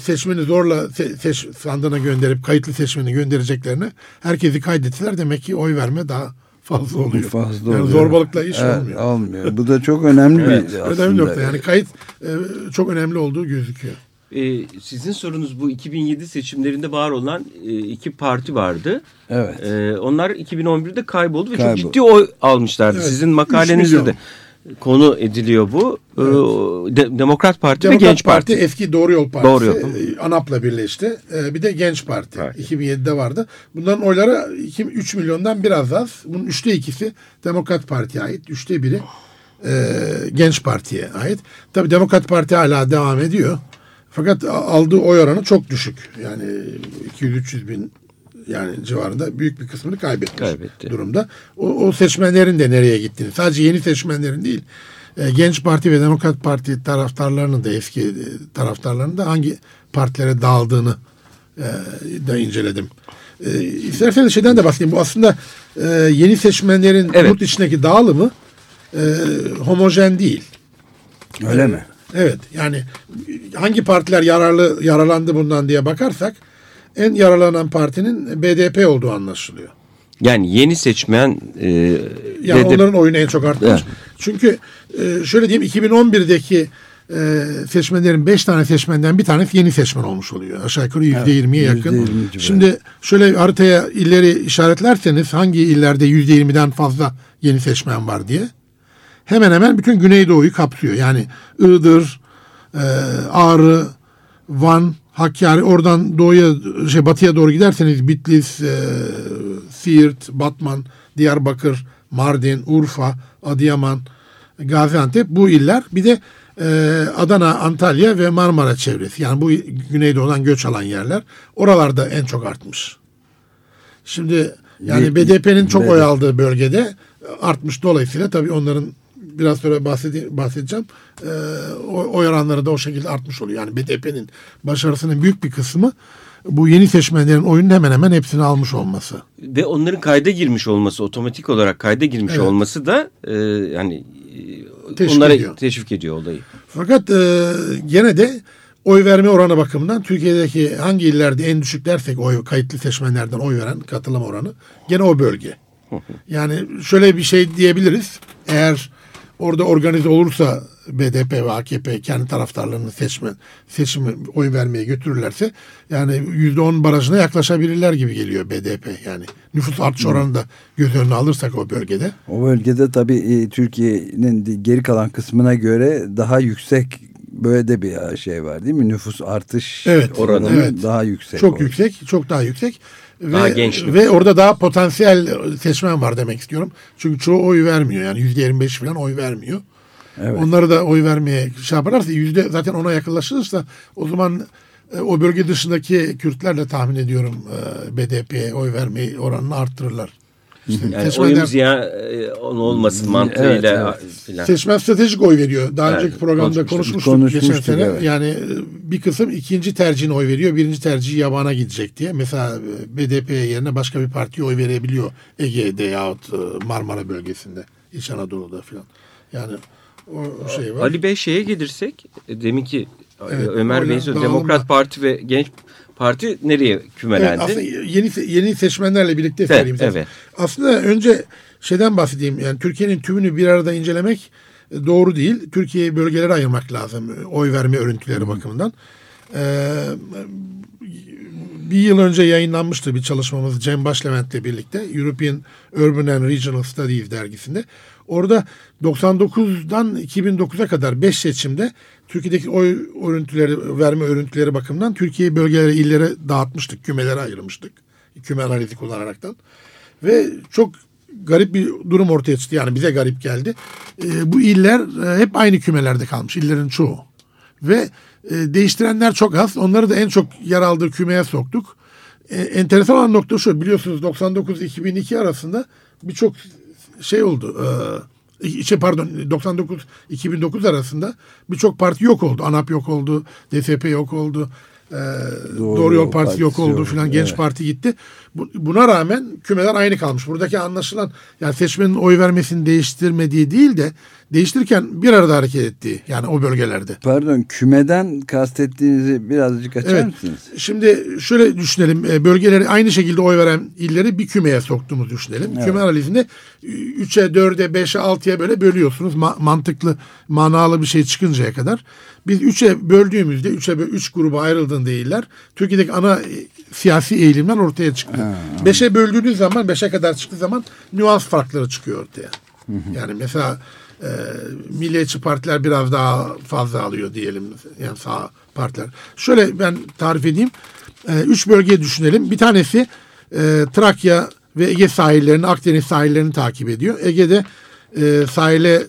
seçmeni zorla se- seç, sandığına gönderip kayıtlı seçmeni göndereceklerine herkesi kaydettiler. Demek ki oy verme daha fazla oluyor. fazla yani oluyor. Zorbalıkla iş Evet, olmuyor. olmuyor. Bu da çok önemli Evet, bir aslında. Önemli nokta. Yani kayıt e, çok önemli olduğu gözüküyor. Ee, sizin sorunuz bu 2007 seçimlerinde var olan e, iki parti vardı. Evet. Ee, onlar 2011'de kayboldu ve Kayboldu. çok ciddi oy almışlardı. Evet, Sizin makalenizde milyon. de konu ediliyor bu. Ee, De- Demokrat Parti ve Demokrat Genç Parti. eski Doğru Yol Partisi. Doğru Yol. e, ANAP'la birleşti. E, Bir de Genç Parti. Parti. 2007'de vardı. Bunların oyları 2, 3 milyondan biraz az. Bunun üçte ikisi Demokrat Parti'ye ait. Üçte biri e, Genç Parti'ye ait. Tabii Demokrat Parti hala devam ediyor. Fakat aldığı oy oranı çok düşük. Yani 200-300 bin yani civarında büyük bir kısmını kaybetmiş Kaybetti. durumda. O, o seçmenlerin de nereye gittiğini sadece yeni seçmenlerin değil e, Genç Parti ve Demokrat Parti taraftarlarının da eski e, taraftarlarının da hangi partilere dağıldığını e, da inceledim. E, isterseniz şeyden de bahsedeyim. Bu aslında e, yeni seçmenlerin Evet. yurt içindeki dağılımı e, homojen değil. Öyle mi? Evet yani hangi partiler yararlı yararlandı bundan diye bakarsak en yararlanan partinin BDP olduğu anlaşılıyor. Yani yeni seçmen e, Yani onların oyunu en çok artmış. Evet. Çünkü e, şöyle diyeyim 2011'deki e, seçmenlerin 5 tane seçmenden bir tanesi yeni seçmen olmuş oluyor. Aşağı yukarı %20'ye yakın. %20 civarı. Şimdi şöyle haritaya illeri işaretlerseniz hangi illerde %20'den fazla yeni seçmen var diye hemen hemen bütün Güneydoğu'yu kapsıyor. Yani Iğdır, e, Ağrı, Van, Hakkari oradan doğuya şey batıya doğru giderseniz Bitlis, e, Siirt, Batman, Diyarbakır, Mardin, Urfa, Adıyaman, Gaziantep bu iller. Bir de e, Adana, Antalya ve Marmara çevresi. Yani bu güneydoğudan göç alan yerler. Oralarda en çok artmış. Şimdi yani BDP'nin çok oy aldığı bölgede artmış. Dolayısıyla tabii onların biraz sonra bahsede, bahsedeceğim. E, o- oy oranları da o şekilde artmış oluyor. Yani BDP'nin başarısının büyük bir kısmı bu yeni seçmenlerin oyunun hemen hemen hepsini almış olması. Ve onların kayda girmiş olması, otomatik olarak kayda girmiş Evet. olması da e, yani e, Teşvik onlara ediyor. teşvik ediyor olayı. Fakat e, gene de oy verme oranı bakımından Türkiye'deki hangi illerde en düşük dersek oy kayıtlı seçmenlerden oy veren katılım oranı gene o bölge. Yani şöyle bir şey diyebiliriz. Eğer orada organize olursa BDP ve AKP kendi taraftarlarını seçmen seçimi oy vermeye götürürlerse yani yüzde on barajına yaklaşabilirler gibi geliyor BDP yani nüfus artış oranını da göz önüne alırsak o bölgede. O bölgede tabii e, Türkiye'nin geri kalan kısmına göre daha yüksek böyle de bir şey var değil mi? Nüfus artış Evet, oranı evet. daha yüksek. Çok orada. yüksek, çok daha yüksek. Daha ve, gençlik. Ve orada daha potansiyel seçmen var demek istiyorum. Çünkü çoğu oy vermiyor. Yani yüzde yirmi beş falan oy vermiyor. Evet. Onları da oy vermeye şey yaparlarsa yüzde zaten ona yakınlaşırsa o zaman e, o bölge dışındaki Kürtler de tahmin ediyorum e, BDP'ye oy vermeyi oranını arttırırlar. Yani Seçmenler- oyumuz ya e, on olmasın mantığıyla filan. Seçmen stratejik oy veriyor. Daha Evet, önceki programda konuşmuştuk. konuşmuştuk, geçen sene. evet. Yani e, bir kısım ikinci tercihine oy veriyor. Birinci tercihi yabana gidecek diye. Mesela e, BDP yerine başka bir partiye oy verebiliyor. Ege'de yahut Marmara bölgesinde. İç Anadolu'da falan. Yani o şey var. Ali Bey şeye gelirsek e, demin ki Evet, Ömer oyla Bey söyledi. dağılımda. Demokrat Parti ve Genç Parti nereye Evet, kümelendi? aslında yeni yeni seçmenlerle birlikte Evet, söyleyeyim. evet. Aslında önce şeyden bahsedeyim. Yani Türkiye'nin tümünü bir arada incelemek e, doğru değil. Türkiye'yi bölgelere ayırmak lazım. Oy verme örüntüleri bakımından. Ee, bir yıl önce yayınlanmıştı bir çalışmamız Cem Başlevent'le birlikte European Urban and Regional Studies dergisinde. Orada 99'dan 2009'a kadar 5 seçimde Türkiye'deki oy örüntüleri, verme örüntüleri bakımından Türkiye'yi bölgelere, illere dağıtmıştık, kümelere ayırmıştık. Küme analizi kullanaraktan. Ve çok garip bir durum ortaya çıktı. Yani bize garip geldi. Ee, bu iller e, hep aynı kümelerde kalmış. illerin çoğu. Ve e, değiştirenler çok az. Onları da en çok yer aldığı kümeye soktuk. E, enteresan olan nokta şu. Biliyorsunuz 99-2002 arasında birçok şey oldu. E, şey pardon 99-2009 arasında birçok parti yok oldu. ANAP yok oldu. DSP yok oldu. E, Doğru, Yol Partisi yok oldu filan. Genç Evet. Parti gitti. Bu- Buna rağmen kümeler aynı kalmış. Buradaki anlaşılan yani seçmenin oy vermesini değiştirmediği değil de değiştirirken bir arada hareket ettiği yani o bölgelerde. Pardon kümeden kastettiğinizi birazcık açar Evet. mısınız? Şimdi şöyle düşünelim. e, Bölgeleri aynı şekilde oy veren illeri bir kümeye soktuğumuzu düşünelim. Küme analizinde 3'e, 4'e, 5'e, 6'ya böyle bölüyorsunuz. Ma- mantıklı, manalı bir şey çıkıncaya kadar. Biz 3'e böldüğümüzde 3'e 3 gruba ayrıldığında iller Türkiye'deki ana e, siyasi eğilimler ortaya çıktı. 5'e böldüğünüz zaman 5'e kadar çıktığı zaman nüans farkları çıkıyor ortaya. Yani mesela e, milliyetçi partiler biraz daha fazla alıyor diyelim. Yani sağ partiler. Şöyle ben tarif edeyim. E, üç bölge düşünelim. Bir tanesi e, Trakya ve Ege sahillerini, Akdeniz sahillerini takip ediyor. Ege'de e, sahile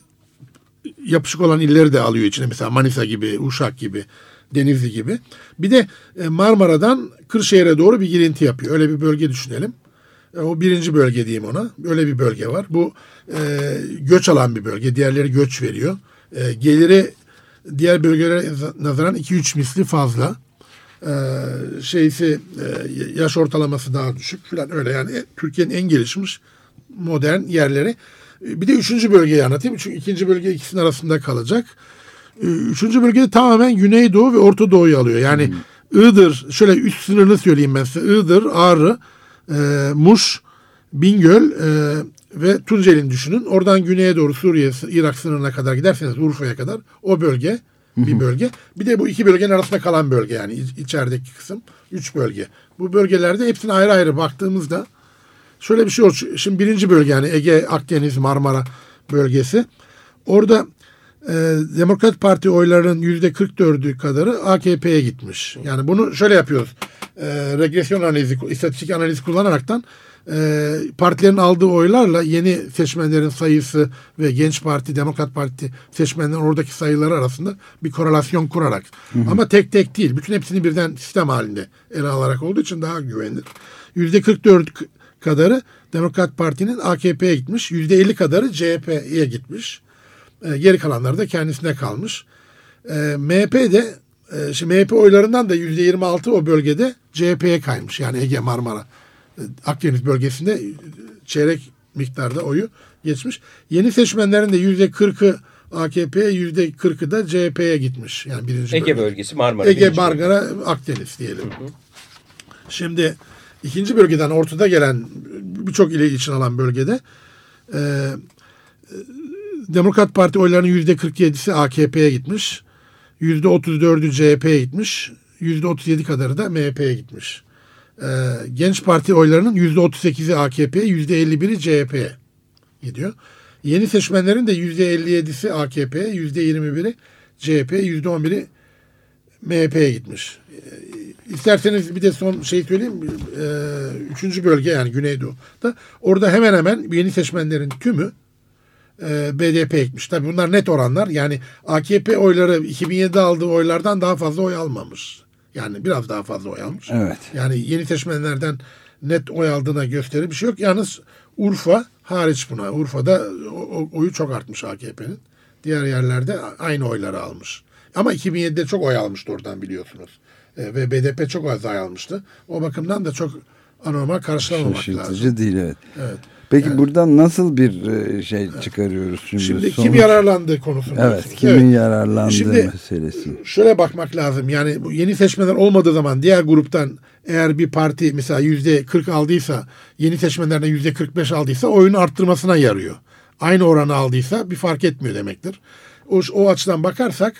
yapışık olan illeri de alıyor içine. Mesela Manisa gibi, Uşak gibi, Denizli gibi. Bir de e, Marmara'dan Kırşehir'e doğru bir girinti yapıyor. Öyle bir bölge düşünelim. E, O birinci bölge diyeyim ona. Öyle bir bölge var. Bu e, göç alan bir bölge. Diğerleri göç veriyor. E, geliri diğer bölgelere nazaran 2-3 misli fazla. E, şeysi e, yaş ortalaması daha düşük falan öyle yani E, Türkiye'nin en gelişmiş modern yerleri. E, Bir de üçüncü bölgeyi anlatayım. Çünkü ikinci bölge ikisinin arasında kalacak. E, Üçüncü bölgede tamamen Güneydoğu ve Orta Doğu'yu alıyor. Yani Iğdır, şöyle üst sınırını söyleyeyim ben size. Iğdır, Ağrı, e, Muş, Bingöl e, ve Tunceli'ni düşünün. Oradan güneye doğru Suriye, Irak sınırına kadar giderseniz Urfa'ya kadar o bölge bir bölge. Bir de bu iki bölgenin arasında kalan bölge yani iç- içerideki kısım. Üç bölge. Bu bölgelerde hepsine ayrı ayrı baktığımızda şöyle bir şey oldu. Şimdi birinci bölge yani Ege, Akdeniz, Marmara bölgesi. Orada e, Demokrat Parti oylarının yüzde 44'ü kadarı AKP'ye gitmiş. Yani bunu şöyle yapıyoruz. E, regresyon analizi, istatistik analizi kullanaraktan e, partilerin aldığı oylarla yeni seçmenlerin sayısı ve Genç Parti, Demokrat Parti seçmenlerin oradaki sayıları arasında bir korelasyon kurarak. Ama tek tek değil. Bütün hepsini birden sistem halinde ele alarak olduğu için daha güvenilir. Yüzde 44 kadarı Demokrat Parti'nin AKP'ye gitmiş. Yüzde 50 kadarı CHP'ye gitmiş. E, geri kalanları da kendisine kalmış. E, MHP de e, şimdi MHP oylarından da yüzde 26 o bölgede CHP'ye kaymış. Yani Ege Marmara e, Akdeniz bölgesinde e, çeyrek miktarda oyu geçmiş. Yeni seçmenlerin de yüzde 40'ı AKP'ye yüzde 40'ı da CHP'ye gitmiş. Yani birinci Ege bölge. bölgesi Marmara. Ege, Marmara, Akdeniz diyelim. Şimdi ikinci bölgeden ortada gelen birçok ili için alan bölgede e, Demokrat Parti oylarının yüzde 47'si AKP'ye gitmiş. Yüzde 34'ü CHP'ye gitmiş. Yüzde 37 kadarı da MHP'ye gitmiş. E, Genç Parti oylarının yüzde 38'i AKP'ye, yüzde 51'i CHP'ye gidiyor. Yeni seçmenlerin de yüzde 57'si AKP'ye, yüzde 21'i CHP'ye, yüzde 11'i MHP'ye gitmiş. İsterseniz bir de son şey söyleyeyim. Ee, üçüncü bölge yani Güneydoğu'da. Orada hemen hemen yeni seçmenlerin tümü e, BDP'ye gitmiş. Tabii bunlar net oranlar. Yani AKP oyları 2007'de aldığı oylardan daha fazla oy almamış. Yani biraz daha fazla oy almış. Evet. Yani yeni seçmenlerden net oy aldığına gösteri bir şey yok. Yalnız Urfa hariç buna. Urfa'da o- oyu çok artmış AKP'nin. Diğer yerlerde aynı oyları almış. Ama 2007'de çok oy almıştı oradan biliyorsunuz. E, ve BDP çok az oy almıştı. O bakımdan da çok anormal karşılamamak lazım. Şaşırtıcı değil evet. Evet. Peki buradan nasıl bir e, şey çıkarıyoruz şimdi? Şimdi Sonuç- kim yararlandığı konusunda. Evet kimin Evet. yararlandığı Şimdi- meselesi. şöyle bakmak lazım. Yani bu yeni seçmenler olmadığı zaman diğer gruptan eğer bir parti mesela yüzde 40 aldıysa yeni seçmenlerden yüzde 45 aldıysa oyunu arttırmasına yarıyor. Aynı oranı aldıysa bir fark etmiyor demektir. O, o açıdan bakarsak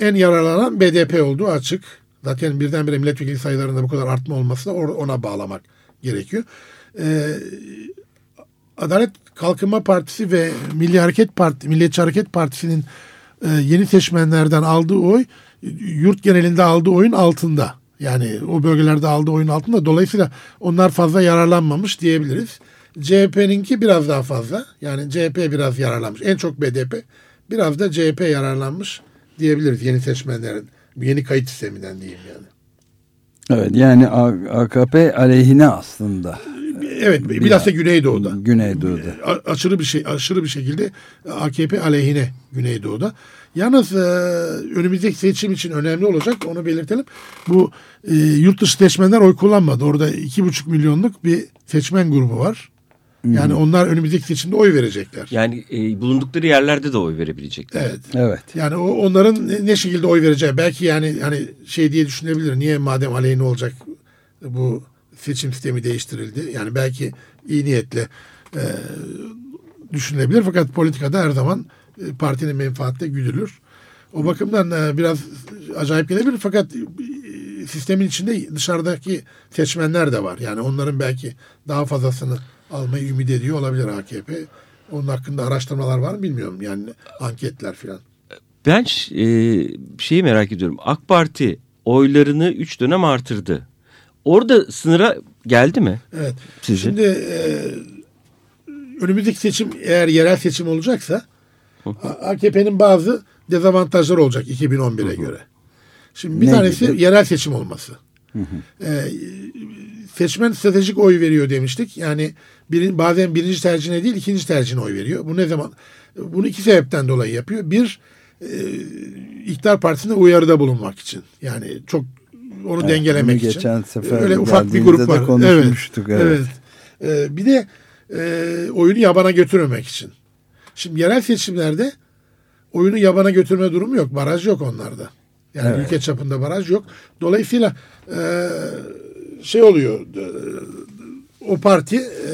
en yararlanan BDP olduğu açık. Zaten birdenbire milletvekili sayılarında bu kadar artma olması da ona bağlamak gerekiyor. Ee, Adalet Kalkınma Partisi ve Milli Hareket Parti, Milliyetçi Hareket Partisi'nin e, yeni seçmenlerden aldığı oy yurt genelinde aldığı oyun altında. Yani o bölgelerde aldığı oyun altında. Dolayısıyla onlar fazla yararlanmamış diyebiliriz. CHP'ninki biraz daha fazla. Yani CHP biraz yararlanmış. En çok BDP biraz da CHP yararlanmış diyebiliriz yeni seçmenlerin. Yeni kayıt sisteminden diyeyim yani. Evet yani AKP aleyhine aslında. Evet bilhassa Güneydoğu'da. Güneydoğu'da. Aşırı bir şey aşırı bir şekilde AKP aleyhine Güneydoğu'da. Yalnız e, önümüzdeki seçim için önemli olacak onu belirtelim. Bu e, yurt dışı seçmenler oy kullanmadı. Orada iki buçuk milyonluk bir seçmen grubu var. Yani onlar önümüzdeki seçimde oy verecekler. Yani e, bulundukları yerlerde de oy verebilecekler. Evet. Evet. Yani o onların ne, ne şekilde oy vereceği belki yani hani şey diye düşünebilir. Niye madem aleyhine olacak bu seçim sistemi değiştirildi? Yani belki iyi niyetle e, düşünülebilir fakat politikada her zaman e, partinin menfaatle güdülür. O bakımdan e, biraz acayip gelebilir fakat e, sistemin içinde dışarıdaki seçmenler de var. Yani onların belki daha fazlasını almayı ümit ediyor olabilir AKP. Onun hakkında araştırmalar var mı bilmiyorum. Yani anketler filan. Ben e, şeyi merak ediyorum. AK Parti oylarını 3 dönem artırdı. Orada sınıra geldi mi? Evet. Sizce? Şimdi e, önümüzdeki seçim eğer yerel seçim olacaksa AKP'nin bazı dezavantajları olacak 2011'e göre. Şimdi bir Ne tanesi gibi? yerel seçim olması. E, seçmen stratejik oy veriyor demiştik. Yani birin, bazen birinci tercihine değil ikinci tercihine oy veriyor. Bu ne zaman? Bunu iki sebepten dolayı yapıyor. Bir, e, iktidar partisine uyarıda bulunmak için. Yani çok onu Evet, dengelemek bunu için. geçen sefer Öyle ufak bir grup var. konuşmuştuk, evet. Ee, bir de e, oyunu yabana götürmemek için. Şimdi yerel seçimlerde oyunu yabana götürme durumu yok. Baraj yok onlarda. Yani Evet. ülke çapında baraj yok. Dolayısıyla e, şey oluyor. e, o parti e,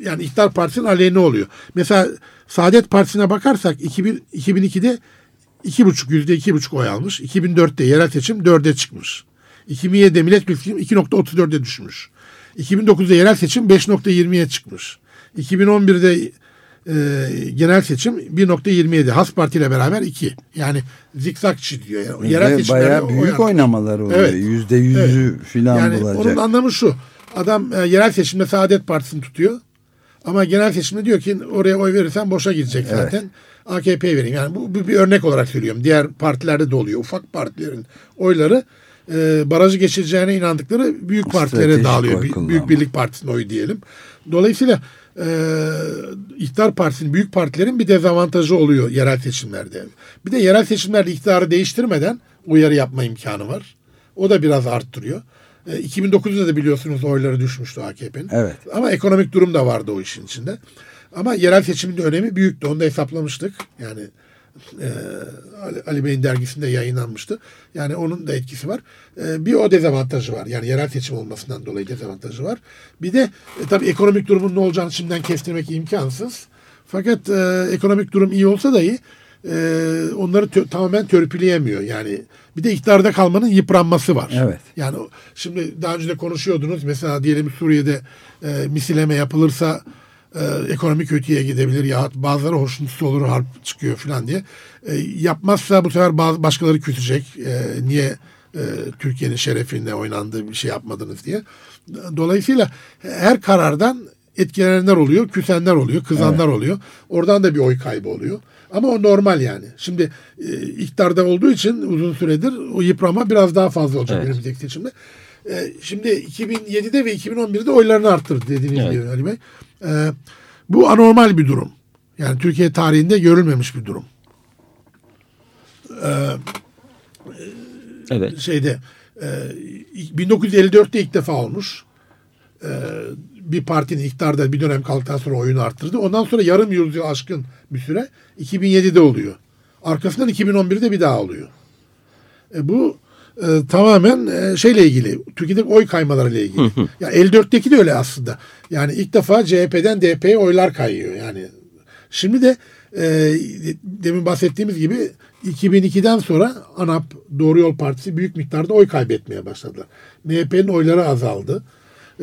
yani iktidar partisinin aleyhine oluyor. Mesela Saadet Partisi'ne bakarsak 2000, 2002'de iki buçuk yüzde iki buçuk oy almış. 2004'te yerel seçim dörde çıkmış. 2007'de milletvekili 2.34'e düşmüş. 2009'da yerel seçim 5.20'ye çıkmış. 2011'de e, genel seçim 1.27. Has Parti ile beraber 2. Yani zikzak çiziyor. Yani yerel Ve seçimlerde bayağı büyük oynamalar oluyor. Evet. Yüzde yüzü filan Yani bulacak. onun anlamı şu. Adam e, yerel seçimde Saadet Partisi'ni tutuyor. Ama genel seçimde diyor ki oraya oy verirsen boşa gidecek zaten. AKP'ye vereyim. Yani bu, bir örnek olarak söylüyorum. Diğer partilerde de oluyor. Ufak partilerin oyları e, barajı geçireceğine inandıkları büyük partilere Stratejik dağılıyor. büyük Birlik Partisi'nin oyu diyelim. Dolayısıyla e, iktidar partisinin büyük partilerin bir dezavantajı oluyor yerel seçimlerde. Bir de yerel seçimlerde iktidarı değiştirmeden uyarı yapma imkanı var. O da biraz arttırıyor. E, 2009'da da biliyorsunuz oyları düşmüştü AKP'nin. Evet. Ama ekonomik durum da vardı o işin içinde. Ama yerel seçimin de önemi büyüktü. Onu da hesaplamıştık. Yani e, Ali, Ali Bey'in dergisinde yayınlanmıştı. Yani onun da etkisi var. E, bir o dezavantajı var. Yani yerel seçim olmasından dolayı dezavantajı var. Bir de e, tabii ekonomik durumun ne olacağını şimdiden kestirmek imkansız. Fakat e, ekonomik durum iyi olsa dahi e, onları tö- tamamen törpüleyemiyor. Yani bir de iktidarda kalmanın yıpranması var. Evet. Yani şimdi daha önce de konuşuyordunuz. Mesela diyelim Suriye'de e, misileme yapılırsa e, ekonomi kötüye gidebilir ya bazıları hoşnutsuz olur harp çıkıyor falan diye. E, yapmazsa bu sefer bazı başkaları küsecek. E, niye e, Türkiye'nin şerefine oynandığı bir şey yapmadınız diye. Dolayısıyla her karardan etkilenenler oluyor, küsenler oluyor, kızanlar oluyor. Oradan da bir oy kaybı oluyor. Ama o normal yani. Şimdi e, iktidarda olduğu için uzun süredir o yıprama biraz daha fazla olacak Evet. önümüzdeki seçimde. E, şimdi 2007'de ve 2011'de oylarını arttırdı dediğiniz Evet. gibi Ali Bey. E, bu anormal bir durum. Yani Türkiye tarihinde görülmemiş bir durum. Evet. şeyde e, 1954'te ilk defa olmuş. E, bir partinin iktidarda bir dönem kaldıktan sonra oyunu arttırdı. Ondan sonra yarım yüzyıl aşkın bir süre 2007'de oluyor. Arkasından 2011'de bir daha oluyor. E, bu e, tamamen e, şeyle ilgili. Türkiye'deki oy kaymalarıyla ilgili. ya 54'teki de öyle aslında. Yani ilk defa CHP'den DP'ye oylar kayıyor. Yani şimdi de e, demin bahsettiğimiz gibi 2002'den sonra ANAP Doğru Yol Partisi büyük miktarda oy kaybetmeye başladılar. MHP'nin oyları azaldı.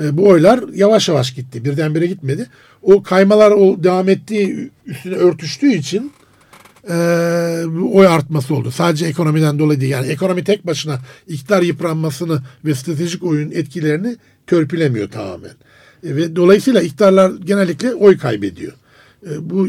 E, bu oylar yavaş yavaş gitti. Birdenbire gitmedi. O kaymalar o devam ettiği üstüne örtüştüğü için e, oy artması oldu. Sadece ekonomiden dolayı değil. Yani ekonomi tek başına iktidar yıpranmasını ve stratejik oyun etkilerini törpülemiyor tamamen. E, ve dolayısıyla iktidarlar genellikle oy kaybediyor. E, bu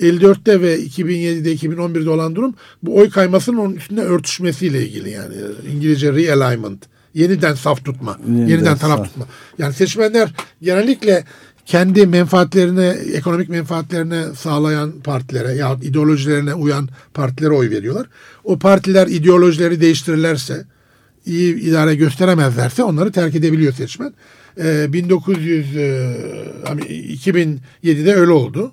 54'te ve 2007'de 2011'de olan durum bu oy kaymasının onun üstünde örtüşmesiyle ilgili yani İngilizce realignment yeniden saf tutma Yeniden yeniden, taraf saf. tutma yani seçmenler genellikle kendi menfaatlerine ekonomik menfaatlerine sağlayan partilere ya ideolojilerine uyan partilere oy veriyorlar. O partiler ideolojileri değiştirirlerse iyi idare gösteremezlerse onları terk edebiliyor seçmen. Ee, 1900 e, hani 2007'de öyle oldu.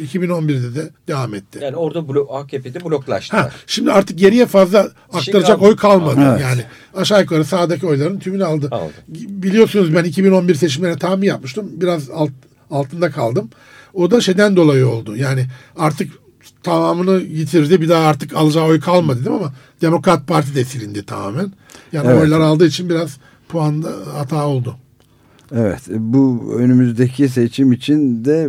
2011'de de devam etti. Yani orada blo AKP'de bloklaştılar. Ha, şimdi artık geriye fazla aktaracak kalmadı. oy kalmadı. Evet. Yani aşağı yukarı sağdaki oyların tümünü aldı. Aldı. Biliyorsunuz ben 2011 seçimlerine tahmin yapmıştım. Biraz alt, altında kaldım. O da şeyden dolayı oldu. Yani artık tamamını yitirdi. Bir daha artık alacağı oy kalmadı dedim ama Demokrat Parti de silindi tamamen. Yani Evet. oylar aldığı için biraz puanda hata oldu. Evet bu önümüzdeki seçim için de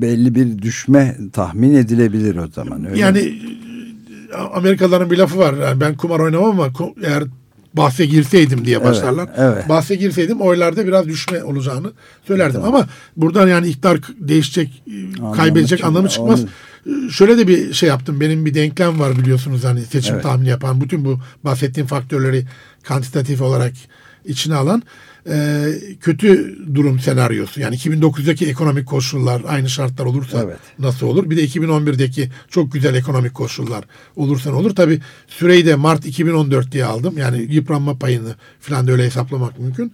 belli bir düşme tahmin edilebilir o zaman. Öyle mi? Yani e, Amerikalıların bir lafı var. Yani ben kumar oynamam ama eğer bahse girseydim diye başlarlar. evet. Bahse girseydim oylarda biraz düşme olacağını söylerdim. Ama buradan yani iktidar değişecek, e, Anlamı kaybedecek çıkmaz. anlamı çıkmaz. E, Şöyle de bir şey yaptım. Benim bir denklem var biliyorsunuz hani seçim Evet. tahmini yapan. Bütün bu bahsettiğim faktörleri kantitatif olarak içine alan e, kötü durum senaryosu. Yani 2009'daki ekonomik koşullar aynı şartlar olursa Evet. nasıl olur? Bir de 2011'deki çok güzel ekonomik koşullar olursa ne olur? Tabii süreyi de Mart 2014 diye aldım. Yani yıpranma payını falan da öyle hesaplamak mümkün.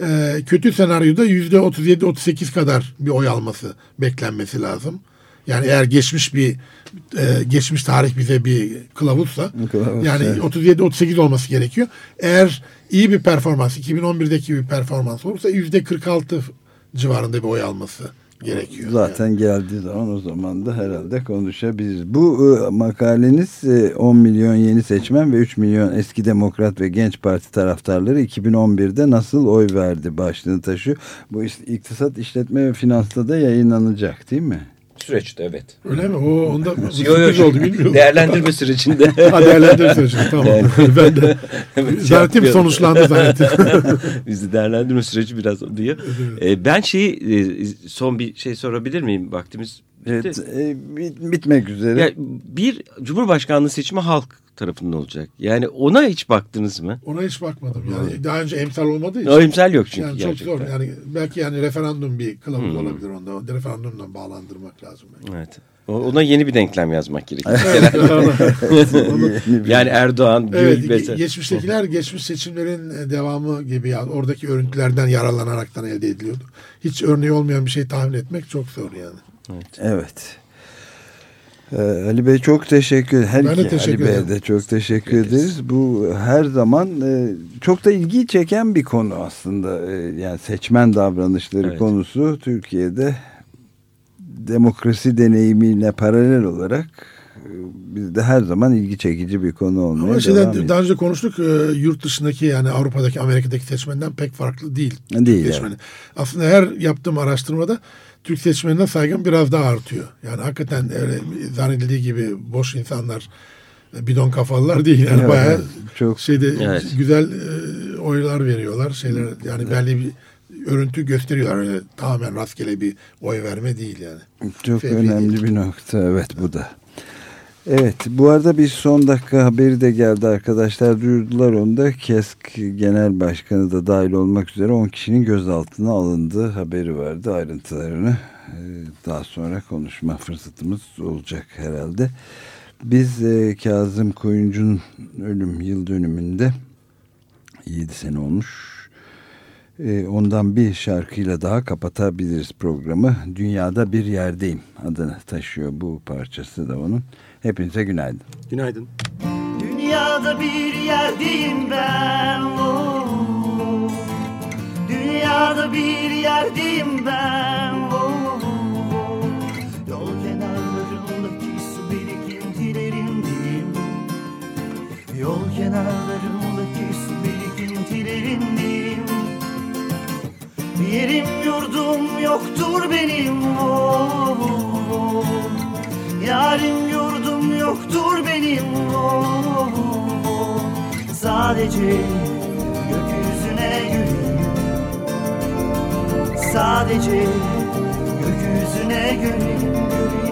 Ee, kötü senaryoda %37-38 kadar bir oy alması beklenmesi lazım. Yani eğer geçmiş bir e, geçmiş tarih bize bir kılavuzsa Kılavuz, yani evet. 37-38 olması gerekiyor. Eğer iyi bir performans 2011'deki bir performans olursa %46 civarında bir oy alması gerekiyor. Zaten geldiği zaman o zaman da herhalde konuşabiliriz. Bu e, makaleniz e, 10 milyon yeni seçmen ve 3 milyon eski demokrat ve genç parti taraftarları 2011'de nasıl oy verdi başlığını taşıyor. Bu is- iktisat, işletme ve finansta da yayınlanacak değil mi? Süreçti evet. Öyle mi? O onda Yo, yo, oldu bilmiyorum. Değerlendirme sürecinde. ha değerlendirme sürecinde tamam. ben de Evet, şey zannettim sonuçlandı zannettim. Bizi değerlendirme süreci biraz diyor. Ee, ben şeyi e, son bir şey sorabilir miyim? Vaktimiz. Evet, e, bit- bitmek üzere. Ya, bir Cumhurbaşkanlığı seçimi halk tarafından olacak. Yani ona hiç baktınız mı? Ona hiç bakmadım. Yani daha önce emsal olmadığı için. O imsal yok çünkü Yani çok gerçekten. zor. Yani belki yani referandum bir kılavuz Hmm. olabilir onda. O referandumdan bağlandırmak lazım. belki. Evet. Ona yeni bir denklem yazmak gerekiyor. Evet. yani Erdoğan, Evet, mesela. geçmiştekiler geçmiş seçimlerin e, devamı gibi ya oradaki örüntülerden yararlanaraktan elde ediliyordu. Hiç örneği olmayan bir şey tahmin etmek çok zor yani. Evet. Ee, Ali Bey çok teşekkür Her Ben de teşekkür Ali Bey'e de çok teşekkür ederiz. Bu her zaman e, çok da ilgi çeken bir konu aslında. E, yani seçmen davranışları Evet. konusu Türkiye'de demokrasi deneyimiyle paralel olarak e, bizde her zaman ilgi çekici bir konu olmaya Ama devam şeyden ediyor. daha önce konuştuk e, yurt dışındaki yani Avrupa'daki Amerika'daki seçmenden pek farklı değil. Değil, seçmeni. Aslında her yaptığım araştırmada Türk seçmenine saygım biraz daha artıyor. Yani hakikaten öyle zannedildiği gibi boş insanlar bidon kafalılar değil. Yani Evet, bayağı çok şeyde Evet. güzel e, oylar veriyorlar. Şeyler yani belli bir örüntü gösteriyorlar. Öyle tamamen rastgele bir oy verme değil yani. Çok Fevri önemli değil. bir nokta evet bu da. Evet bu arada bir son dakika haberi de geldi arkadaşlar duyurdular onu da KESK Genel Başkanı da dahil olmak üzere 10 kişinin gözaltına alındığı haberi vardı ayrıntılarını e, daha sonra konuşma fırsatımız olacak herhalde. Biz e, Kazım Koyuncu'nun ölüm yıl dönümünde 7 sene olmuş e, ondan bir şarkıyla daha kapatabiliriz programı. Dünyada bir yerdeyim adını taşıyor bu parçası da onun. Hepinize günaydın. Günaydın. Dünyada bir yerdeyim ben oh. Dünyada bir yerdeyim ben oh. Yol kenarlarındaki su birikintilerindeyim Yol kenarlarındaki su birikintilerindeyim Yerim yurdum yoktur benim oh, oh. Yarim yurdum yoktur benim oh. Sadece gökyüzüne güleyim Sadece gökyüzüne güleyim, güleyim.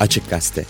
Açık Gazete